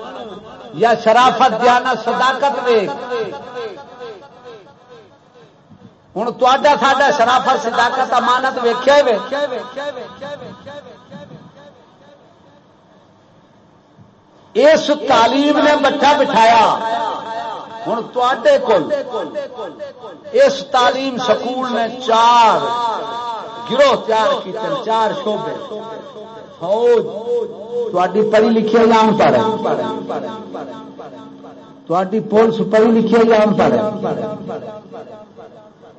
یا شرافت، دیانت، صداقت ویک ہوں تا ساڈا شرافت، صداقت، امانت ویخیا اس تعلیم نے بٹھا بٹھایا۔ ہوں تے اس تعلیم سکول نے چار گروہ تیار کیتے چار شوبے فوج تھی پڑھی لکھی جان پڑھ تھی پولیس پڑھی لکھی جان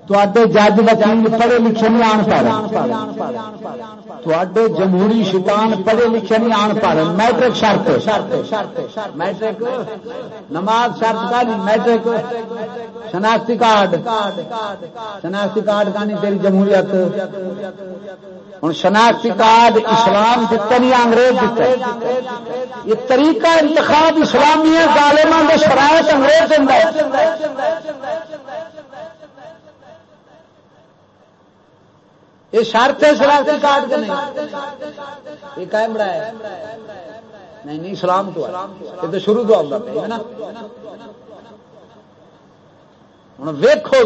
پڑھ جج وکیل پڑھے لکھے نہیں آن پڑ تے جمہوری شیطان پڑھے لکھے نہیں آن پڑ میٹرک شرط۔ میٹرک۔ نماز شرط کا نہیں، میٹرک۔ شناختی کارڈ۔ شناختی کارڈ کا نہیں تیری جمہوریت۔ ہوں شناختی کارڈ اسلام دیتے نہیں، انگریز دیتے یہ طریقہ انتخاب اسلامی ہے ظالمان کے شرائط انگریز یہ شرط ہے شرارتی کارڈ کے نہیں یہ قائم بڑا ہے۔ نہیں نہیں اسلام تو یہ تو شروع تو آتا ہے نا۔ ہوں ویکو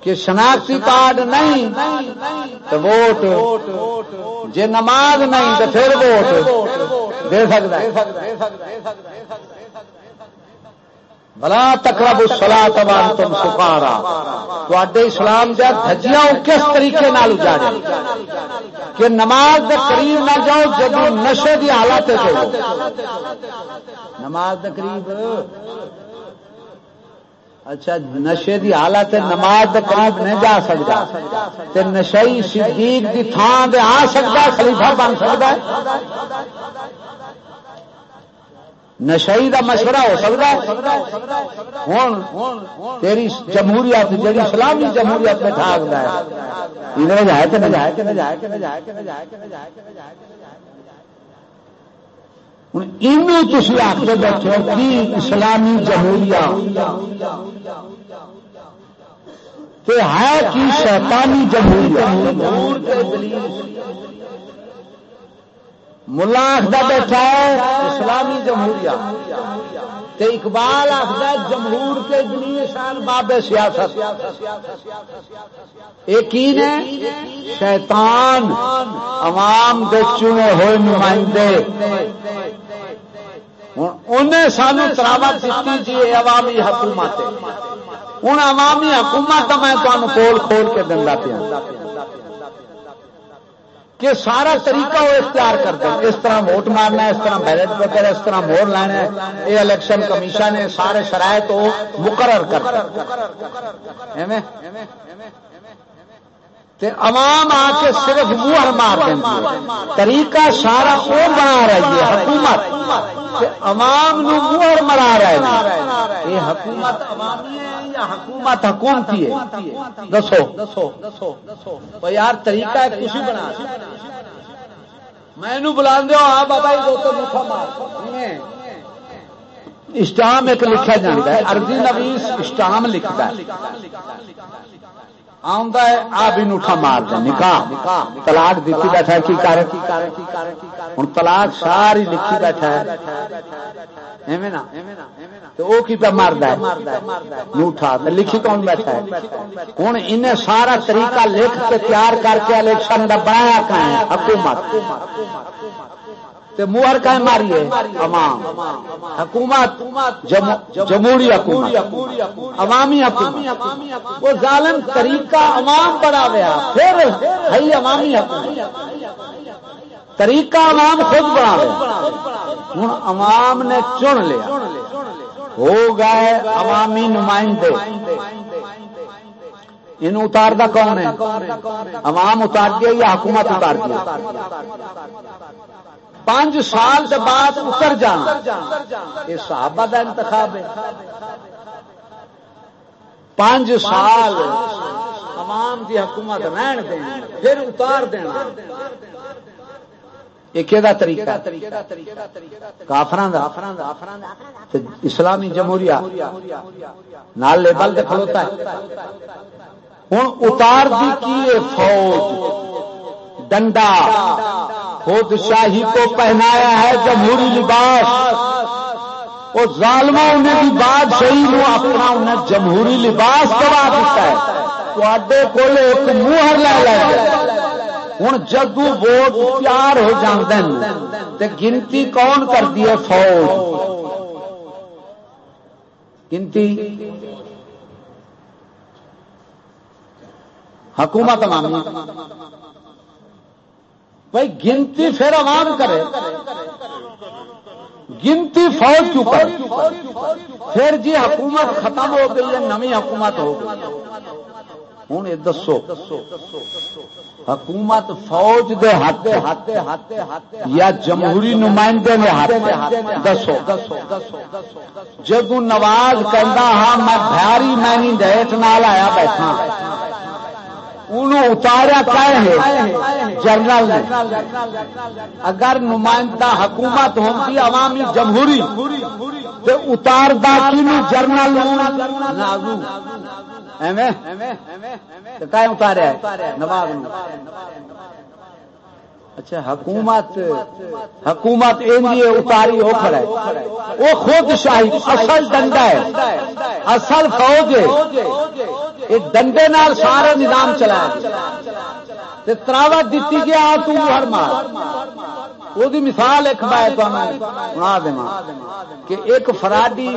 کہ شناختی کارڈ نہیں تو ووٹ۔ جی نماز نہیں تو پھر ووٹ۔ دے سکتا بلا تقرب سلا تبان تم سکارا تے اسلام دیا دجیاں کس طریقے نال اجاڑے. کہ نماز دے قریب نہ جاؤ جب نشے کی حالت نماز دے قریب. اچھا نشے دی حالت نماز دے قریب نہیں جا سکتا تے نشئی صدیق دی تھان دے آ سکتا خلیفہ بن سکتا ہے. نشائی کا مشورہ ہو سکتا ہے؟ ہوں تیری جمہوریت جی اسلامی جمہوریت میں ٹھاک ہے۔ ادھر جائے کہ نہ جائے کہ نہ جائے کہ نہ جائے کہ نہ جائے کہ نہ جائے کہ نہ جائے کہ ہوں تھی آخر بیٹھے کی اسلامی جمہوریہ ہے کی شیطانی جمہوریہ ملا آخر بیٹھا ہے، اسلامی جمہوریہ۔ تے اقبال آخر جمہور کے دنیا شان باب سیاست۔ ایک نے؟ شیطان۔ عوام کے چنے ہوئے نمائندے۔ انہیں سانو تراوت دیتی جی عوامی حکومت ہوں عوامی حکومت میں تمہیں کول کھول کے دن پیا۔ کہ سارا طریقہ وہ اختیار کر دیں اس طرح ووٹ مارنا ہے اس طرح بیلٹ پیپر اس طرح مور لینا ہے یہ الیکشن کمیشن نے سارے شرائط وہ مقرر کر تے عوام آ کے صرف موہر مار دیں طریقہ سارا وہ بنا رہی ہے؟ حکومت۔ عوام نو موہر مرا رہے ہیں یہ حکومت عوامی ہے یا حکومت حکومتی ہے؟ دسو۔ دسو دسو دسو یار، طریقہ ہے کچھ بنا میں بلا دو ہاں بابا اسٹام ایک لکھا جاتا ہے۔ ارضی نویس اسٹام لکھتا ہے۔ آ بھی مار دیں، نکاح۔ تلاک دیتی بیٹھا کی کر ہوں تلاک ساری لکھی بیٹھا ہے۔ کی پہ لکھی کون بیٹھا ہے؟ ہوں انہیں سارا طریقہ لکھ کے تیار کر کے الیکشن کا بنایا حکومت۔ موہر کا ماریے عوام حکومت جمہوری حکومت۔ عوامی حکومت۔ وہ ظالم طریقہ عوام بڑا گیا۔ پھر ہے عوامی حکومت۔ طریقہ عوام خود بڑا گیا۔ ہوں عوام نے چن لیا۔ ہو گئے عوامی نمائندے۔ ان اتار کون ہے؟ عوام اتار دیا یا حکومت اتار دیا؟ پانچ سال کے بعد اتر جانا۔ یہ صحابہ کا انتخاب ہے۔ پانچ سال عوام کی حکومت رہن دینا، پھر اتار دینا۔ طریقہ؟ کافر اسلامی جمہوریہ نال لیبل کھلوتا ہے۔ ہوں اتار دی کی فوج؟ ڈنڈا۔ خود شاہی کو پہنایا ہے جمہوری لباس۔ وہ ظالمہ انہیں بھی بات صحیح ہو اپنا انہیں جمہوری لباس کروا دیتا ہے۔ تے کول ایک منہ لے لے۔ ہوں جدو ووٹ تیار ہو جاتے ہیں گنتی کون کرتی ہے؟ فوج۔ گنتی؟ حکومت مانگی۔ بھائی گنتی پھر عوام کرے۔ گنتی فوج کیوں پھر جی حکومت ختم ہو گئی ہے، نمی حکومت ہو گئی ہوں، یہ دسو۔ حکومت فوج دے ہاتھ ہاتھ یا جمہوری نمائندے نے ہاتھ دسو۔ جدو نواز کہہ ہاں میں بھاری میں نہیں ڈیٹ نال آیا بیٹھا۔ اتاریا ہے جنرل نے۔ اگر نمائندہ حکومت ہوتی عوامی جمہوری تو اتار دا جرنل اتاریا نواب اچھا حکومت حکومت اتاری ہو کھڑا ہے۔ وہ خود شاہی اصل ڈنڈا ہے۔ اصل فوج ہے۔ یہ ڈنڈے نال سارے نظام چلایا تراوت دیتی گیا تو ہر مار۔ وہ مثال ایک بائے سنا دا کہ ایک فراڈی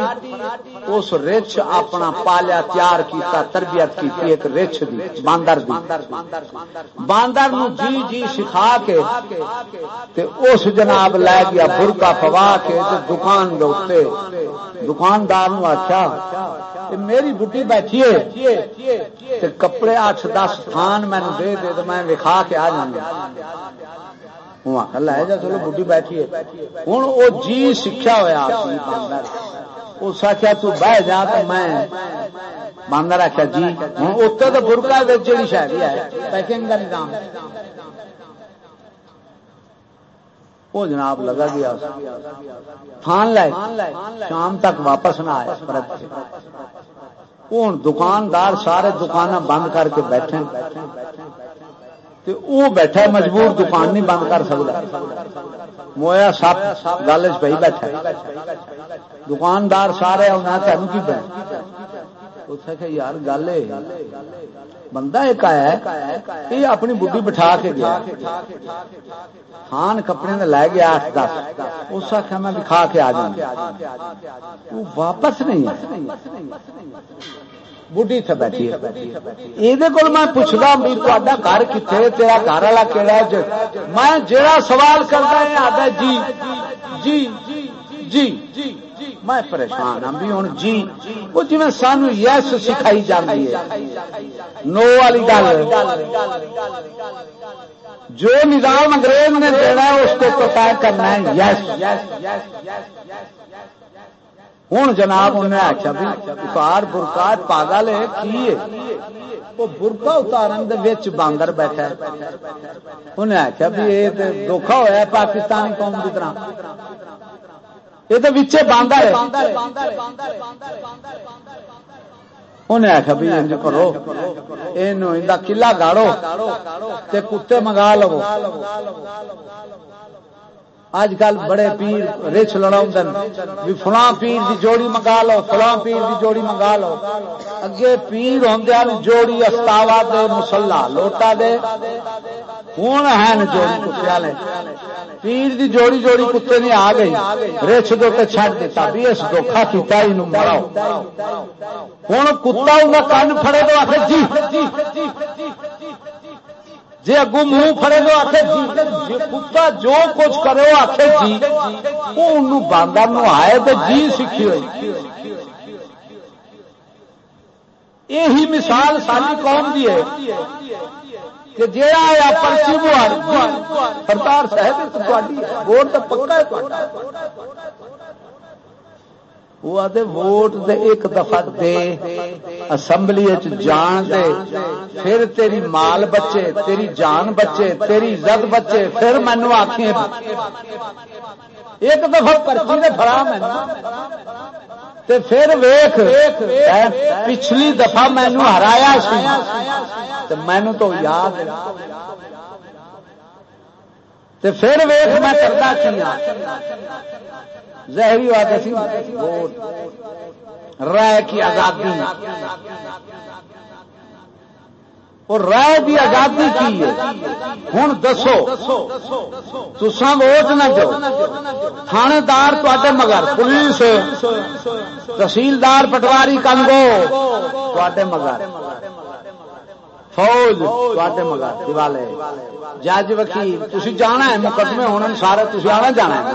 اس رچ اپنا پالیا تیار کیتا، تربیت کی ایک رچ دی، باندر دی۔ باندر نو جی جی سکھا کے تے اس جناب لے گیا برکا پوا کے دکان دے دکاندار نو آخیا میری بٹی بیٹھی ہے کپڑے اٹھ دس تھان مینو دے دے تو میں لکھا کے آ جانا لے جا، چلو بڈی بیٹھی ہوں وہ جی سیکھا ہوا اس آخیا تہ جا تو میں باندر آخیا جی ہوں اتنے تو برکا جی شاید ہے، پیکنگ کا نظام۔ وہ جناب لگا گیا۔ تھان لائے شام تک واپس نہ آیا ہوں دکاندار سارے دکان بند کر کے بیٹھے وہ بیٹھا مجبور دکان نہیں بند کر سکتا۔ مویا سپ گل پہ بیٹھا دکاندار سارے تین کی پہ یار گل بندہ ایک آیا یہ اپنی بڈی بٹھا کے گیا خان کپڑے نے لے گیا آٹھ دس اس آخر میں دکھا کے آ جاؤں وہ واپس نہیں بڑھی تھے بیٹھی یہ میں پوچھتا بھی تا گھر کتنے تیرا گھر والا کہڑا میں جڑا سوال کرتا ہے آتا جی جی جی میں پریشان ہوں بھی ہوں جی۔ وہ جی میں سانو یس سکھائی جاتی ہے۔ نو والی گل۔ جو نظام انگریز نے دینا ہے، اس کو پتا کرنا ہے، یس۔ ہوں جناب انہیں آخیا بھی اتار برکا پاگل ہے، کی وہ برکا اتارن باندر بیٹھا انہیں آخیا بھی، یہ دھوکھا ہوا پاکستانی قوم کی طرح۔ یہ تو ہے۔ انہیں آخیا بھی انج کرو۔ یہ کلا گاڑو کتے منگا لو۔ اج کل بڑے پیر رچ لڑا بھی فلاں پیر دی جوڑی منگا لو، فلاں پیر دی جوڑی منگا لو۔ اگے پیر ہوں جوڑی استاوا دے مسلا لوٹا دے۔ ہوں ہے جوڑی کتے والے؟ پیر دی جوڑی جوڑی کتے نے آ گئی۔ رچ دو کے چڈ دیتا، بھی اس دھوکھا کیا مراؤ۔ ہوں کتا کن فڑے تو آخر جی۔ جی اگو منہ فڑے تو آخ جی۔ کتا جو کچھ کرے وہ آخ جی۔ وہ باندر آئے تو جی سیکھی ہوئی۔ یہی مثال ساری قوم کی ہے۔ کہ جہاں آیا پرچی بہار سرکار صاحب ووٹ تو پکا ہے وہ آتے ووٹ دے ایک دفعہ دے، اسمبلی جان دے، پھر تیری مال بچے، تیری جان بچے، تیری عزت بچے، پھر مینو آخ ایک دفعہ پرچی دے فرا میں پھر ویخ پچھلی دفعہ مینو ہرایا سی مینو تو یاد پھر ویخ میں کرتا کیا زہری بات سی۔ رائے کی آزادی۔ اور رائے کی آزادی کی ہے۔ ہوں دسو۔ تسا ووٹ نہ دو۔ تھانے دار تے مگر پولیس تحصیلدار پٹواری کنگو۔ تے مگر۔ فوج تے مگر۔ دیوالے۔ جج وکیل تھی جانا ہے، مقدمے ہونے سارے تھی آنا جانا ہے۔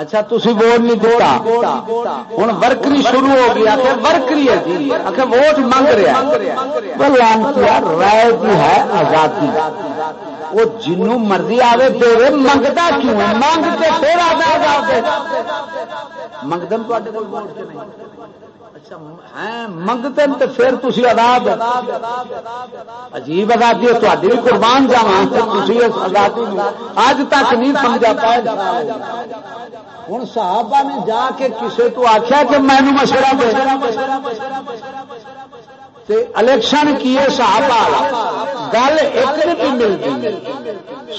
اچھا تھی ووٹ نہیں دیتا۔ ہوں ورکری شروع ہو گیا، آخر ورکری ہے جی۔ اچھا ووٹ منگ رہا رائے کی ہے آزادی۔ وہ جنوں مرضی آوے دے منگتا کیوں ہے؟ منگ کے پھر آزاد منگدن اچھا منگتے تو پھر تھی آزاد عجیب آزادی ہے تاری بھی قربان جانا تھی آزادی اج تک نہیں سمجھا پایا ہوں صحابہ نے جا کے کسی تو آخیا کہ میں مشورہ دے۔ الیکشن کیے صحابہ گل ایک نہیں ملتی۔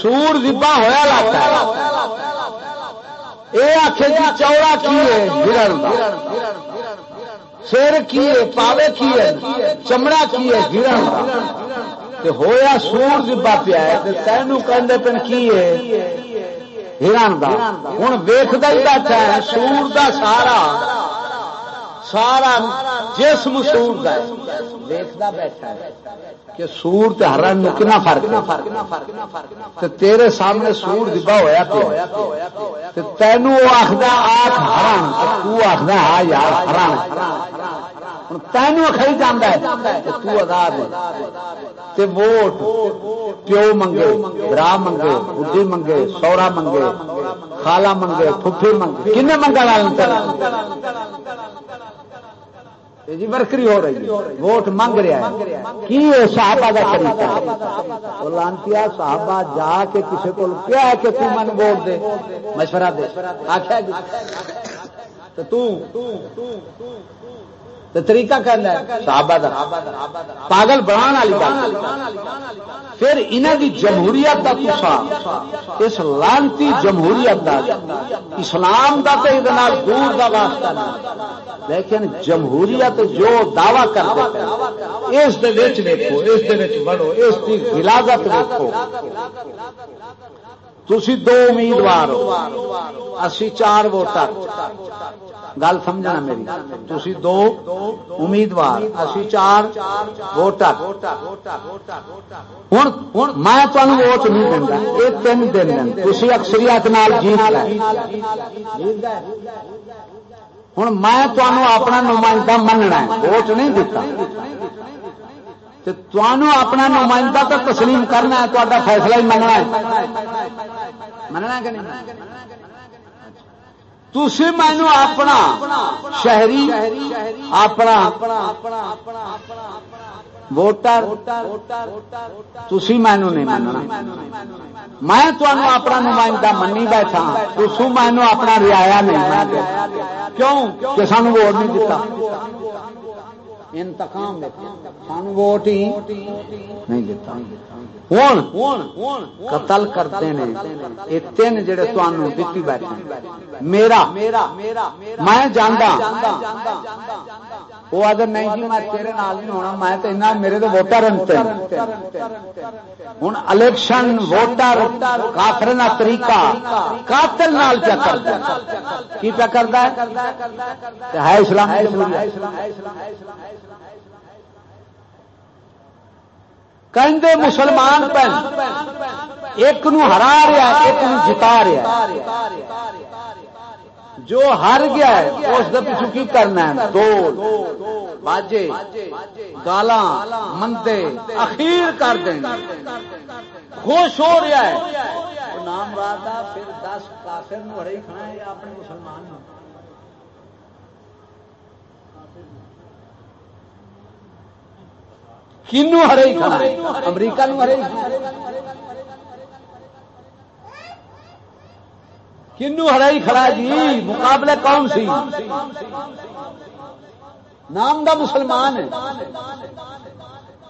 سور دبا ہوا لاتا یہ آخے جی چوڑا کیے گرن سر کی ہے، پاوے کی ہے، چمڑا کی ہے گرن ہویا سور جبا پیا تینوں کہنے پن ہے؟ ہرن کا ہوں ویختا ہی بیٹھا ہے سور کا سارا سارا جسم سور کا ویختا بیٹھا ہے کہ سور ہرن کنا فرق تیرے سامنے سور دبا ہوا پیا تینوں آخر آخ ہرن تو آخر ہاں یار ہرن تینوں کھائی جانا ہے تو آزاد ووٹ پیو منگے، برا منگے، بڈی منگے، سورا منگے، خالا منگے پھوپھی منگے کن منگا جی برکری ہو رہی ہے۔ ووٹ منگ رہا ہے۔ کی وہ صحابہ کا طریقہ؟ وہ لانتیا صحابہ جا کے کسی کو کیا ہے کہ تم من ووٹ دے۔ مشورہ دے۔ آخیا جی۔ تو تو طریقہ کرنا صحابہ دا۔ پاگل بنا والی بات پھر انہوں کی جمہوریت کا کسا اس لانتی جمہوریت دا، اسلام دا تو یہ دور دا واسطہ نہیں۔ لیکن جمہوریت جو دعوی کرتے اس دیکھو اس بڑھو اس کی غلاظت دیکھو تھی دو امیدوار ہو، اسی چار ووٹر۔ گل سمجھنا میری۔ تھی دو امیدوار، اسی چار ووٹر۔ ہوں میں تمہیں ووٹ نہیں دینا یہ تین دن تھی اکثریت جیت ہوں میں تمہوں اپنا نمائندہ مننا ووٹ نہیں دتا۔ اپنا نمائندہ تو تسلیم کرنا ہے تا فیصلہ ہی مننا ہے۔ مننا کہ نہیں؟ تھی مینو اپنا شہری، اپنا ووٹر تھی مینو نہیں مننا۔ میں تمہوں اپنا نمائندہ منی بیٹھا ہاں۔ تسو مینو اپنا ریا نہیں کیوں؟ کہ سانو ووٹ نہیں دیتا انتقام سان ووٹ ہی نہیں دیتا۔ ہوں قتل کرتے ہیں یہ تین جڑے تمہوں دیتی بیٹھے میرا۔ میں جانا وہ اگر نہیں جی میں تیرے نال نہیں ہونا میں تو اتنا میرے تو ووٹر ہوں الیکشن ووٹر کافر طریقہ قاتل نال پیا کرتا ہے کی پیا کرتا ہے اسلام کہندے مسلمان پہ ایک نو ہرا رہا ایک نو جتا رہا جو ہر گیا ہے اس پیچھو کی کرنا ہے؟ دو باجے گالا مندے اخیر کر دیں خوش ہو رہا ہے۔ نام راتا پھر دس کافر نو ہڑے کھانا ہے اپنے مسلمان کنو ہرے امریکہ نو ہرے کنو ہرائی کھڑا جی مقابلے کون سی۔ نام دا مسلمان ہے۔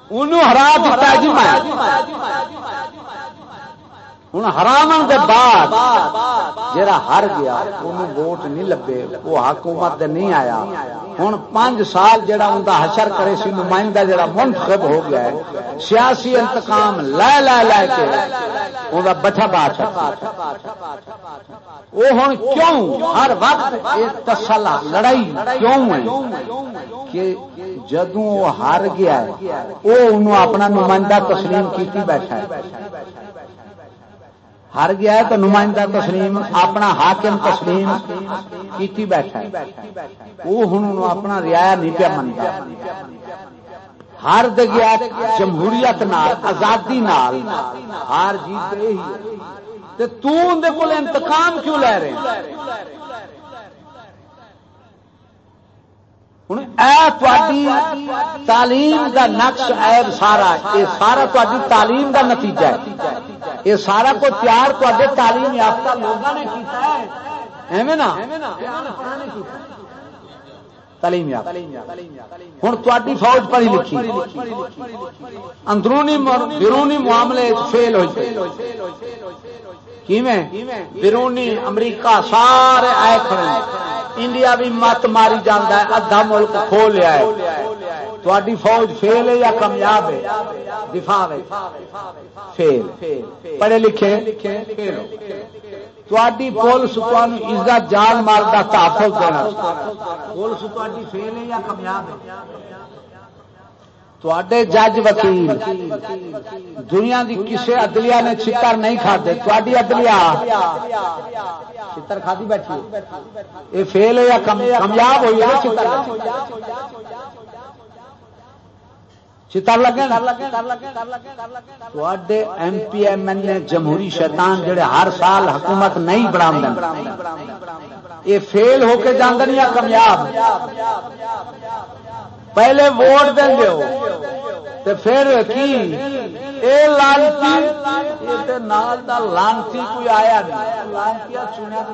انہوں ہرا دیتا جی میں ہوں ہرام کے بعد جا ہر گیا انہوں ووٹ نہیں لبے، وہ حکومت نہیں آیا۔ ہوں پانچ سال جڑا ان کا حشر کرے سی، نمائندہ جڑا منتخب ہو گیا ہے، سیاسی انتقام لے لے لے کے ان کا بچا بات وہ ہوں کیوں ہر وقت تسلا لڑائی کیوں ہے؟ کہ جدوں وہ ہار گیا ہے، وہ انہوں اپنا نمائندہ تسلیم کی بیٹھا ہے۔ ہر گیا ہے تو نمائندہ تسلیم، اپنا حاکم تسلیم کیتی بیٹھا ہے۔ وہ ہوں اپنا ریا نہیں پیا منتا۔ ہر گیا جمہوریت نال، آزادی نال، ہار جیت تو انتقام کیوں لے رہے ہوں تعلیم کا نقش ایب سارا یہ سارا تاری تعلیم کا نتیجہ ہے۔ یہ سارا کو تیار تے تعلیم یافتہ لوگوں نے ایویں نا؟ تعلیم ہوں تاری فوج پڑھی لکھی۔ اندرونی بیرونی معاملے فیل ہوئی۔ بیرونی امریکہ، سارے آئے کھڑے انڈیا بھی مت ماری جانا ہے، ادھا ملک کھو لیا ہے۔ تاری فوج فیل ہے یا کامیاب ہے؟ دفاع فیل۔ پڑھے لکھے تاری پولیس عزت جان مارتا تحفظ دینا۔ پولیس تاری فیل ہے یا کامیاب ہے؟ جج وکیل دنیا دی کسی عدلیا نے چتر نہیں کھدے تاری عدلیا چتر کھدی بیٹھی یہ فیل یا کامیاب ہوئی ہے؟ چتر چتر لگے M P M L A جمہوری شیطان جڑے ہر سال حکومت نہیں بنا یہ فیل ہو کے جاندن یا کامیاب؟ پہلے ووٹ دیں گے تو پھر کی؟ اے لانتی نال دا لانتی کوئی آیا نہیں۔ لانتی چنیا تو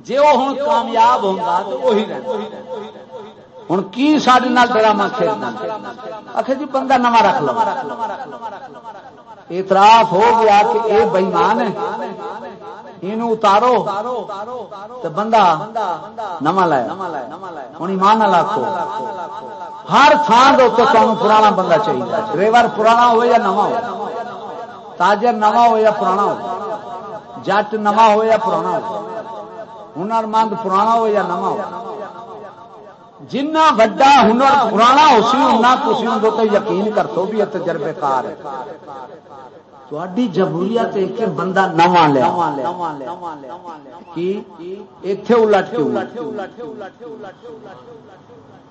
جی وہ ہوں کامیاب ہوگا تو وہی ہوں کی سارے ڈرامہ کھیلنا؟ آخر جی بندہ نواں رکھ لو۔ اعتراف ہو گیا کہ یہ بئیمان ہے۔ یہ اتارو تو بندہ نواں لایا ہوں ایمان لاکھو ہر تھان دو تو تمہیں پرانا بندہ چاہیے ڈرائیور پرانا ہو یا نواں ہو تاجر نواں ہو یا پرانا ہو جٹ نواں ہو یا پرانا ہو ہنر مند پرانا ہو یا نواں ہو جنا وڈا ہنر پرانا ہو سی اُنہ تھی اندر یقین کر سو بھی تجربے کار ہے۔ تھی جمہوریت ایک بندہ نواں لیا۔ کی؟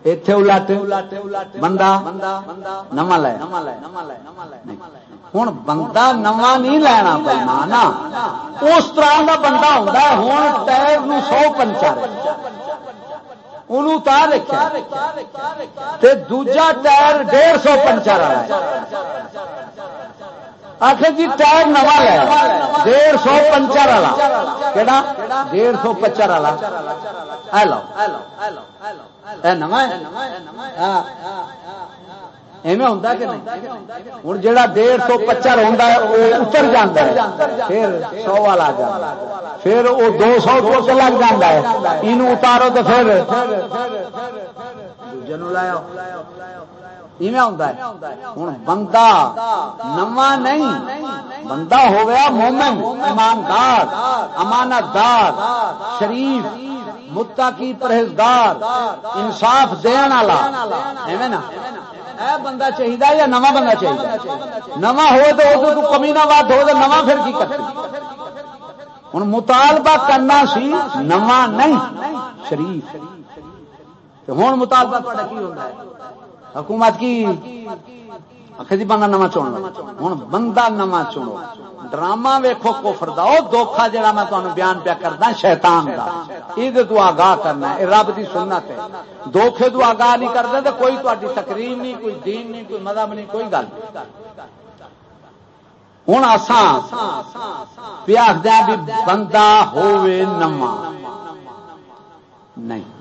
الٹ الٹ بندہ نواں لایا ہوں بندہ نواں نہیں لینا پڑنا نا اس طرح کا بندہ ہوتا ہے ہوں ٹائر نو سو پنچر۔ اتار رکھا دوجا ٹائر ڈیڑھ سو پنچر والا آخر جی ٹائر نواں لیا ڈیڑھ سو پنچر والا۔ کہڑا ڈیڑھ سو پچر والا۔ ہلو نواں ہاں۔ ایویں ہوں کہ نہیں؟ ہوں جا ڈیڑھ سو پچر ہوں وہ اتر جاتا ہے۔ پھر سو والا جا پھر وہ دو سو تو لگ جا ہے۔ یہ اتارو تو پھر۔ لایا ہوں بندہ نواں نہیں، بندہ ہو گیا مومن، ایماندار امانت دار شریف متا کی پرہیزگار، انصاف دن والا۔ ایویں نا۔ بندہ چاہیے یا نواں بندہ چاہیے نواں ہو تو کمی نہ بات ہو تو نواں پھر کی کرتے؟ ہوں مطالبہ کرنا سی، نواں نہیں، شریف۔ ہوں مطالبہ کی ہوتا ہے؟ حکومت کی جی بندہ نواں چن ہوں بندہ نواں چنو ڈرامہ ویکو کفر دا۔ دھوکھا جڑا میں تمہیں بیان پیا کرنا شیطان دا۔ یہ تو آگاہ کرنا ہے۔ رب کی سنت ہے۔ دھوکھے تو آگاہ نہیں کرتے تو کوئی تاری تقریر نہیں، کوئی دین نہیں، کوئی مذہب نہیں، کوئی گل ہوں آسان پیاس دیا بھی بندہ ہوے نواں نہیں۔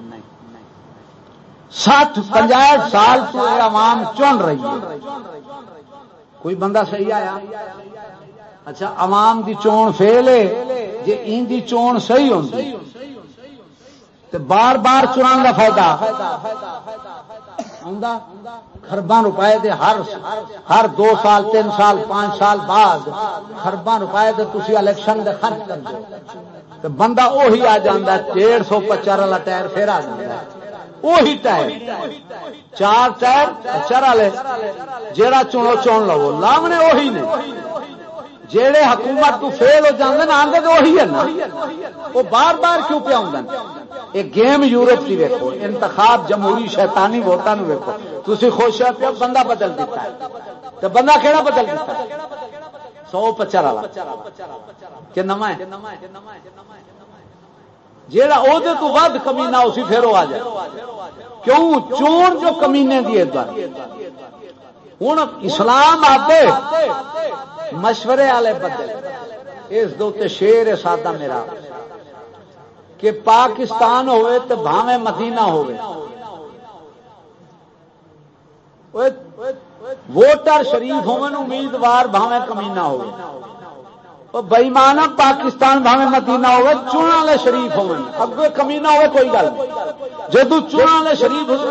سات پنجاب سال تو عوام چن رہی ہے۔ کوئی بندہ صحیح آیا؟ اچھا عوام دی چون فیل ہے۔ جی ان دی چون صحیح ہوتی تو بار بار چنان کا فائدہ۔ خرباں روپئے دے ہر ہر دو سال، تین سال، پانچ سال بعد خرباں روپئے دے تھی الیکشن دے خرچ کر دو۔ بندہ وہی آ جا ڈیڑھ سو پچر والا ٹائر پھر آ جائے وہی ٹائر چار ٹائر چر والے۔ جہاں چنو چون لو لاونے وہی نے۔ جہے حکومت کو فیل ہو جاتے آدھے تو وہی ہے نا۔ وہ بار بار کیوں پہ آدھے یہ گیم یورپ کی ویکو انتخاب جمہوری شیطانی ووٹان ویکو تھی خوش ہے پیا بندہ بدل دیتا ہے۔ تو بندہ کہڑا بدل دیتا ہے؟ سو پچر والا۔ کہ نما ہے جہاں وہ تو ود کمینا اسی پھر وہ آ جائے۔ کیوں؟ چون جو کمینے دی ہوں اسلام آتے مشورے والے بدل اس دے شیر ہے سادہ میرا۔ کہ پاکستان ہوئے تو بھاوے مدینہ ہوئے۔ ووٹر شریف ہوئے امیدوار بھاوے کمینا ہوئے۔ بئیمان پاکستان بھاوے مدینہ ہوئے چون والے شریف ہوئے اگے کمینا ہوئے، کوئی گل جدو چون والے شریف ہوئے۔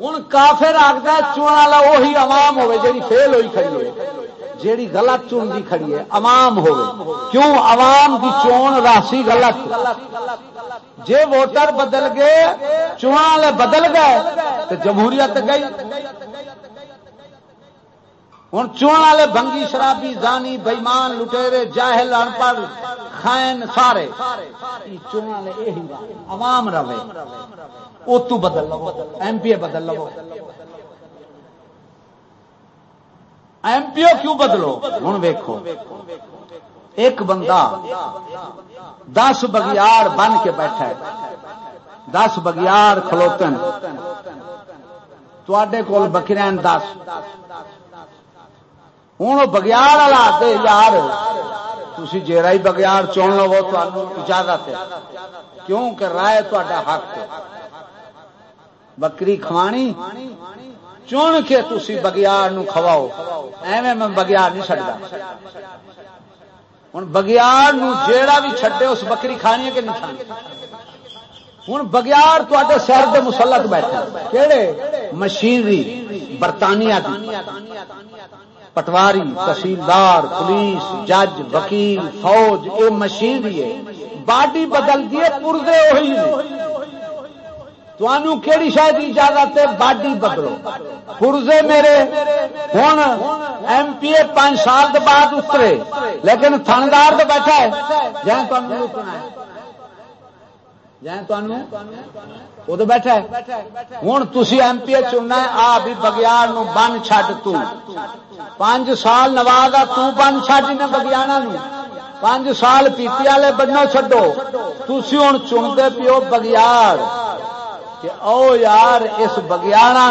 ہوں کافر آخر چون والا وہی عوام ہوے جی فیل ہوئی کھڑی ہے جیڑی غلط چون دی کھڑی ہے عوام ہوے کیوں؟ عوام دی چون راسی غلط۔ جے ووٹر بدل گئے چون والے بدل گئے تو جمہوریت گئی۔ ہوں چون والے بنگی شرابی زانی بئیمان لٹےرے جاہل ان پڑھ خائن سارے۔ چون والے عوام رہے۔ اتو بدل لو۔ ایم پی اے بدل لو۔ ایم پی او کیوں بدلو؟ ہوں ویکو ایک بندہ دس بگیار بن کے بیٹھا ہے۔ دس بگیار کھلوتن۔ تے کول بکرین دس۔ ہوں بگیار والا دے یار۔ تھی جیڑا ہی بگیار چن لو اجازت ہے۔ کیوں کہ رائے تا حق بکری کھوانی چن کے تھی بگیار کھواؤ۔ ایویں میں بگیار نہیں چڑھتا ہوں بگیار جیڑا بھی چھڈے، اس بکری کھانی ہے کہ نہیں کھانی؟ ہوں بگیار تے سر کے مسلط بیٹھے۔ کہڑے مشینری، برطانیہ پٹواری، تحصیلدار، پولیس، جج، وکیل، فوج یہ مشینری ہے۔ باڈی بدل دیے پورزے وہی کہڑی شاید اجازت ہے؟ باڈی بدلو۔ پورزے میرے ہوں ایم پی اے پانچ سال بعد اترے، لیکن تھندار تو بیٹھا ہے۔ جائیں تمہیں جی، تو بیٹھا ہوں تھی ایم پی چننا آ بھی بگیار بن چڈ تنچ سال نواز آ تن چڈ نے بگیانا پانچ سال پیتی والے بننا چڈو تھی ہوں چنتے پیو بگیار۔ کہ او یار، اس بگیاڑا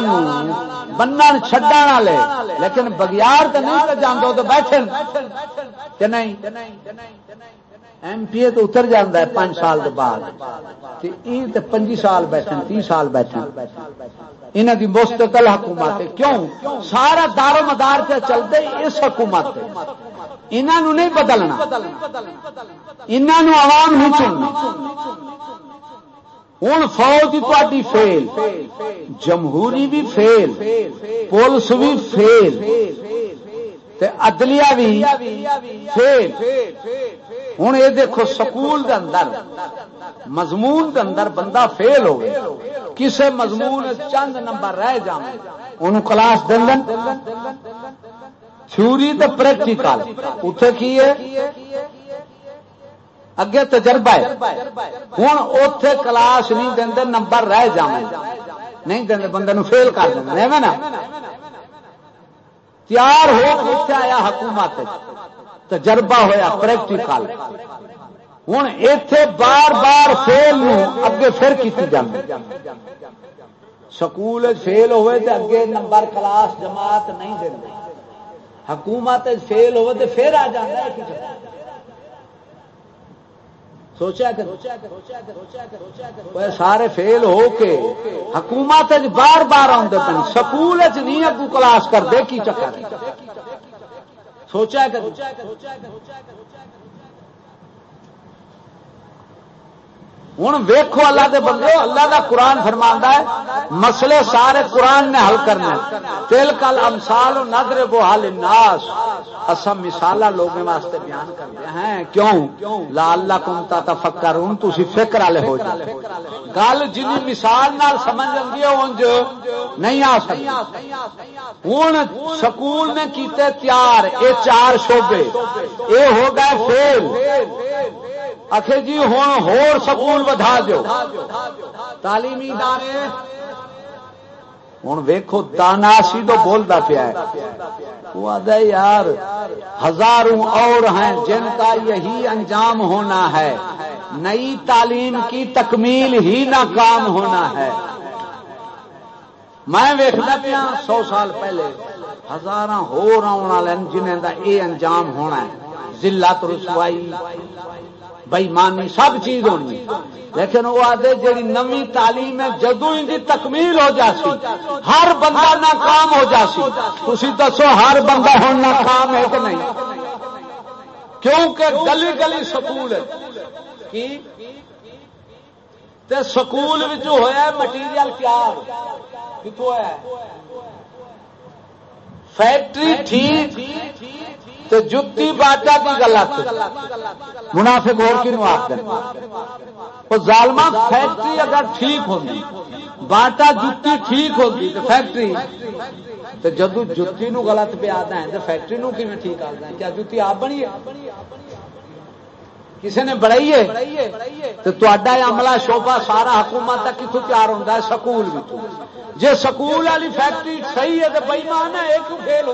بنن چڈن والے۔ لیکن بگیار تو نہیں جانا تو بیٹھے۔ کہ نہیں؟ ایم پی اے تو اتر جانا ہے پانچ سال کے بعد۔ پنجی سال بیٹھے تی سال بیٹھے انہوں کی مستقل حکومت کیوں؟ سارا دار و مدار پہ چلتے اس حکومت انہوں نہیں بدلنا۔ انہوں عوام نہیں چننا۔ ہوں فوج تھی فیل، جمہوری بھی فیل، پولیس بھی فیل۔ عدلیہ بھی فیل۔ ہوں یہ دیکھو سکول دے اندر، مضمون دے اندر بندہ فیل ہو کسے مضمون چند نمبر رہ جا ان کلاس دن تھوری تو پریکٹیکل اتنے کی ہے اگے تجربہ ہے۔ ہوں اتے کلاس نہیں دے، نمبر رہ جا نہیں دے، بندے فیل کر دیں نا؟ تیار ہو آیا حکومت تجربہ ہویا پریکٹیکل۔ ہوں اتے بار بار فیل اگے پھر کی جائے سکول فیل ہوئے تو اگے نمبر کلاس جماعت نہیں دیں حکومت فیل ہوئے تو پھر آ جائے سوچا سارے فیل ہو کے حکومت بار بار آتے پہ سکول نہیں اگو کلاس کرتے کی چکر سوچا ہوں ویکو اللہ دے بندے، اللہ دا قرآن فرما ہے، مسئلے سارے قرآن نے حل کرنا تیل کل امسال نظر بو حال ناس اصم مثال لوگوں واسطے بیان کرتے ہیں۔ کیوں؟ لا اللہ کمتا تفکر ہوں تھی فکر والے ہو جائے گل جن مثال نال سمجھ لگی انج نہیں آ سکتی۔ ہوں سکول نے کیتے تیار یہ چار شعبے۔ یہ ہو گئے فیل۔ آخر جی ہوں ہور سکول بدھا دو تعلیمی ادارے۔ ہوں ویکو دانا سی تو بولتا پیا وہ آدھا یار ہزاروں اور ہیں جن کا یہی انجام ہونا ہے۔ نئی تعلیم کی تکمیل ہی ناکام ہونا ہے۔ میں ویکنا پیا سو سال پہلے ہزار ہو جنہیں کا یہ انجام ہونا ہے۔ ضلع رسوائی۔ بےمانی سب چیز ہونی۔ لیکن وہ آدھے جی نمی تعلیم ہے جدو ان کی تکمیل ہو جاسی، ہر بندہ ناکام ہو جاسی۔ تھی دسو، ہر بندہ ہوں ناکام ہے کہ نہیں؟ کیونکہ گلی گلی سکول ہے۔ سکول ہوا مٹیریل تیار کتوں ہے؟ فیکٹری ٹھیک۔ جتی باٹا کی غلط منافق اور کی وہ ظالما فیکٹری اگر ٹھیک ہوگی باٹا جتی ٹھیک ہوگی تو فیکٹری۔ تو جدو جتی نو غلط پہ آتا ہے تو فیکٹری نو کی ٹھیک آتا ہے؟ کیا جتی آپ بنی کسی نے بڑھائی ہے؟ تو تا عملہ شوبہ سارا حکومت تک کتوں تیار ہوتا ہے؟ سکول جی سکول والی فیکٹری صحیح ہے تو بئیمان ہے، ایک فیل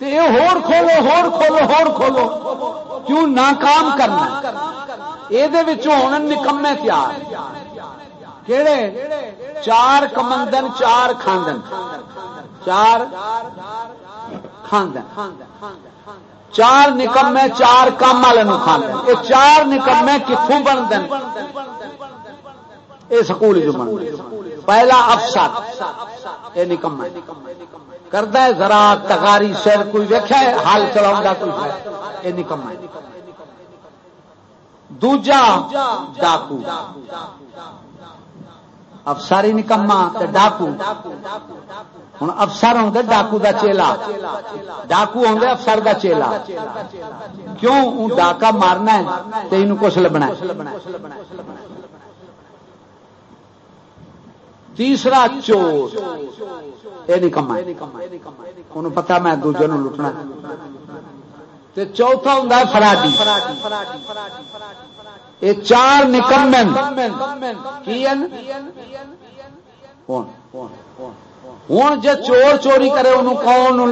ہوں ہور کھولو ہور کھولو ہور کھولو۔ کیوں ناکام کرنا؟ یہ نکمے تیار۔ کہڑے چار کمندن، چار کھاندن۔ چار کھاندن۔ چار نکمے، چار کام والے کھاندن۔ یہ چار نکمے کتوں بنتے یہ سکول پہلا افسر یہ نکم کرتا ہے، ذرا تکاری سر کوئی ویکیا ہے، حال چلا کوئی ہے۔ یہ نکم دوجا ڈاکو۔ افسر ہی نکما ڈاکو۔ ہوں افسر ہوں ڈاکو دا چیلا۔ ڈاکو ہوں افسر دا چیلا۔ کیوں؟ ڈاکا مارنا ہے تو یہ کچھ لبنا تیسرا چور. یہ نکما انہوں پتا میں دوجے نو لٹنا چوتھا ہوں فراڈی. یہ چار نکمن. ہوں جی چور چوری کرے ان کون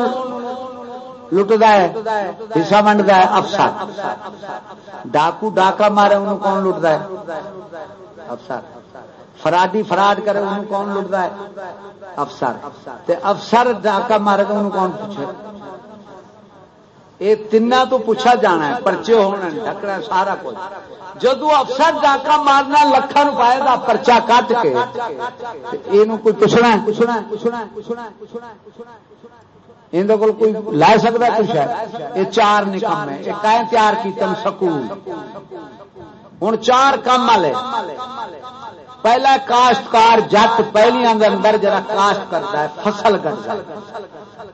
لٹتا ہے؟ حصہ منڈتا ہے افسر. ڈاکو ڈاکا مارے ان کون لٹتا ہے؟ افسر. فراڈی فراڈ کرے ان کون لٹتا ہے؟ افسر۔ افسر ڈاکا مارے تو ان کون پوچھے؟ یہ تین تو پوچھا جانا ہے، پرچے ہونا ڈکنا سارا کچھ۔ جدو افسر ڈاکا مارنا لکھان روپئے کا پرچا کٹ کے۔ یہ کوئی پوچھنا پوچھنا پوچھنا پوچھنا پوچھنا اندر کول کوئی لا سکتا کچھ ہے؟ یہ چار نکم ہے۔ یہ تیار کیتے سکول۔ ہوں چار کام والے۔ پہلا کاشتکار جت پہلے اندر جرا کاشت کرتا ہے، فصل کرتا ہے۔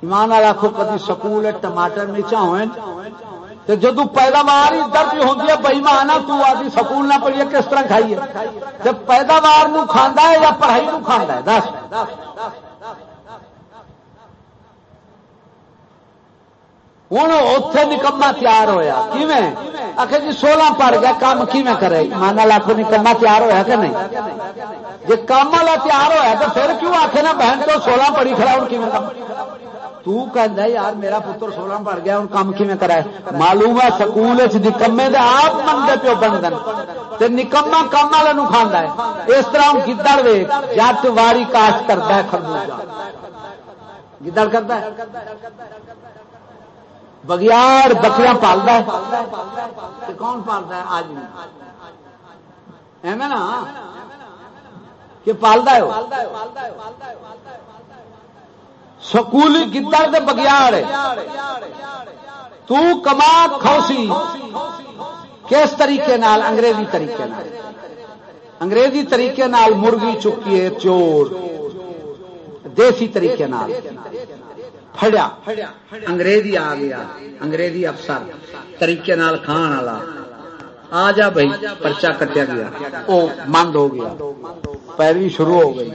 ایمان آخو کدی سکول ٹماٹر مرچا ہوئے تو جدو پیداوار ادھر بھی ہوتی ہے تو آدھی سکول نہ پڑھیے، کس طرح کھائیے؟ جب پیداوار نو کھانا ہے یا پڑھائی نو کھانا ہے، دس۔ ہوں اتے نکما تیار ہوا آخر جی سولہ پڑ گیا کام کی کرے؟ مانا لاکھ نکما جی تیار ہوا کہ نہیں؟ جی کام والا تیار ہوا تو پھر کیوں آخے نا بہن تو سولہ پڑی کھڑا، ہوں تو یار میرا پتر سولہ پڑ گیا، ہوں کام کی کرا معلوم ہے سکول نکمے دے آپ منگے پیو بن نکما کام والے کھانا ہے۔ اس طرح ہوں گدڑ وے جٹ واری کاشت کرتا ہے خربوزہ۔ گدڑ کرتا ہے؟ بگیار بکریاں پالتا ہے۔ کون پالتا ہے؟ آج ایویں نا۔ کہ پالتا ہے سکولی گدڑ دے بگیار تو کما کھوسی۔ کس طریقے نال؟ انگریزی طریقے نال۔ انگریزی طریقے نال مرغی چکی ہے چور۔ دیسی طریقے نال۔ پھڑیا انگریزی آ گیا، انگریزی افسر، طریقے نال کھان والا۔ آ جا بھائی پرچا کٹیا گیا۔ وہ مند ہو گیا۔ پیروی شروع ہو گئی۔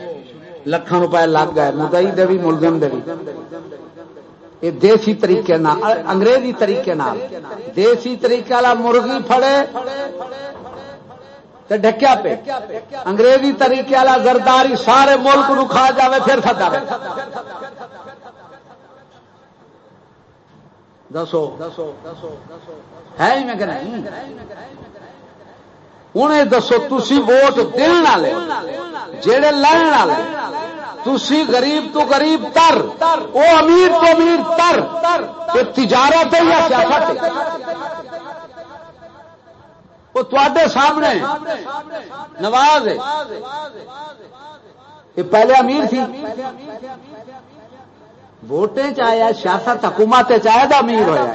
لکھان روپئے لگ گئے مدئی دے بھی ملزم دے بھی یہ دیسی طریقے نال، انگریزی طریقے نال۔ دیسی طریقے والا مرغی پھڑے ڈکیا پہ انگریزی طریقے والا زرداری سارے ملک نو کھا جائے پھر سدا دسو ہے ہی میں کہ نہیں ہوں یہ دسو تھی ووٹ دن والے جہے لین والے تھی گریب تو گریب تر وہ امیر تو امیر تر تجارت ہے یا سیاست وہ تے سامنے نواز یہ پہلے امیر تھی ووٹیں چاہے سیاست حکومت چاہے تو امیر ہوا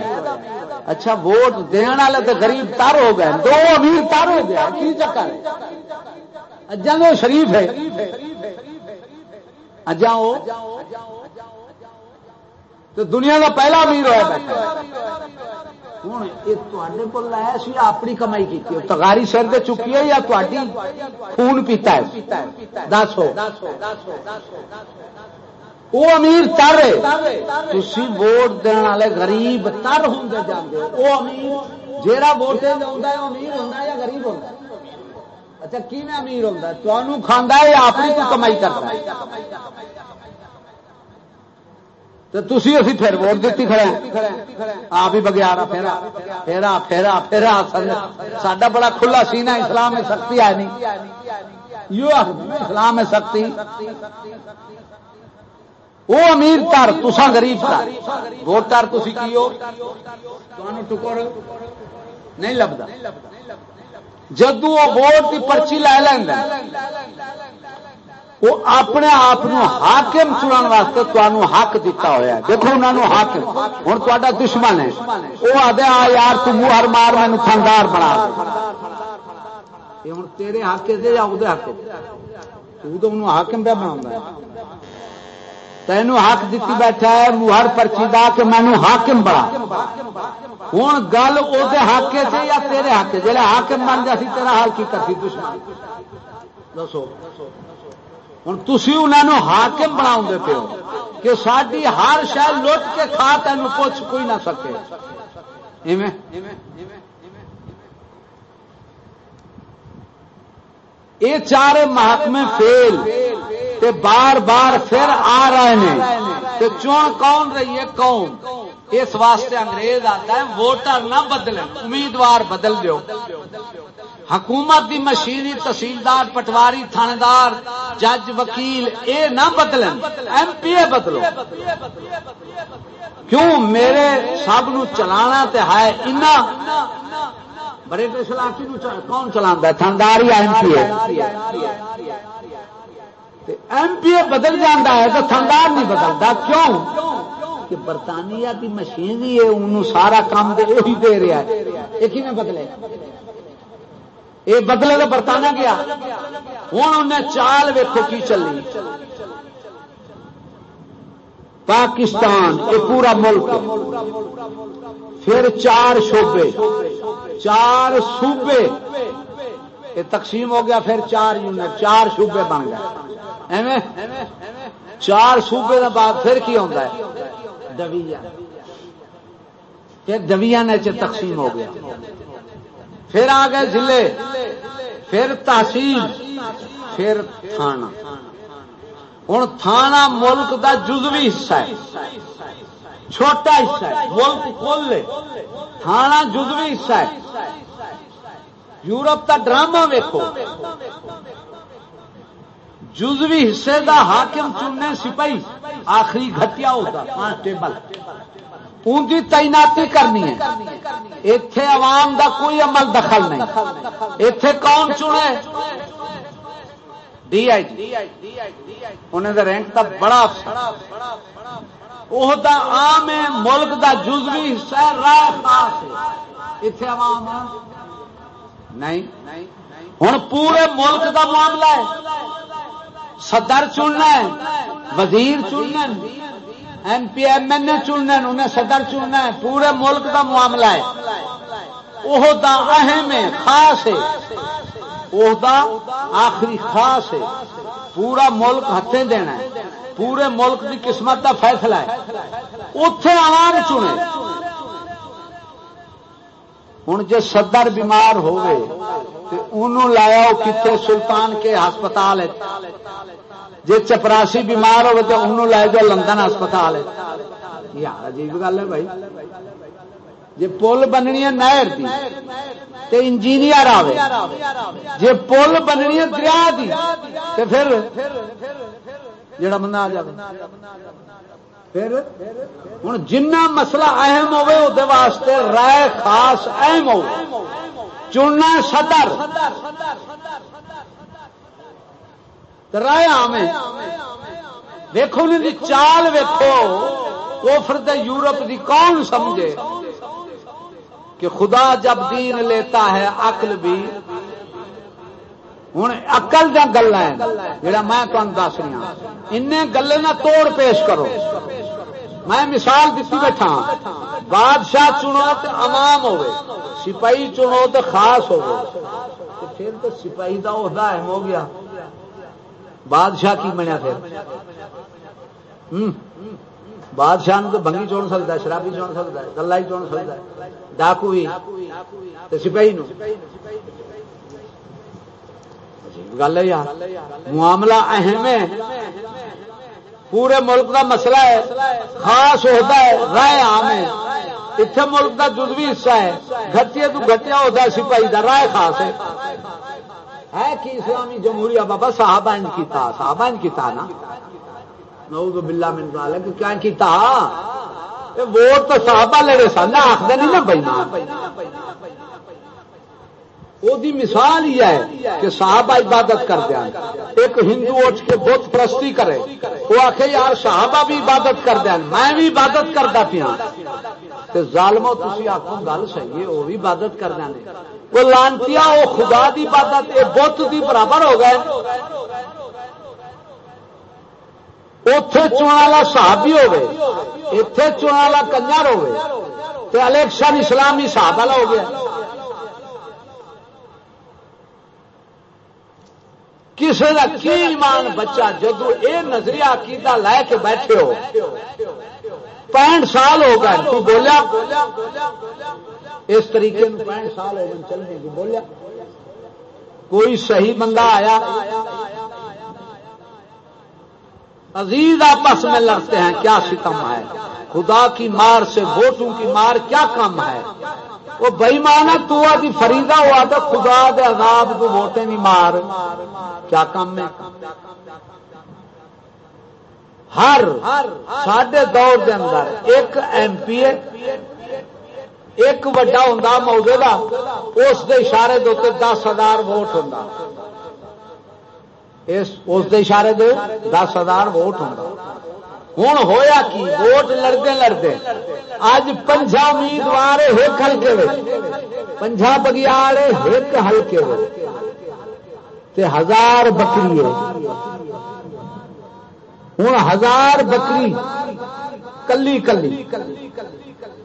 اچھا ووٹ دن والے تو غریب تر ہو گئے، دو امیر تر ہو گیا کی چکر اجا وہ شریف ہے۔ اجا وہ تو دنیا کا پہلا امیر ہوا بیٹھا۔ ہوں یہ تے کو لایا سی، اپنی کمائی کی تگاری سر دے چکی ہے یا خون پیتا ہے؟ دس ہو۔ وہ امیر تر تھی ووٹ دن والے غریب تر ہوں جانے وہ امیر۔ جہاں ووٹ دے امیر ہوتا یا غریب ہوتا اچھا کی میں امیر ہوتا تمہوں کھانا ہے یا اپنی کو کمائی کرتا ہے؟ تو تھی اسی پھر ووٹ دیتی کھڑے آپ ہی بگیارا، پھیرا پھیرا پھیرا پھیرا سڈا بڑا کھلا سینا اسلام میں سختی ہے نہیں۔ اسلام میں سختی۔ وہ امیر تر تسا گریب تر۔ ووٹ تر تھی کی ٹکر نہیں لبدا۔ جدو وہ ووٹ کی پرچی لے لینا وہ اپنے آپ حاکم چنن واسطے تمہوں حق دتا ہوا دیکھو انہوں نے حق ہوں تا دشمن ہے۔ وہ آدھے آ یار تم ہر مار مینو خاندار بنا۔ ہوں تیرے حق سے یا وہ حق تو انہوں حاکم پہ بنا تینوں حق دیتی بیٹھا ہے مہر پرچی دا کہ مینو حاکم بڑا ہوں گل وہ حق سے یا تیرے حق جی حاکم بن جا سی، تیرا حال کی کرتی دشمن۔ دسو۔ ہوں تھی انہوں حاکم بنا پیو کہ ساری ہر شہر لٹ کے کھا تین پوچھ کوئی نہ سکے۔ یہ چار محکمے فیل۔ تے بار بار پھر آ رہے ہیں۔ تے چون کون رہی ہے کون اس واسطے انگریز آتا ہے، ووٹر نہ بدلیں، امیدوار بدل دو حکومت دی مشینری تحصیلدار، پٹواری، تھاندار، جج، وکیل، اے نہ بدلیں، ایم پی اے بدلو۔ کیوں میرے سب نو چلانا تے ہے انا بڑے سلاقی کون چلا تھندار یا ایم پی اے؟ ایم پی اے بدل جانا ہے تو تھندار نہیں بدلتا کیوں؟ کہ برطانیہ کی مشین ہی ہے انہوں سارا کام دے وہی دے رہا ہے۔ ایک ہی نے بدلے؟ یہ بدلے تو برطانیہ گیا۔ ہوں انہیں چال ویکو کی چلی۔ پاکستان، یہ پورا ملک۔ پھر چار شعبے۔ چار صوبے۔ یہ تقسیم ہو گیا، پھر چار یونٹ۔ چار صوبے بن گئے۔ چار صوبے بعد پھر کی ہوتا ہے؟ دویا پھر نے تقسیم ہو گیا۔ پھر آ گئے ضلع، پھر تحصیل، پھر تھانہ۔ ہوں تھانہ ملک دا جزوی حصہ ہے۔ چھوٹا حصہ ہے، ملک کل تھانہ جزوی حصہ ہے۔ یورپ کا ڈرامہ ویکو جزوی حصے دا حاکم چننے سپاہی، آخری گھٹیا ہوتا کانسٹیبل ان کی تعیناتی کرنی ہے۔ اتے عوام دا کوئی عمل دخل نہیں۔ اتے کون چنے؟ D I. جی انہیں رینک کا بڑا وہ عام ہے ملک دا جزوی حصہ رائے خاص اتے عوام نہیں۔ ہوں پورے ملک دا معاملہ ہے۔ صدر چننا ہے، وزیر چننا M P, M L A چننا انہیں صدر چننا ہے، پورے ملک دا معاملہ ہے۔ وہ اہم ہے، خاص ہے۔ عہدہ آخری خاص ہے۔ پورا ملک ہتھیں دینا ہے۔ پورے ملک کی قسمت کا فیصلہ ہے۔ اتے عوام چنے۔ ہوں جی صدر بیمار ہوئے انہوں لایا کتنے سلطان کے ہسپتال جی چپراسی بیمار ہوئے تو انہوں لے جاؤ لندن ہسپتال یار، عجیب گل ہے بھائی۔ جی پل بننی ہے نہر کی انجینئر آئے جی پل بننی ہے دریا کی پھر جڑا بندہ آ جائے ہوں جنا مسئلہ اہم ہوے وہ واسطے رائے خاص اہم ہو چننا صدر۔ رائے آم ویکو چال ویکو وہ پھر یورپ کی کون سمجھے؟ کہ خدا جب دین لیتا ہے، عقل بھی۔ ہوں اقل جا گلا جا میں تمہیں دس رہا ہاں۔ ان گلے نہ توڑ پیش کرو۔ میں مثال دیتی بیٹھا ہاں۔ بادشاہ چنو تو عوام ہو سپاہی چنو تو خاص ہو پھر تو سپاہی کا عہدہ اہم ہو گیا۔ بادشاہ کی بنیا پھر؟ بادشاہ تو بنگی چن سکتا ہے، شرابی چن سکتا ہے گلا ہی چن سکتا ہے۔ ڈاکو بھی سپاہی نو۔ گل ہے یار، معاملہ اہم ہے۔ پورے ملک کا مسئلہ ہے، خاص ہوتا ہے، رائے عام ہے۔ اتنے ملک کا جزوی حصہ ہے۔ گٹیا تو گٹیا ہوتا ہے، سپاہی کا رائے خاص ہے۔ ہے کہ اسلامی جمہوریہ بابا صحابہ ان کی تھا صحابہ ان کی تھا نا۔ نعوذ باللہ من ذالک، کیا کی تھا ووٹ تو صحابہ لڑے سن آخر نہیں نا بھائی دی مثال یہ ہے کہ صحابہ عبادت کر دیا ایک ہندو اٹھ کے بت پرستی کرے وہ آخ یار صحابہ بھی عبادت کر دیا میں بھی عبادت کرتا پیا ظالمو تھی آخو گل صحیح ہے وہ بھی عبادت کر دیا وہ لانتی وہ خدا دی عبادت یہ بت دی برابر ہو گئے اتے چنا صحابی ہوے اتے چنا کنجر ہوے الیکشن اسلامی صاحب والا ہو گیا کسی کا کی ایمان بچہ جدو یہ نظریہ عقیدہ لے کے بیٹھے ہو؟ پینٹ سال ہو گئے، تو بولیا؟ اس طریقے میں پینٹ سال ہو گئے، چلنے کی بولیا؟ کوئی صحیح بندہ آیا؟ عزیز آپس میں لڑتے ہیں، کیا ستم ہے؟ خدا کی مار سے، ووٹوں کی مار، کیا کم ہے؟ وہ بئی مانا تو آدھی فریدا ہوا تو خدا دے عذاب کو ووٹیں نہیں مار۔ کیا کام ہے؟ ہر سڈے دور دے اندر ایک ایم پی اے، ایک وڈا ہوں موضوع کا اس دے اشارے دے دس ہزار ووٹ ہوں اس دے اشارے دے دس ہزار ووٹ ہوں ہوں ہوا کی؟ ووٹ لڑتے لڑتے اج پنجا امیدوار ایک ہلکے پنجا بگیار ایک ہلکے تے ہزار بکری ہوں ہزار بکری۔ کلی کلی۔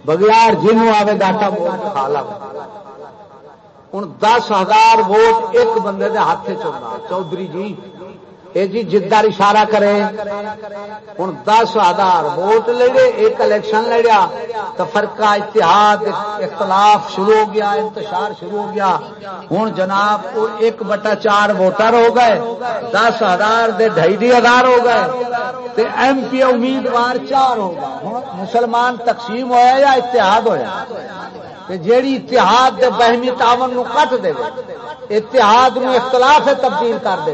بگیار جنوں آئے ڈاٹا ووٹ کھا لا۔ ہوں دس ہزار ووٹ ایک بندے کے ہاتھ چودھری جی یہ جی جدار اشارہ کرے ہوں دس ہزار ووٹ لڑے ایک الیکشن لڑیا تو فرقہ، اتحاد، اختلاف شروع ہو گیا، انتشار شروع ہو گیا۔ ہوں جناب ایک بٹا چار ووٹر ہو گئے، دس ہزار دے ڈھائی ہزار ہو گئے ایم پی امیدوار چار ہو گئے۔ مسلمان تقسیم ہوا یا اتحاد ہوا جیڑی اتحاد دے بہمی تاون نو کٹ دے، اتحاد نو اختلاف تبدیل کر دے۔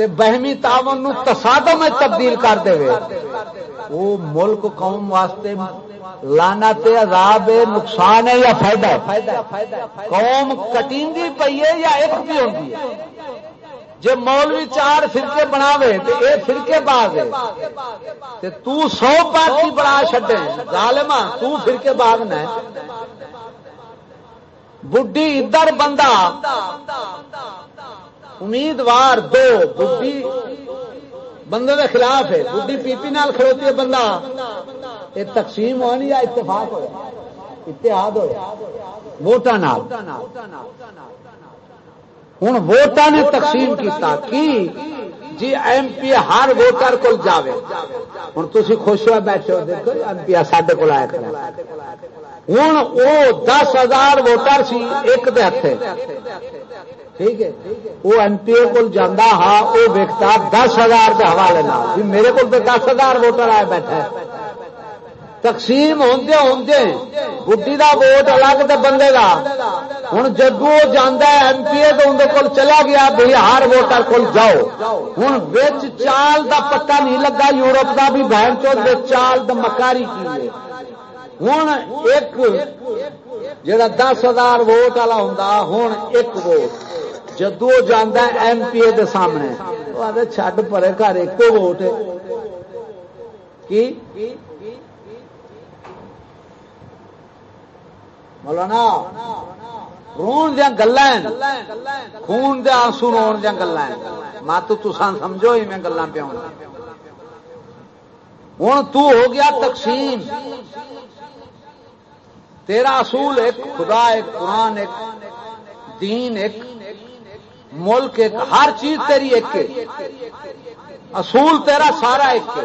تے بہمی تاون تصادم میں تبدیل کر دے وہ ملک قوم واسطے لانا تے عذاب ہے نقصان ہے یا فائدہ ہے؟ قوم کٹیندی پئی ہے یا ایک بھی ہوتی ہے؟ جی مولوی چار فرقے بناوے تو یہ فرقے باغ ہے۔ تے تو سو پارٹی بنا چڈے ظالما تو فرقے باغ نے بڈی ادھر بندہ امیدوار، دو بڈی بندے کے خلاف ہے۔ بڈی پی پی نال کھڑوتی ہے بندہ۔ یہ تقسیم ہونی یا اتفاق ہو اتحاد ہو ووٹان ہوں ووٹان نے تقسیم کیتا۔ کی؟ جی ایم پی ہر ووٹر کو جاوے۔ ہوں تھی خوش ہوا بیٹھے ہو، دیکھو ایم پی سڈے کو آیا کر ہوں وہ دس ہزار ووٹر سی، ایک دے ہاتھ ٹھیک ہے؟ وہ ایم پی اے کو جانا ہاں وہ ویکتا دس ہزار کے حوالے جی میرے کو دس ہزار ووٹر آئے بیٹھا تقسیم ہوندے ہوندے بڈی دا ووٹ الگ تے بندے دا۔ ہوں جدو جانا ایم پی اے تو اندر کول چلا گیا بھائی ہر ووٹر کول جاؤ۔ ہوں بچ چال دا پتہ نہیں لگا، یورپ دا بھی بہن چو چال دا مکاری کی ہوں ایک جڑا دس ہزار ووٹ والا ہوں ہوں ایک ووٹ۔ جدو جانا ایم پی اے سامنے چڈ پڑے گھر، ایک ووٹ کی؟ مولانا، رون دیا گلا خون دیا آنسو رو دیا گلا مت تسان سمجھو ہی میں گلا پیا ہوں تو ہو گیا تقسیم۔ تیرا اصول ایک، خدا ایک، قرآن ایک، دین ایک۔ ملک ایک، ہر چیز تیری ایک اصول تیرا سارا ایک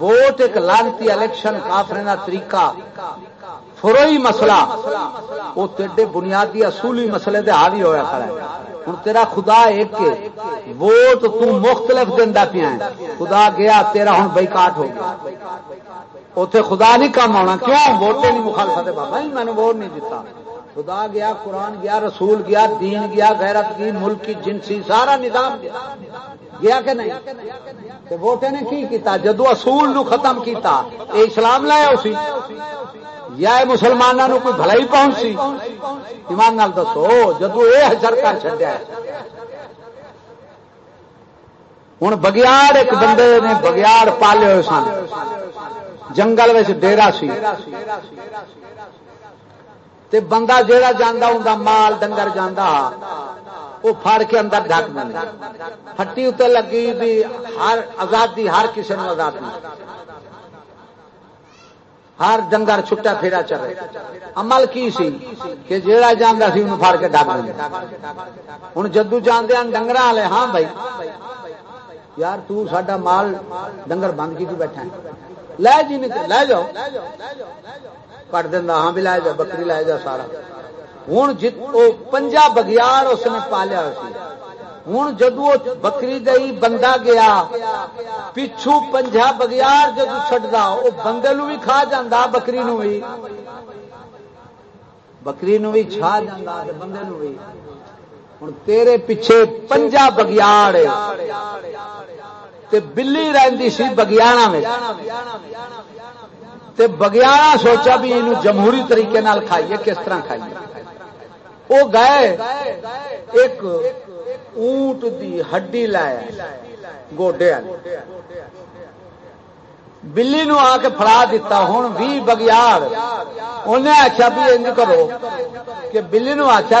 ووٹ ایک لانتی الیکشن کافرے کا طریقہ۔ فروئی مسئلہ۔ وہ تیڈے بنیادی اصولی مسئلے دے حاوی ہوا کھڑا ہے۔ ہوں تیرا خدا ایک ووٹ تو مختلف دینا پیا خدا گیا، تیرا ہوں بائیکاٹ ہو گیا۔ اتے خدا نہیں کام آنا کیوں؟ ووٹیں نہیں مخالفت بابا جی، میں نے ووٹ نہیں دیتا۔ خدا گیا، قرآن گیا، رسول گیا، دین گیا، غیرت کی، ملک کی جنسی سارا نظام گیا۔ گیا کہ نہیں؟ تو ووٹے نے کی کیتا؟ جدو اصول نو ختم کیتا، اے اسلام لایا اسی۔ یا مسلمانوں نو کوئی بھلائی پہنچی؟ ایمان نال دسو، جدو یہ حجر کر چڈیا ہوں بگیاڑ ایک بندے نے بگیاڑ پالے ہوئے سن۔ جنگل ڈیرا سی۔ تے بندہ جہا جانا ہوں مال ڈنگر جانا وہ فڑ کے اندر ڈک دیں ہٹی اتنے لگی بھی ہر آزادی، ہر کسی نے آزادی۔ ہر ڈنگر چھٹا پھیرا چلے۔ عمل کی سی؟ کہ جہاں جانا سی انہوں فڑ کے ڈک دیں ہوں جدو جانے ڈنگر والے ہاں بھائی۔ یار تو ساڈا مال ڈنگر بند کی بیٹھا لے جی لے جاؤ۔ کٹ دینا ہاں بھی لے جا، بکری لے جا سارا۔ ہوں پنجا بگیار اس نے پالیا ہوں جدو بکری گئی بندہ گیا پچھو پنجا بگیار جدو چڈا وہ بندے نو بھی کھا جا بکری نو بھی بکری نو بھی چھا جا بندے نو بھی ہوں تیرے پیچھے پنجا بگیاڑ بلی رہی سی بگیاڑا میں بگیاڑا سوچا بھی یہ جمہوری طریقے نال کھائیے، کس طرح کھائیے؟ وہ گئے، ایک اونٹ دی ہڈی لایا گوڈے بلی نو آ کے فڑا دیتا ہوں بھی بگیار انہیں آخیا بھی انج کرو کہ بلی نو آخیا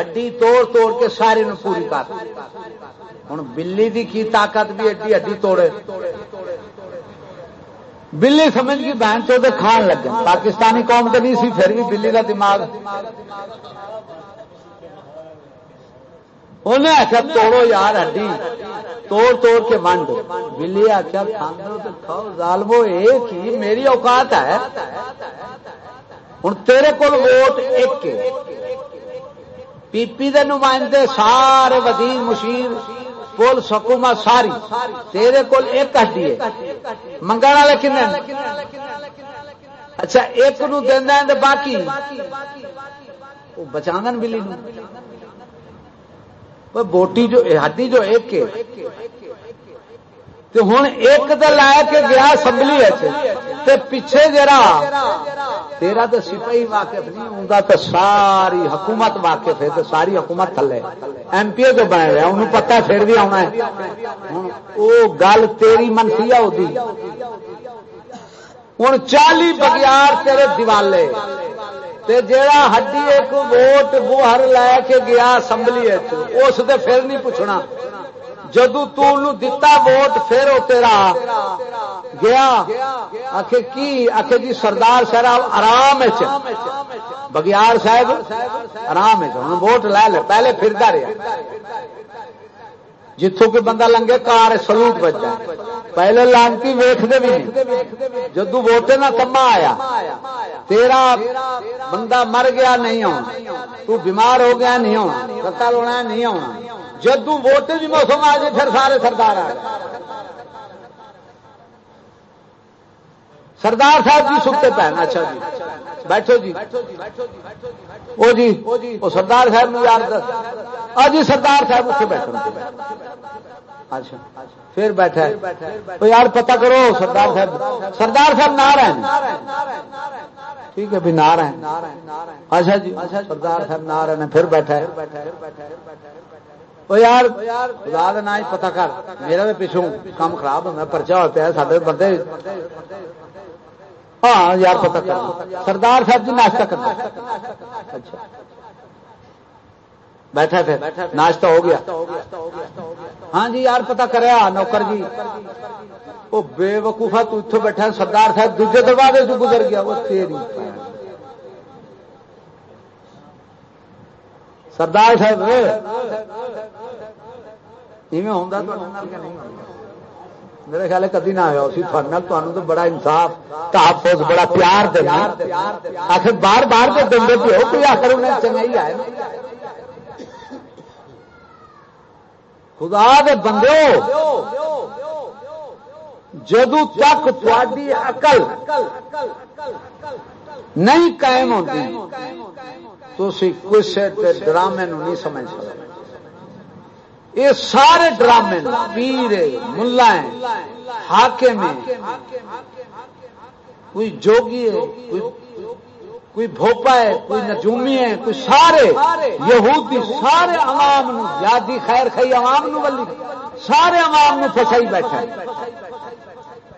ہڈی توڑ توڑ کے سارے نو پوری کر۔ ہوں بلی دی کی طاقت بھی ایڈی ہڈی توڑے۔ بلی سمجھ گئی بہن چو کھان لگے پاکستانی قوم تو نہیں سی، پھر بھی بلی کا دماغ۔ انہیں آخیا توڑو یار ہڈی۔ توڑ توڑ کے ونڈ بلی آخیا کھاؤ۔ ظالمو ایک ہی میری اوقات ہے۔ ہوں تیرے کول ووٹ ایک پی پی دے نمائندے سارے وزیر مشیر۔ کول سکوما ساری، تیرے کول ایک ہڈی ہے منگا والے کن اچھا ایک نو دینا باقی؟ وہ بچا بلی بوٹی جو، ہڈی جو ایک ہے ہوں ایک تو لا کے گیا اسمبلی پیچھے جرا تیرا تو سپاہی واقف نہیں ہوں تو ساری حکومت واقف ہے تو ساری حکومت تھلے۔ ایم پی جو بنا رہا انہوں پتا پھر بھی آنا ہے۔ وہ گل تیری منفی ہے ہوں چالی بگیار تیرے دیوالے۔ جیڑا ہڈی ایک ووٹ بوہر لے کے گیا اسمبلی اس پھر نہیں پوچھنا۔ جدو دتا ووٹ، پھر وہ تیرا گیا۔ آخ کی؟ آخ جی سردار صاحب آرام بگیار صاحب آرام ہوں ووٹ لے لے۔ پہلے پھرتا رہا جتوں کوئی بندہ لنگے کار سلوٹ بچا پہلے لانتی ویختے بھی جدو ووٹے نہ کما آیا۔ تیرا بندہ مر گیا نہیں ہونا تو بیمار ہو گیا نہیں ہونا قتل ہونا نہیں ہونا جدو ووٹ بھی موسم آ جائے، پھر سارے سردار آ سردار صاحب جی سکتے پہن اچھا جی۔ بیٹھو جی۔ وہ جی وہ سردار صاحب نے یار دس جی سردار صاحب اتنے بیٹھو اچھا۔ پھر بیٹھا وہ یار پتہ کرو، سردار صاحب سردار صاحب نہ رہے ٹھیک ہے، بھی نہ رہے اچھا جی سردار صاحب نہ رہے پھر بیٹھا وہ یار خدا نہ پتا کر میرا بھی پچھوں کام خراب ہونا پرچا ہوتا ہے سارے بندے ہاں یار پتا کر سردار صاحب جی ناشتہ کرنا اچھا بیٹھا تھے ناشتہ ہو گیا ہاں جی یار پتا کرا نوکر جی وہ بے وقوفا تو اتوں بیٹھا سردار صاحب دوجے دروازے سے گزر گیا وہ تیری سردار صاحب میرے خیال کدی نہ آیا اسی فرنل تمہیں تو بڑا انصاف، تحفظ، بڑا پیار دینا آخر بار بار تو دیں پہ کوئی آخر انہیں چنگائی آئے خدا دے بندے جدو تک تاری اقل نہیں قائم ہوتی کسی ڈرامے نہیں سمجھ سکتے۔ یہ سارے ڈرامے پیر، ملا ہاکم کوئی جوگی ہے، کوئی کوئی بھوپا ہے، کوئی نجومی ہے، کوئی سارے یہودی، سارے عوام یادی خیر خی عوام نو ولی، سارے عوام نے فسائی بیٹھا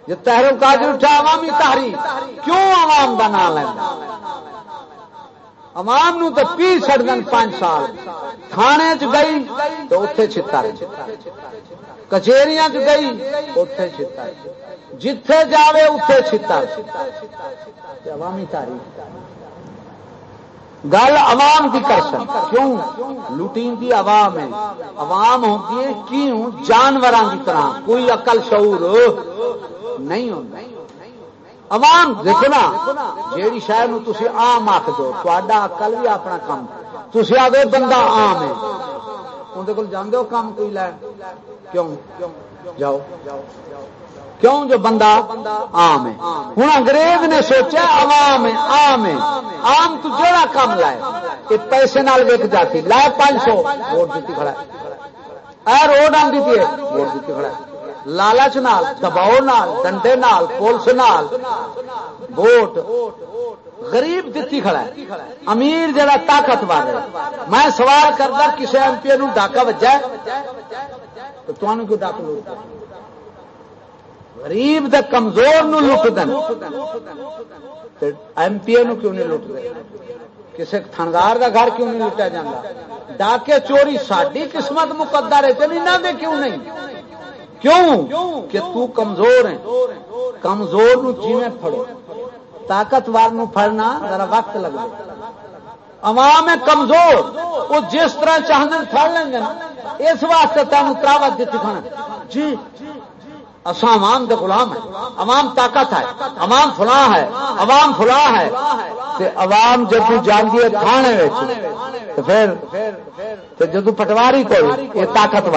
جو تحریر کاج اٹھا عوامی تحریر، کیوں عوام کا نام لینا؟ عوام نو تو پی چڑ پانچ سال۔ تھانے چ گئی تو اتے چھتا کچہریاں چ گئی اتے چھتا جتھے جاوے اتے چھتا عوامی تاریخ گل عوام کی کر سک کیوں؟ لوٹین کی عوام ہے۔ عوام ہوتی ہے کیوں؟ جانوروں کی طرح۔ کوئی عقل شعور نہیں ہوتا عوام دیکھو نا جیڑی شہر تھی آم آخ دو تا اقل بھی اپنا کام تھی آگے بندہ آم ہے۔ اندر کول جانے ہو کام کوئی لے کیوں؟ جاؤ۔ کیوں جو بندہ آم ہے؟ ہوں انگریز نے سوچا عوام ہے آم ہے۔ آم تو جڑا کام لائے یہ پیسے نال وک جاتی لائے پانچ سو ووٹ دیتی کھڑا اے روڈ آن دیتی ہے ووٹ دیتی کھڑا لالچ نال، دباؤ نال، ڈنڈے نال، پولیس نال۔ ووٹ۔ غریب دیتی کھڑا ہے۔ امیر جڑا طاقتور ہے۔ میں سوال کرتا کسی ایم پی ڈاکا بجا تو تمہیں کیوں ڈاک لوٹ غریب دے کمزور نو لٹ دین ایم پی اے کیوں نہیں لٹ دے؟ کسی تھندار دا گھر کیوں نہیں لٹیا جاتا ڈاکے چوری ساری قسمت مقدر ہے نہ دے کیوں نہیں؟ کیوں؟ کہ تو کمزور ہے کمزور نو جیویں پھڑو۔ طاقتور نو پھڑنا ذرا وقت لگ عوام ہے کمزور۔ وہ جس طرح چاہتے پڑ لیں گے اس واسطے تینوں تراوت دیتی کھانا جی اصا عوام دے غلام ہے عوام طاقت ہے۔ عوام فلاں ہے۔ عوام فلاں ہے۔ عوام جب جانتی ہے تھانے پھر جدو پٹواری کو یہ طاقتور۔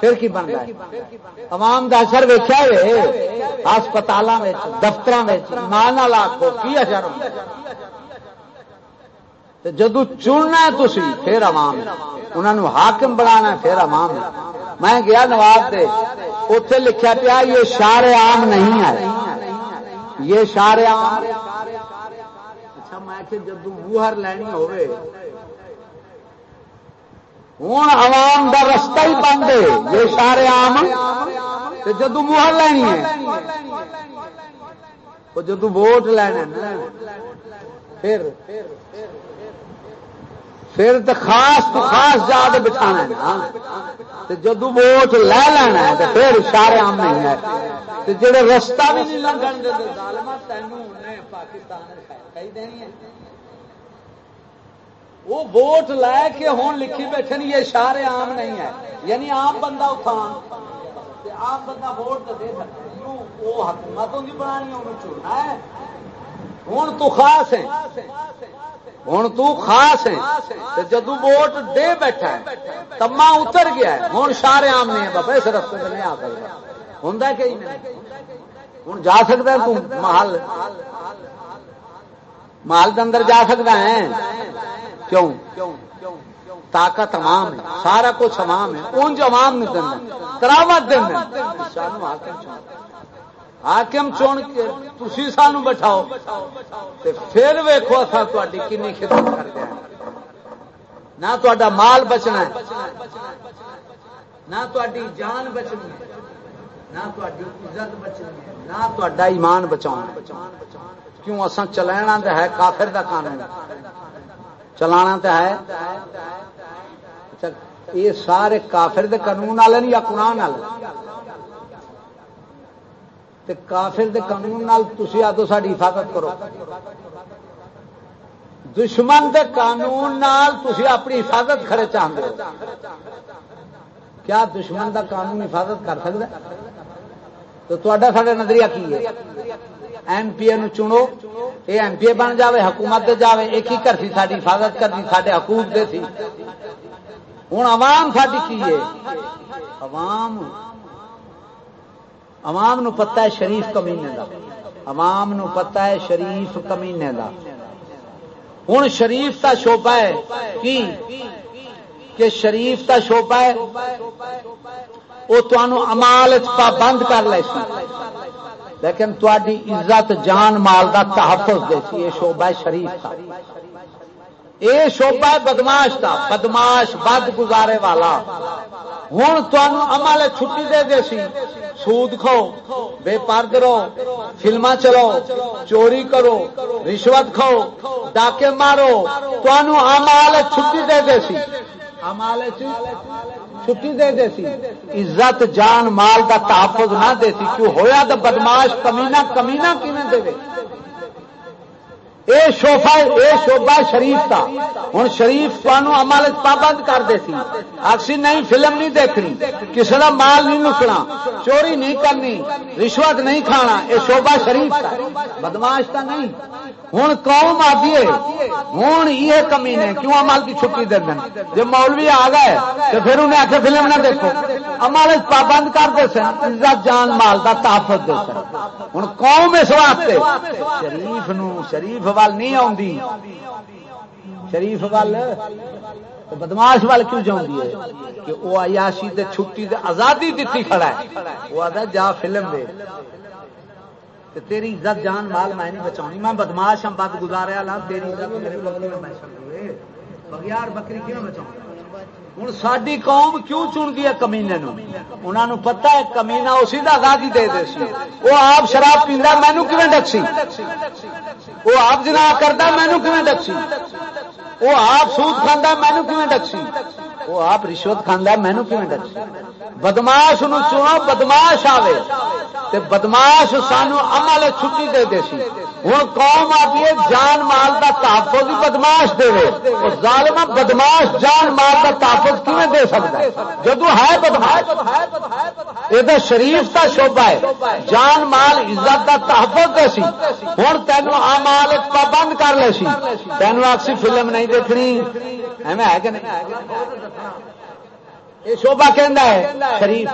پھر کی بن گیا عوام کا اثر ویچا ہے ہسپتال دفتر ماں لاکھو کی اثر جدو چننا تھی پھر عوام انہوں نے حاکم بنا پھر عوام میں گیا نواب سے اتے لکھا پیا، یہ شار عام نہیں ہے۔ یہ شار عام اچھا میں کہ جدو بوہر لینی ہوئے ہوں عوام دا رستہ ہی بند ہے یہ شار عام جدو موہر لینی ہے جدو ووٹ لینا پھر پھر تو خاص تو خاص جا کے بٹھا جدو ووٹ لے لینا ہے تو پھر اشارے آم نہیں ہے جڑے رستہ بھی نہیں لگن وہ ووٹ لے کے ہوں لکھی بیٹھے یہ اشارے عام نہیں ہے یعنی عام بندہ اتان عام بندہ ووٹ تو دے سکتا وہ حکومتوں کی بنانی انہوں چننا ہے. ہوں تو خاص ہے ہوں تو خاص ہے جدو ووٹ دے بیٹھا ہے تما اتر گیا ہے۔ ہوں سارے آم نہیں بابا، اس رستے میں نہیں آ سکتا۔ ہوں کہ ہوں جا سکتا ہے تو محل؟ محل کے اندر جا سکتا ہے۔ کیوں؟ طاقت عوام ہے، سارا کچھ عوام ہے ان جو عوام نہیں دینا کراوت دینا حاکم چون کے تھی سان بٹھاؤ پھر ویکو اصا تاری کنی خدمت کرتے ہیں۔ نہ تا مال بچنا ہے، نہ تاری جان بچنی ہے، نہ تاری عزت بچنی ہے، نہ تا ایمان بچاؤ کیوں اصا چلانا تو ہے کافر کا قانون؟ چلانا تو ہے؟ اچھا، یہ سارے کافر دے قانون والے یا قرآن والے؟ تے کافر دے قانون نال تسی آدو ساری حفاظت کرو۔ دشمن دے قانون نال تسی اپنی حفاظت کھڑے چاہتے ہو۔ کیا دشمن دا قانون حفاظت کر سکتا تو تا سارا نظریہ کی ہے؟ ایم پی اے چنو۔ یہ ایم پی اے بن جائے حکومت دے جاوے۔ ایک ہی کرتی ساری حفاظت کرتی سارے حقوق دے سی۔ ہوں عوام ساری کی ہے؟ عوام عوام نو پتا ہے شریف کمینے دا۔ عوام نو پتا ہے شریف کمینے دا۔ ہوں شریف کا شوبا ہے کی؟ کہ شریف کا شوبا ہے وہ تمہوں امال پابند کر لے سی۔ لیکن تاری عزت جان مال کا تحفظ دے سی، یہ شوبہ شریف کا یہ شوبہ بدماش کا بدماش بد گزارے والا۔ ہوں تمال چھٹی دے دے سی۔ سود کھو بے پرد رہو۔ فلما چلو چوری کرو، رشوت کھو ڈاکے مارو۔ امال چھٹی دے دے سی۔ چھٹی دے دے سی۔ عزت، جان، مال کا تحفظ نہ دے سی۔ کیوں ہویا تو بدماش کمینا کمینا کیون دے اے شوفا اے شوبا شریف کا ہوں شریف تمہوں عمل پابند کر دے سی۔ آخسی نہیں، فلم نہیں دیکھنی۔ کسی کا مال نہیں نکنا چوری نہیں کرنی۔ رشوت نہیں کھانا۔ یہ شوبا شریف کا بدماش کا نہیں۔ ہوں قوم آدھی ہوں یہ کمی نے۔ کیوں امال کی چھٹی دے دیں جب مولوی آ گئے، تو پھر انہیں آخر فلم نہ دیکھو۔ امال پابند کر دے سن۔ عزت جان مال کا تحفظ دے سن۔ ہوں قوم اس واسطے۔ شریف نو، شریف وال نہیں آتی شریف وال بدماش وال کیوں جاؤں ہے؟ کہ وہ عیاشی دے چھٹی دے آزادی دیتی کھڑا ہے۔ وہ آدھا جا فلم دے۔ تیری عزت جان مال میں نہیں بچاؤنی۔ میں بدماش ہم بد گزارا لا تیری عزت میرے بغیار بکری کیوں بچاؤں؟ ہوں ساری قوم کیوں چن گئی ہے کمینے انہوں پتا ہے کمینا اسی کا آزادی دے دے سی۔ وہ آپ شراب پیندا مینو کیون ڈکسی؟ وہ آپ جنا کرتا مینو کیون ڈکسی؟ وہ آپ سود کھانا مینو کیون ڈکسی؟ وہ آپ رشوت کھانا مینو کیون ڈکسی بدماش نو چنو بدماش آوے۔ تے بدماش سانو عمل چھٹی دے دے سی۔ ہوں قوم آتی ہے، جان مال کا تحفظ ہی بدماش دے ظالم بدماش، جان مال کا تحفظ کیون دے سکتا ہے؟ جدو ہے بدماش یہ شریف کا شوبہ ہے۔ جان مال، عزت کا تحفظ دے سی۔ ہوں تینوں آ مال پابند کر لے سی۔ تینوں آخسی فلم نہیں دیکھنی۔ ایویں ہے کہ نہیں؟ یہ شوبا کہ شریف۔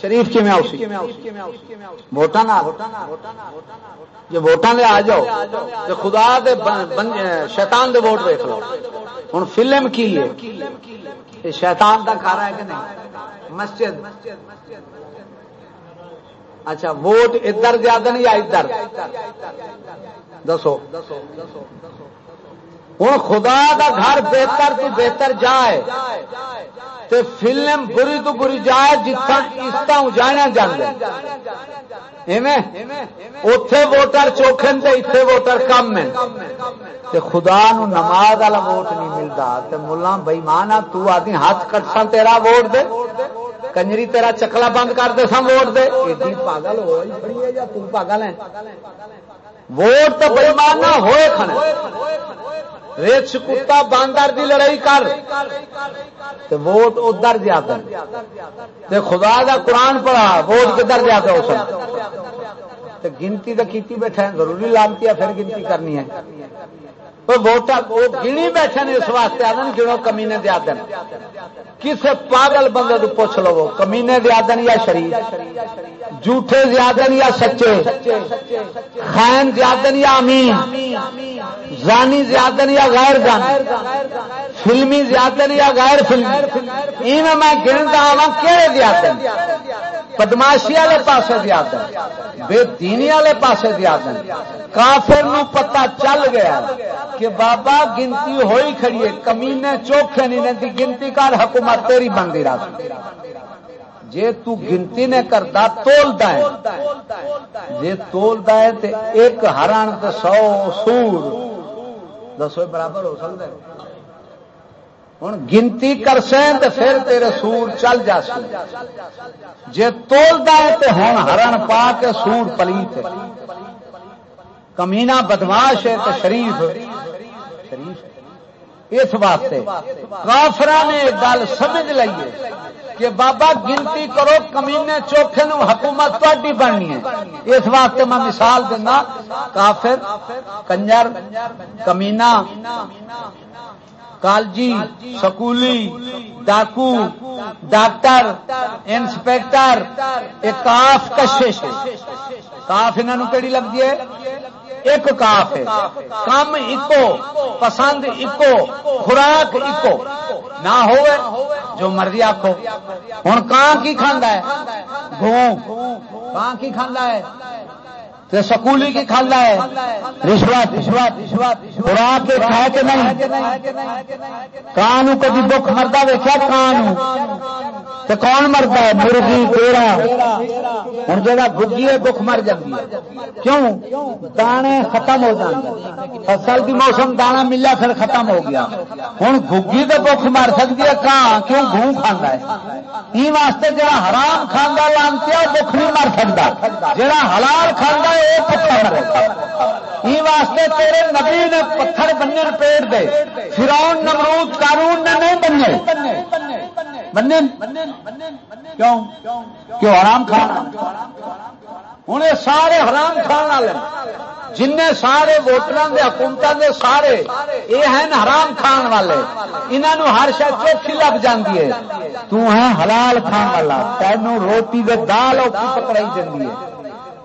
شریف کی میں ووٹان جی ووٹان دے آ جاؤ تو خدا دے شیطان دے ووٹ دیکھ لو۔ ہوں فلم کی ہے؟ شیطان کا کھارا ہے کہ نہیں؟ مسجد۔ اچھا ووٹ ادھر زیادہ نہیں یا ادھر؟ دسو دسو دسو۔ ہوں خدا دا گھر بہتر تو بہتر جائے تے فلم بری تو بری جائے جتنا جانا جانا اتے ووٹر چوکھن تے اتنے ووٹر کم ہے تے خدا نو نماز والا ووٹ نہیں ملتا تے ملا بئی مان آ تی ہاتھ کٹسا تیرا ووٹ دے۔ کنجری تیرا چکلا بند کر دے سا ووٹ دے۔ ایڈی پاگل ہو یا ہے ووٹ تو بےمان ہوئے کھانے رچ کتا باندر دی لڑائی کر۔ ووٹ ادھر زیادہ خدا دا قرآن پڑھا، ووٹ کدھر زیادہ ہو سکتا گنتی تو کی بیٹھا ضروری لانتی ہے، پھر گنتی کرنی ہے۔ ووٹ گنی بیٹھے نے اس واسطے آدھے گنو کمینے دیا دن کسے پاگل بندے تو پوچھ لو کمینے دیا دن یا شریف؟ جھوٹے زیادہ یا سچے؟ خائن زیادہ یا امین؟ زانی زیادہ یا غیر زانی؟ فلمی زیادہ یا غیر فلمی؟ میں گنتا آوا ہاں، کہڑے زیادہ بدماشی والے پاس زیادہ بے دینی والے پاس زیادہ کافر نو پتا چل گیا۔ کہ بابا گنتی ہوئی کھڑی ہے، کمینے چوکھے نہیں رہتی گنتی کر حکومت تیری بنتی رہتی جے تو گنتی نے کرتا تولتا ہے جے تولتا ہے تو ایک ہرن تو سو سور۔ دسو برابر ہو سکتا ہے۔ ہوں گنتی کر سیں تو پھر تیرے سور چل جا سی۔ جے تولتا ہے تو ہوں ہرن پا کے سور پلیت کمینا بدماش ہے تو شریف شریف اس واسطے کافر نے گل سمجھ لئیے کہ بابا گنتی کرو، کمینے چوکھے نو حکومت تھی بننی ہے۔ اس واسطے میں مثال دینا کافر، کنجر، کمینا، کالجی، سکولی، ڈاکو، ڈاکٹر، انسپیکٹر، ایک کاف کشش کاف انہوں کہڑی لگتی ہے؟ ایک کاف ہے۔ کم اکو، پسند اکو، خوراک اکو۔ نہ ہو جو مرضی آخو ہوں کان کی کھانا ہے؟ گوں۔ کان کی کھانا ہے؟ سکولی کی کھانا ہے۔ رشوت رشوت رشوت خوراک کھائے کہ نہیں؟ کان کبھی دکھ مرتا دیکھا کان تو کون مرتا ہے؟ مرغی، پیڑا۔ ہوں جا گی ہے دکھ مر جاتی ہے۔ کیوں؟ دانے ختم ہو جاتے فصل کی موسم دانا ملا، پھر ختم ہو گیا۔ ہوں گی تو دکھ مر سکتی ہے کان کیوں گوں کھانا ہے؟ یہ واسطے جا حرام کھانا لانتی دکھ نہیں مر سکتا جا حلال کھانا ہے وہ پتھر مرے یہ واسطے تیرے نبی نے پتھر بننے پیڑ دے۔ فرون نمرود قانون نے نہیں بننے بننے کیوں؟ کیوں حرام کھانا؟ ہوں سارے حرام کھان والے جن سارے ووٹر کے حکومتوں کے سارے، یہ ہیں حرام کھان والے۔ انہوں ہر شاید چوکھی لگ جاتی ہے۔ تو ہے حلال کھان والا۔ تینوں روٹی دے دال پکڑائی جاتی ہے۔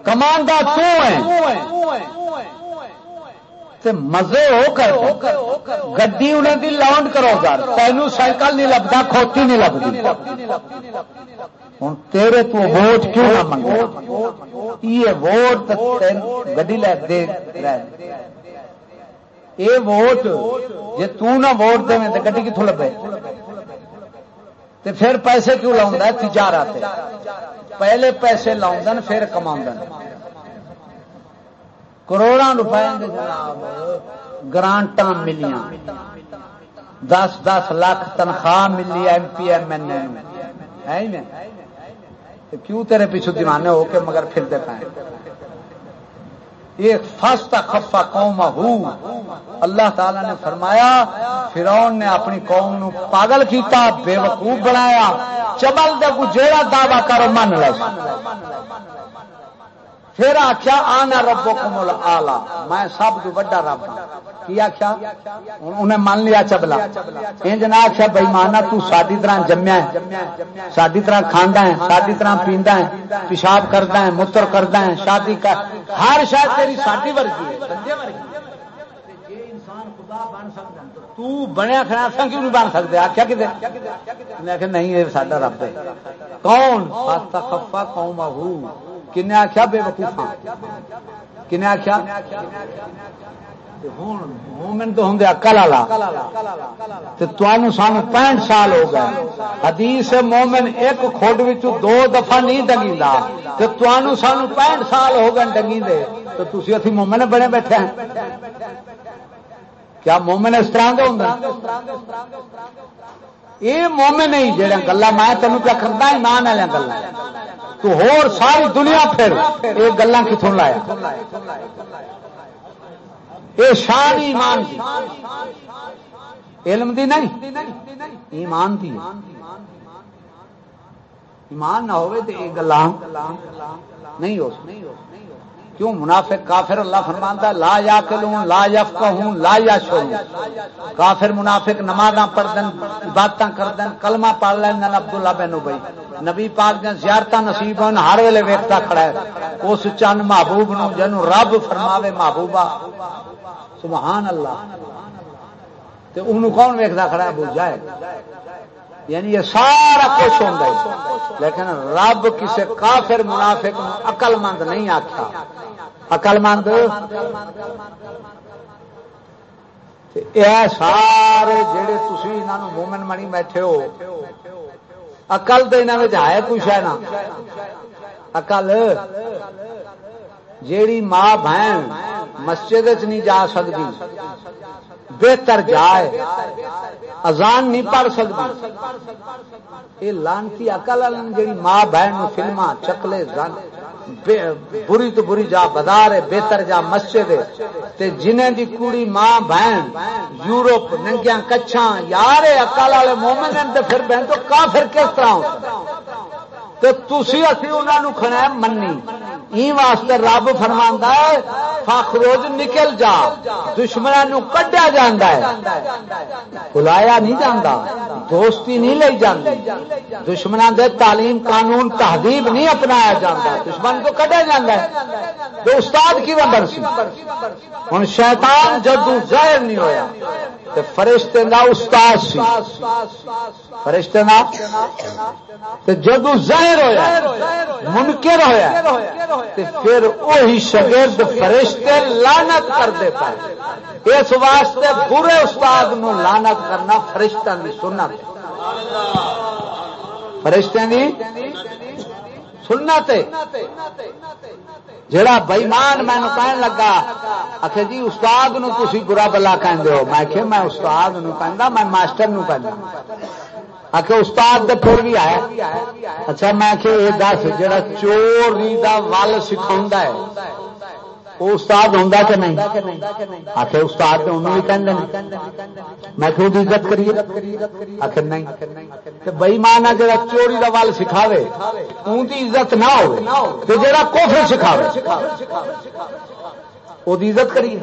کمانڈا تو ہے مزے ہو کر گڈی انہیں دی لانڈ کرو گا تینوں سائیکل نہیں لگتا کھوتی نہیں لگتی ہوں تیرے تو ووٹ کیوں نہ منگو یہ ووٹ گڈی لے دے یہ ووٹ جی تنا ووٹ دے تو گڈی کتوں لبے؟ پھر پیسے کیوں لاؤں تجارت پہلے پیسے لاؤن پھر کما کروڑ روپئے گرانٹ ملیاں۔ دس دس لاکھ تنخواہ ملی M P, M L A کیوں تیرے پیچھو دیوانے ہو کے مگر پھرتے پائے؟ ایک فستا خفا قوم ہو اللہ تعالی نے فرمایا فرون نے اپنی قوم نو پاگل کیتا، بے وقوف بنایا۔ چبل دے کو جیڑا دعوی کرو، من لے پھر آخیا آنا ربو کمل آلہ میں سب تو بڑا رب ہاں۔ کی آخیا انہیں مان لیا چبلا۔ انج نہ آخیا بھائی مانا تو ساری طرح جمیا ہے۔ ساری طرح کھانا ہے ساری طرح پیندا ہے، پیشاب کرتا ہے موتر کرتا ہے، شادی کر ہر شاید تیری ساری ورگی ہے۔ تو بنیا کھڑا سا کیوں نہیں بن سکتے آخیا کتنے میں آخیا نہیں، یہ سا رب ہے۔ کون؟ خفا قوم کن آخیا بے وقوفا ہاں؟ کن آخیا مومن تو ہوں اکل والا تو سان پینٹ سال ہو گئے۔ حدیث مومن ایک کھوڈ دو دفعہ نہیں ڈنگی تو سانو پینٹ سال ہو گئے ڈنگی دے تو تھی اتنی مومن بنے بیٹھے ہیں۔ کیا مومن اس طرح کے ہوں یہ مومن نہیں جہاں گلا میں تینوں کیا کرتا ایمان والے گلا تو ہور ساری دنیا پھر یہ گلا کتوں لایا؟ یہ شان ایمان دی۔ علم دی نہیں، ایمان دی۔ ایمان نہ ہوئے تو یہ گلا نہیں ہو سکتی۔ کیوں منافق کافر اللہ فرمانتا لا یا کلوں لا یفقہ لا یا شروع کافر منافق نماز پڑھ دن عبادت کر کلمہ پڑھ لین عبداللہ بن ابئی نبی پاک دن زیارت نصیب ہوں ہر ویلے ویکتا کھڑا ہے۔ اس چند محبوب نو جنو رب فرماوے محبوبہ۔ سبحان اللہ۔ تے انہوں کون ویکتا کھڑا ہے؟ بول جائے یعنی یہ سارا کچھ ہوں لیکن رب کسی کافر، منافق اقل مند نہیں آخیا اقل مند سارے جڑے تھی مومن منی بیٹھے ہو اقل تو یہاں ہے کچھ ہے نا اقل جیڑی ماں بہن مسجد نہیں جا سکتی بہتر جائے۔ ازان نہیں پڑھ سکتی۔ یہ لانتی اکل جی ماں بہن فلما چکلے زن۔ بری تو بری جا بازار بہتر جا مسجد جنہیں دی کڑی ماں بہن یورپ ننگیا کچھا یار اکل والے مومن پھر بہن تو کافر کس طرح تو تھی اسی انہوں کھڑا واسطے رب فرما ہے فخروج نکل جا دشمنوں کڈیا جا بلایا نہیں جانا دوستی نہیں لی جاتی دشمنوں دے تعلیم قانون تہذیب نہیں اپنایا جاتا دشمن کو کڈیا جا تو استاد کی وڈر سی؟ ہوں شیطان جدو ظاہر نہیں ہویا۔ فرشتے کا استاد سی۔ فرشتے جدو ظاہر ہوا منکر ہوا پھر وہی شگرد فرشتے لانت کرتے پائے۔ اس واسطے برے استاد نو لانت کرنا فرشتہ کی سنت فرشتے کی سنت جڑا بئیمان مینو کہن لگا، آخر جی استاد نو تھی برا بلا کہ میں کہ میں استاد نو کہہ میں ماسٹر نو کہنا آخر استاد دے پھر بھی آیا۔ اچھا میں کہ یہ دس جڑا چوری دا ول سکھا ہے۔ وہ استاد ہوں کہ نہیں آخر استاد انہوں بھی کہہ میں خود عزت کریے آخر نہیں بئی مان ہے جا چوری کا ول سکھاوے ان کی عزت نہ ہو تو جا کوفر سکھاوے وہ عزت کری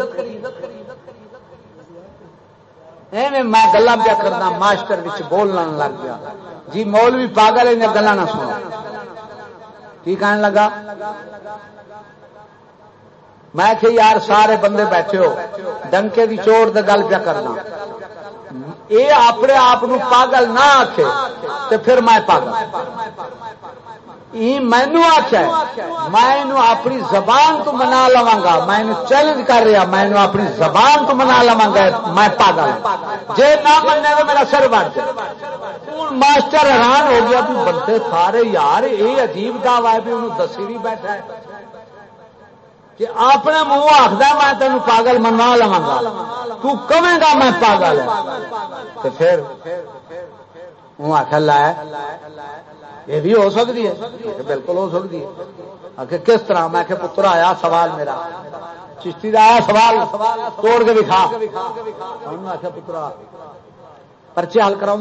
میں گلا پیا کرنا ماسٹر بولنا لگ گیا جی مول بھی پاگل گلا نہ سنا کی کہنے لگا میں کہ یار سارے بندے بیٹھے ہو، ڈنکے کی چوڑ دے گل پیا کرنا۔ یہ اپنے آپ پاگل نہ آخے تو پھر میں پاگل۔ مینو آخیا میں اپنی زبان تو منا لوا گا، میں چیلنج کر رہا، میں اپنی زبان تو منا لوا گا، میں پاگل۔ جی نہ مننے تو میرا سر بڑھ جائے۔ ماسٹر حیران ہو گیا بھی بندے سارے یار یہ عجیب دعوی ہے بھی انہوں دسی بھی بیٹھا ہے۔ کہ اپنے منہ آخر میں تین پاگل منا لوا گا۔ تمے گا میں پاگل پھر منہ آخر لایا یہ بھی ہو سکتی ہے؟ بالکل ہو سکتی ہے۔ کس طرح؟ میں کہ پتر آیا سوال میرا۔ چشتی کا آیا سوال، توڑ کے دکھا آخر پترا پرچے حل کرا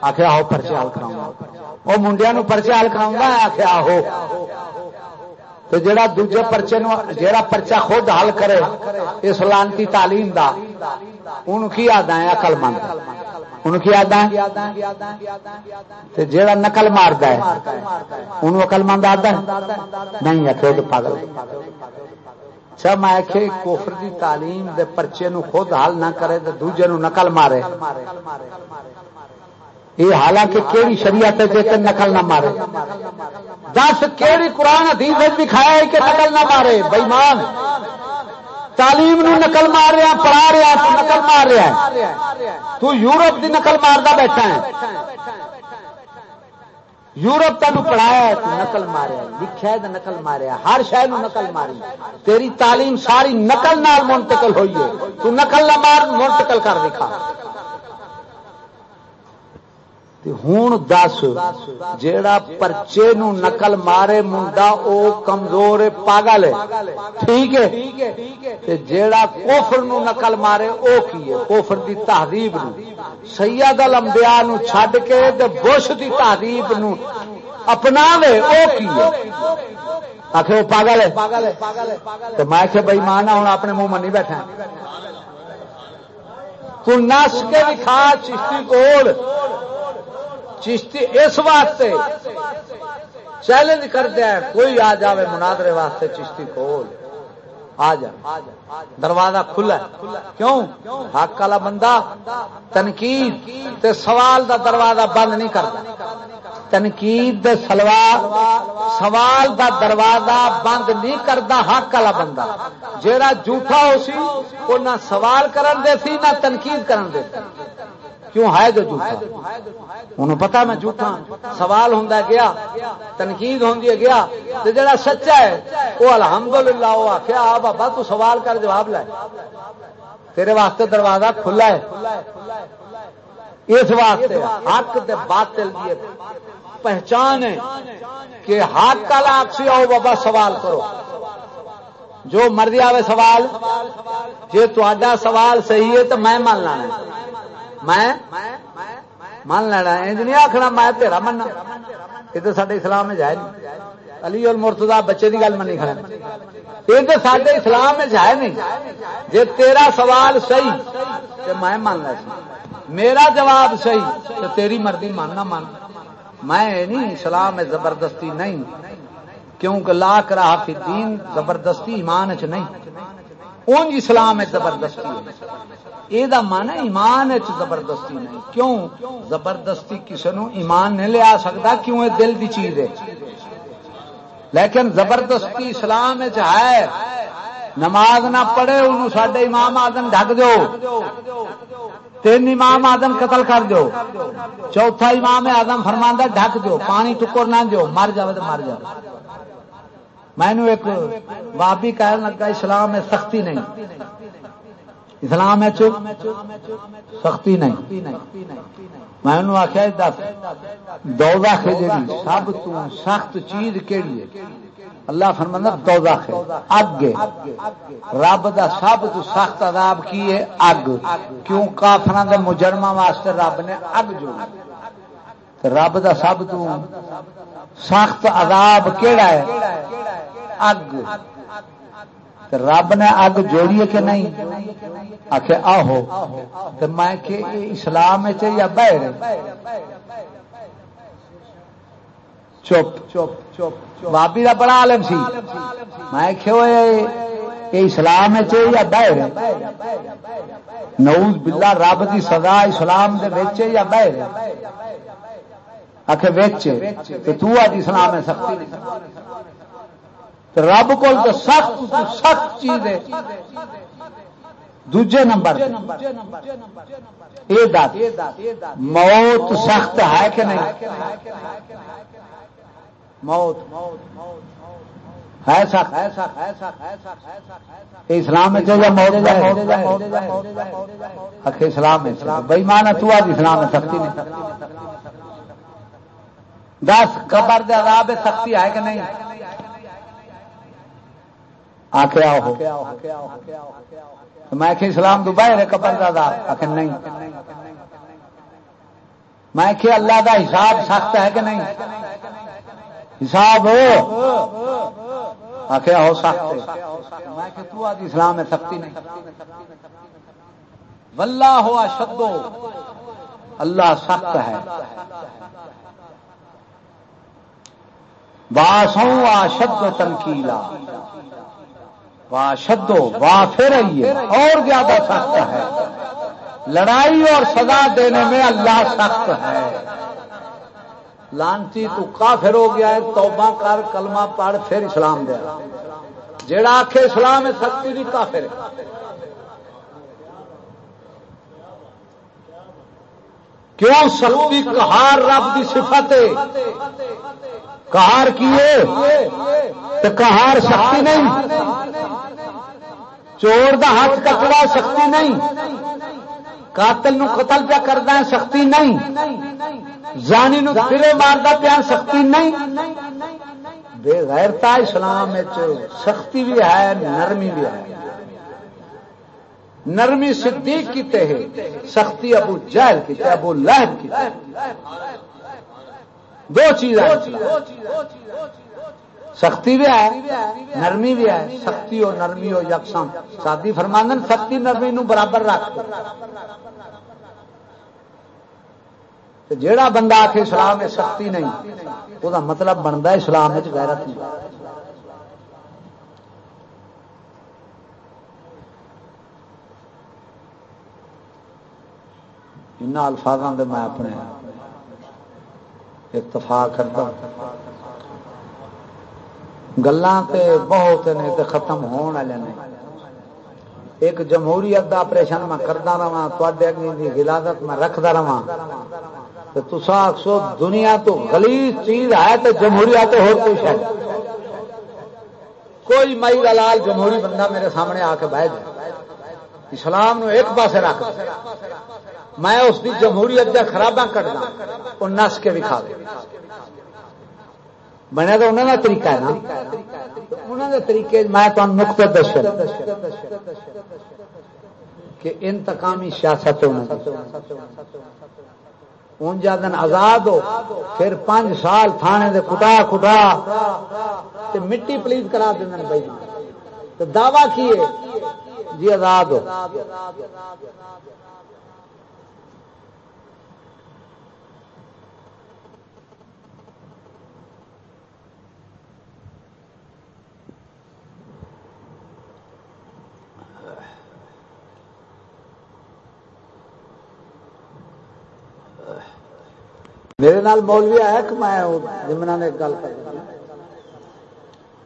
آخر آو پرچے حل کرا وہ منڈیا پرچے حل کرا آخر آہو۔ تو جڑا دوجے پرچے نو جڑا پرچا خود حل کرے، اس لانتی تعلیم دا ان کی یاد ہے اقل مند؟ ان کی یاد ہے جڑا نقل مارد ہے ان اقل مند آتا ہے؟ نہیں ہے، خود پاگل اچھا میں کہ کوفر دی تعلیم دے پرچے نو خود حل نہ کرے تو دوجے نو نقل مارے۔ یہ حالانکہ کیڑی شریعت ہے نقل نہ مارے۔ دس، کیڑی قرآن حدیث بھی کھایا ہے کہ نقل نہ مارے۔ بےمان۔ تعلیم نو نقل مار رہا، پڑھا رہا، تو نقل مار رہا تو یورپ دی نقل مارتا بیٹھا ہے۔ یورپ تین پڑھایا تو نقل ماریا لکھا تو نقل ماریا ہر شہر نقل ماری۔ تیری تعلیم ساری نقل نال منتقل ہوئی ہے۔ تو نقل نہ مار، منتقل کر دکھا۔ ہوں دس، جیڑا پرچے نو نقل مارے منڈا، او کمزور پاگل ہے۔ ٹھیک ہے؟ جیڑا کوفر نو نقل مارے، او کی ہے؟ کوفر دی تہذیب نو۔ سید الانبیاء نو چھڈ کے تے بش دی تہذیب نو اپناوے، او کی ہے؟ آخر وہ پاگل ہے۔ تو میں کہ بھائی مانا ہوں اپنے منہ منی بیٹھا تو نس کے بھی کھا، چشتی کوڑ چشتی اس واسطے چیلنج کر دیا کوئی آ جائے منادرے واسطے چشتی کھول آ جا۔ دروازہ کھلا کیوں؟ حق والا بندہ تنقید تے سوال دا دروازہ بند نہیں کرتا۔ تنقید سلوار سوال دا دروازہ بند نہیں کرتا حق والا بندہ۔ جہاں جھوٹا ہو سی وہ نہ سوال کرن دے سی، نہ تنقید کرن دے سی۔ کیوں ہے جو جھوٹا؟ انہوں پتا میں جھوٹا۔ سوال ہوں گیا، تنقید ہوں گیا تو جڑا سچا ہے وہ الحمد للہ وہ آخیا آ بابا، تو سوال کر جواب لے۔ تیرے واسطے دروازہ کھلا ہے۔ اس واسطے حق دے باطل دی پہچان ہے کہ حق کا لاکسی آؤ بابا، سوال کرو۔ جو مرضی آئے سوال جی تا سوال صحیح ہے تو میں مان لانا میں لینا انج نہیں آخنا میں تیرا مننا یہ تو سارے اسلام میں جائے نہیں علی اور مرتدا بچے کی گل منی کھڑا یہ تو سارے اسلام ہے نہیں جی تیرا سوال صحیح تو میں مان سی میرا جواب صحیح تو تیری مرضی ماننا مان میں نہیں اسلام ہے زبردستی نہیں کیونکہ لا کرا فی دین زبردستی ایمان چ نہیں اونج اسلام ہے زبردستی یہ من ایمان زبردستی نہیں۔ کیوں؟ زبردستی کسی نو ایمان نہیں لیا سکتا، کیوں یہ دل کی چیز ہے؟ لیکن زبردستی اسلام ہے۔ نماز نہ پڑھے ان سڈے امام آدم ڈک دو۔ تین امام آدم قتل کر دو۔ چوتھا امام آدم فرماندہ ڈک دو، پانی ٹکر نہ دو، مر جائے تو مر جائے میں ایک بابی کہنے لگا، اسلام میں سختی نہیں۔ اسلام سختی نہیں۔ میں انہوں آخیا دس۔ دودا جی سب تو سخت چیز کہڑی ہے؟ اللہ فرمانا دودا اگ رب دا سب تو سخت عذاب کی ہے؟ اگ۔ کیوں؟ کافر دے مجرما واسطے رب نے اگ جو رب دا سب تو سخت عذاب کیڑا ہے؟ اگ۔ رب نے اگ جوڑی ہے کہ نہیں؟ آخ آہو، تو میں کہ اسلام یا بہر چپ چپ چپ بابی کا بڑا عالم سی۔ میں کہ اسلام یا بہر نوز بلا رب کی سزا اسلام دے یا بہر آخ تو آج اسلام ہے سختی۔ رب کو سخت سخت چیز ہے۔ دوجے نمبر۔ موت سخت ہے کہ نہیں؟ موت۔ ہے سخت۔ اسلام میں چاہیے موت اسلام میں بھائی مانا تو آج اسلام میں سختی نہیں۔ دس، قبر دے عذاب سختی ہے کہ نہیں؟ آخیا میں کہ اسلام تو باہر قبر کا آخر نہیں. میں کہ اللہ کا حساب سخت ہے کہ نہیں؟ حساب ہو. آخیا ہو سخت میں کہ تو آج اسلام میں سختی نہیں. ولہ ہوا شدو اللہ سخت ہے. باسوں آ شد تنکیلا. شدو واہ پھر آئیے اور زیادہ سخت ہے۔ لڑائی اور سزا دینے میں اللہ سخت ہے۔ لانتی تو کافر ہو گیا ہے، توبہ کر، کلمہ پڑھ، پھر اسلام دیا جیڑا آخ اسلام ہے سختی بھی کافر کیوں سختی کہار رب کی صفت کہار کیے تو کہار سختی نہیں۔ چور دا ہاتھ کٹوا سختی نہیں۔ قاتل نو قتل پیا کرتا ہے، سختی نہیں۔ زانی نو پھرے مارتا پیا سختی نہیں۔ بے غیرتا اسلام سختی بھی ہے، نرمی بھی ہے۔ نرمی صدیق کیتے ہے، سختی ابو جہل کی ابو لہب کی دو چیزیں سختی بھی ہے نرمی بھی ہے سختی اور نرمی ہو یکساں۔ سادی فرماندن، سختی نرمی نو برابر رکھ۔ جیڑا بندہ آ کے اسلام میں سختی نہیں وہ مطلب بنتا اسلام غیرت نہیں۔ ان الفاظوں میں اپنے اتفاق کرتا گلان تے بہت نے تے ختم ہون والے نے۔ ایک جمہوریت دا آپریشن میں کرتا رہا تے اگلی دی میں رکھتا رہا تو تسا آخسو دنیا تو غلیظ چیز ہے تو جمہوریت تو ہو کچھ ہے۔ کوئی مئی دلال جمہوری بندہ میرے سامنے آ کے بہ جائے۔ اسلام نو ایک پاسے رکھ میں اس کی جمہوریت کا خرابہ کٹنا وہ نس کے بھی کھا دے۔ بنیا تو انہوں کا طریقہ ہے نا۔ انہوں کے طریقے میں تمہیں نقطے دس کہ انتقامی سیاست اونجا دن آزاد ہو، پھر پانچ سال تھانے دے کٹا کٹا تے مٹی پلیز کرا دیں بھائی دعوی کیے جی آزاد ہو میرے نال مولوی آیا کہ میں جمنا نے گل کر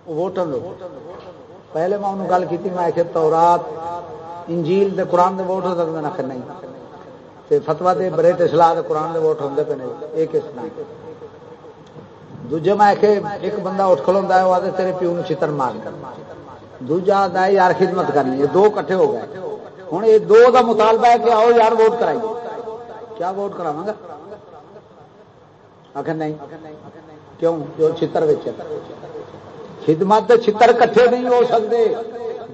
ووٹر پہلے میں انہوں گل کی میں کہ تورات، انجیل دے قرآن دے ووٹ ہو سکتے نہ نہیں۔ تے فتوا دے بریٹ اصلاح دے قرآن دے ووٹ ہوندے پہ نہیں ایک اس طرح۔ دوجے میں کہ ایک بندہ اٹھ کھلوندا ہے، وہ آدھے تیرے پیو چتر مار کر۔ دوجا آدھا ہے، یار، خدمت کرنی ہے۔ دو کٹھے ہو گئے۔ ہوں یہ دو کا مطالبہ ہے کہ آؤ یار ووٹ کرائیے۔ کیا ووٹ کراواں گا؟ آخر نہیں۔ کیوں؟ جو چھتر وچ خدمت چھتر کٹھے نہیں ہو سکتے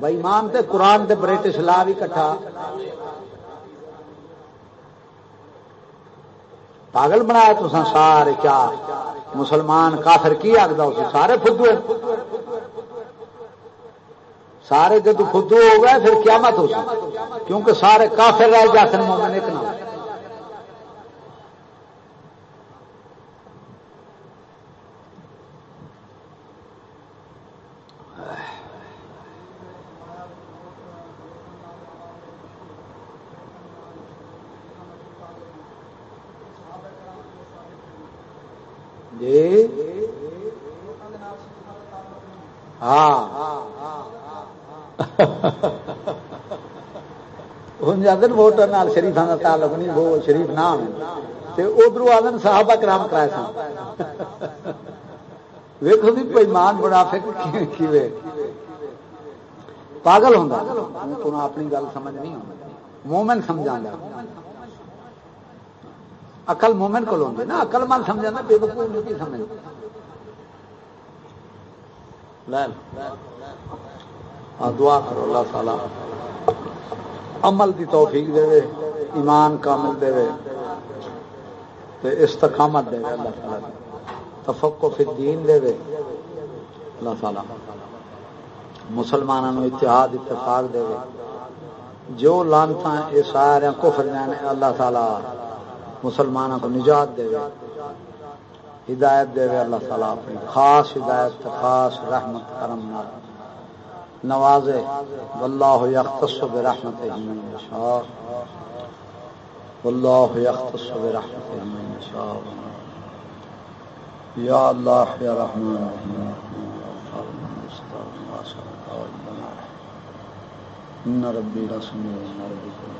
بئیمان تے قرآن تے برٹش لا بھی کٹھا۔ پاگل بنایا تو سارے کیا؟ مسلمان کافر کی آگتا سارے فدو سارے جب خدو ہو گئے، پھر کیا مت ہو کیونکہ سارے کافر رہ جاتے مومن ایک نام۔ جی ہاں۔ ہوں جاتے ووٹر نال شریفان کا تعلق نہیں، وہ شریف نام ادھر آدم صاحب کرام کرائے سن۔ ویکو بھی پیمان بڑا فکر پاگل ہوں اپنی گل سمجھ نہیں مومن سمجھا اقل مومن کو لوگ نا اقل من سمجھا بے بکو کی سمجھ دعا کرو اللہ تعالی۔ عمل دی توفیق دے ایمان کامل دے تے استقامت دے اللہ تعالی تفقو فی الدین دے اللہ تعالی۔ مسلمانوں اتحاد، اتفاق دے جو لانتا یہ سارے کفر جانے اللہ تعالی مسلمانوں کو نجات دے ہدایت دے اللہ تعالیٰ اپنی خاص ہدایت خاص رحمت کرم نوازے، واللہ یختص برحمت من یشاء۔ واللہ یختص برحمت من یشاء۔ یا اللہ، یا رحمان ان ربی رسمی ربی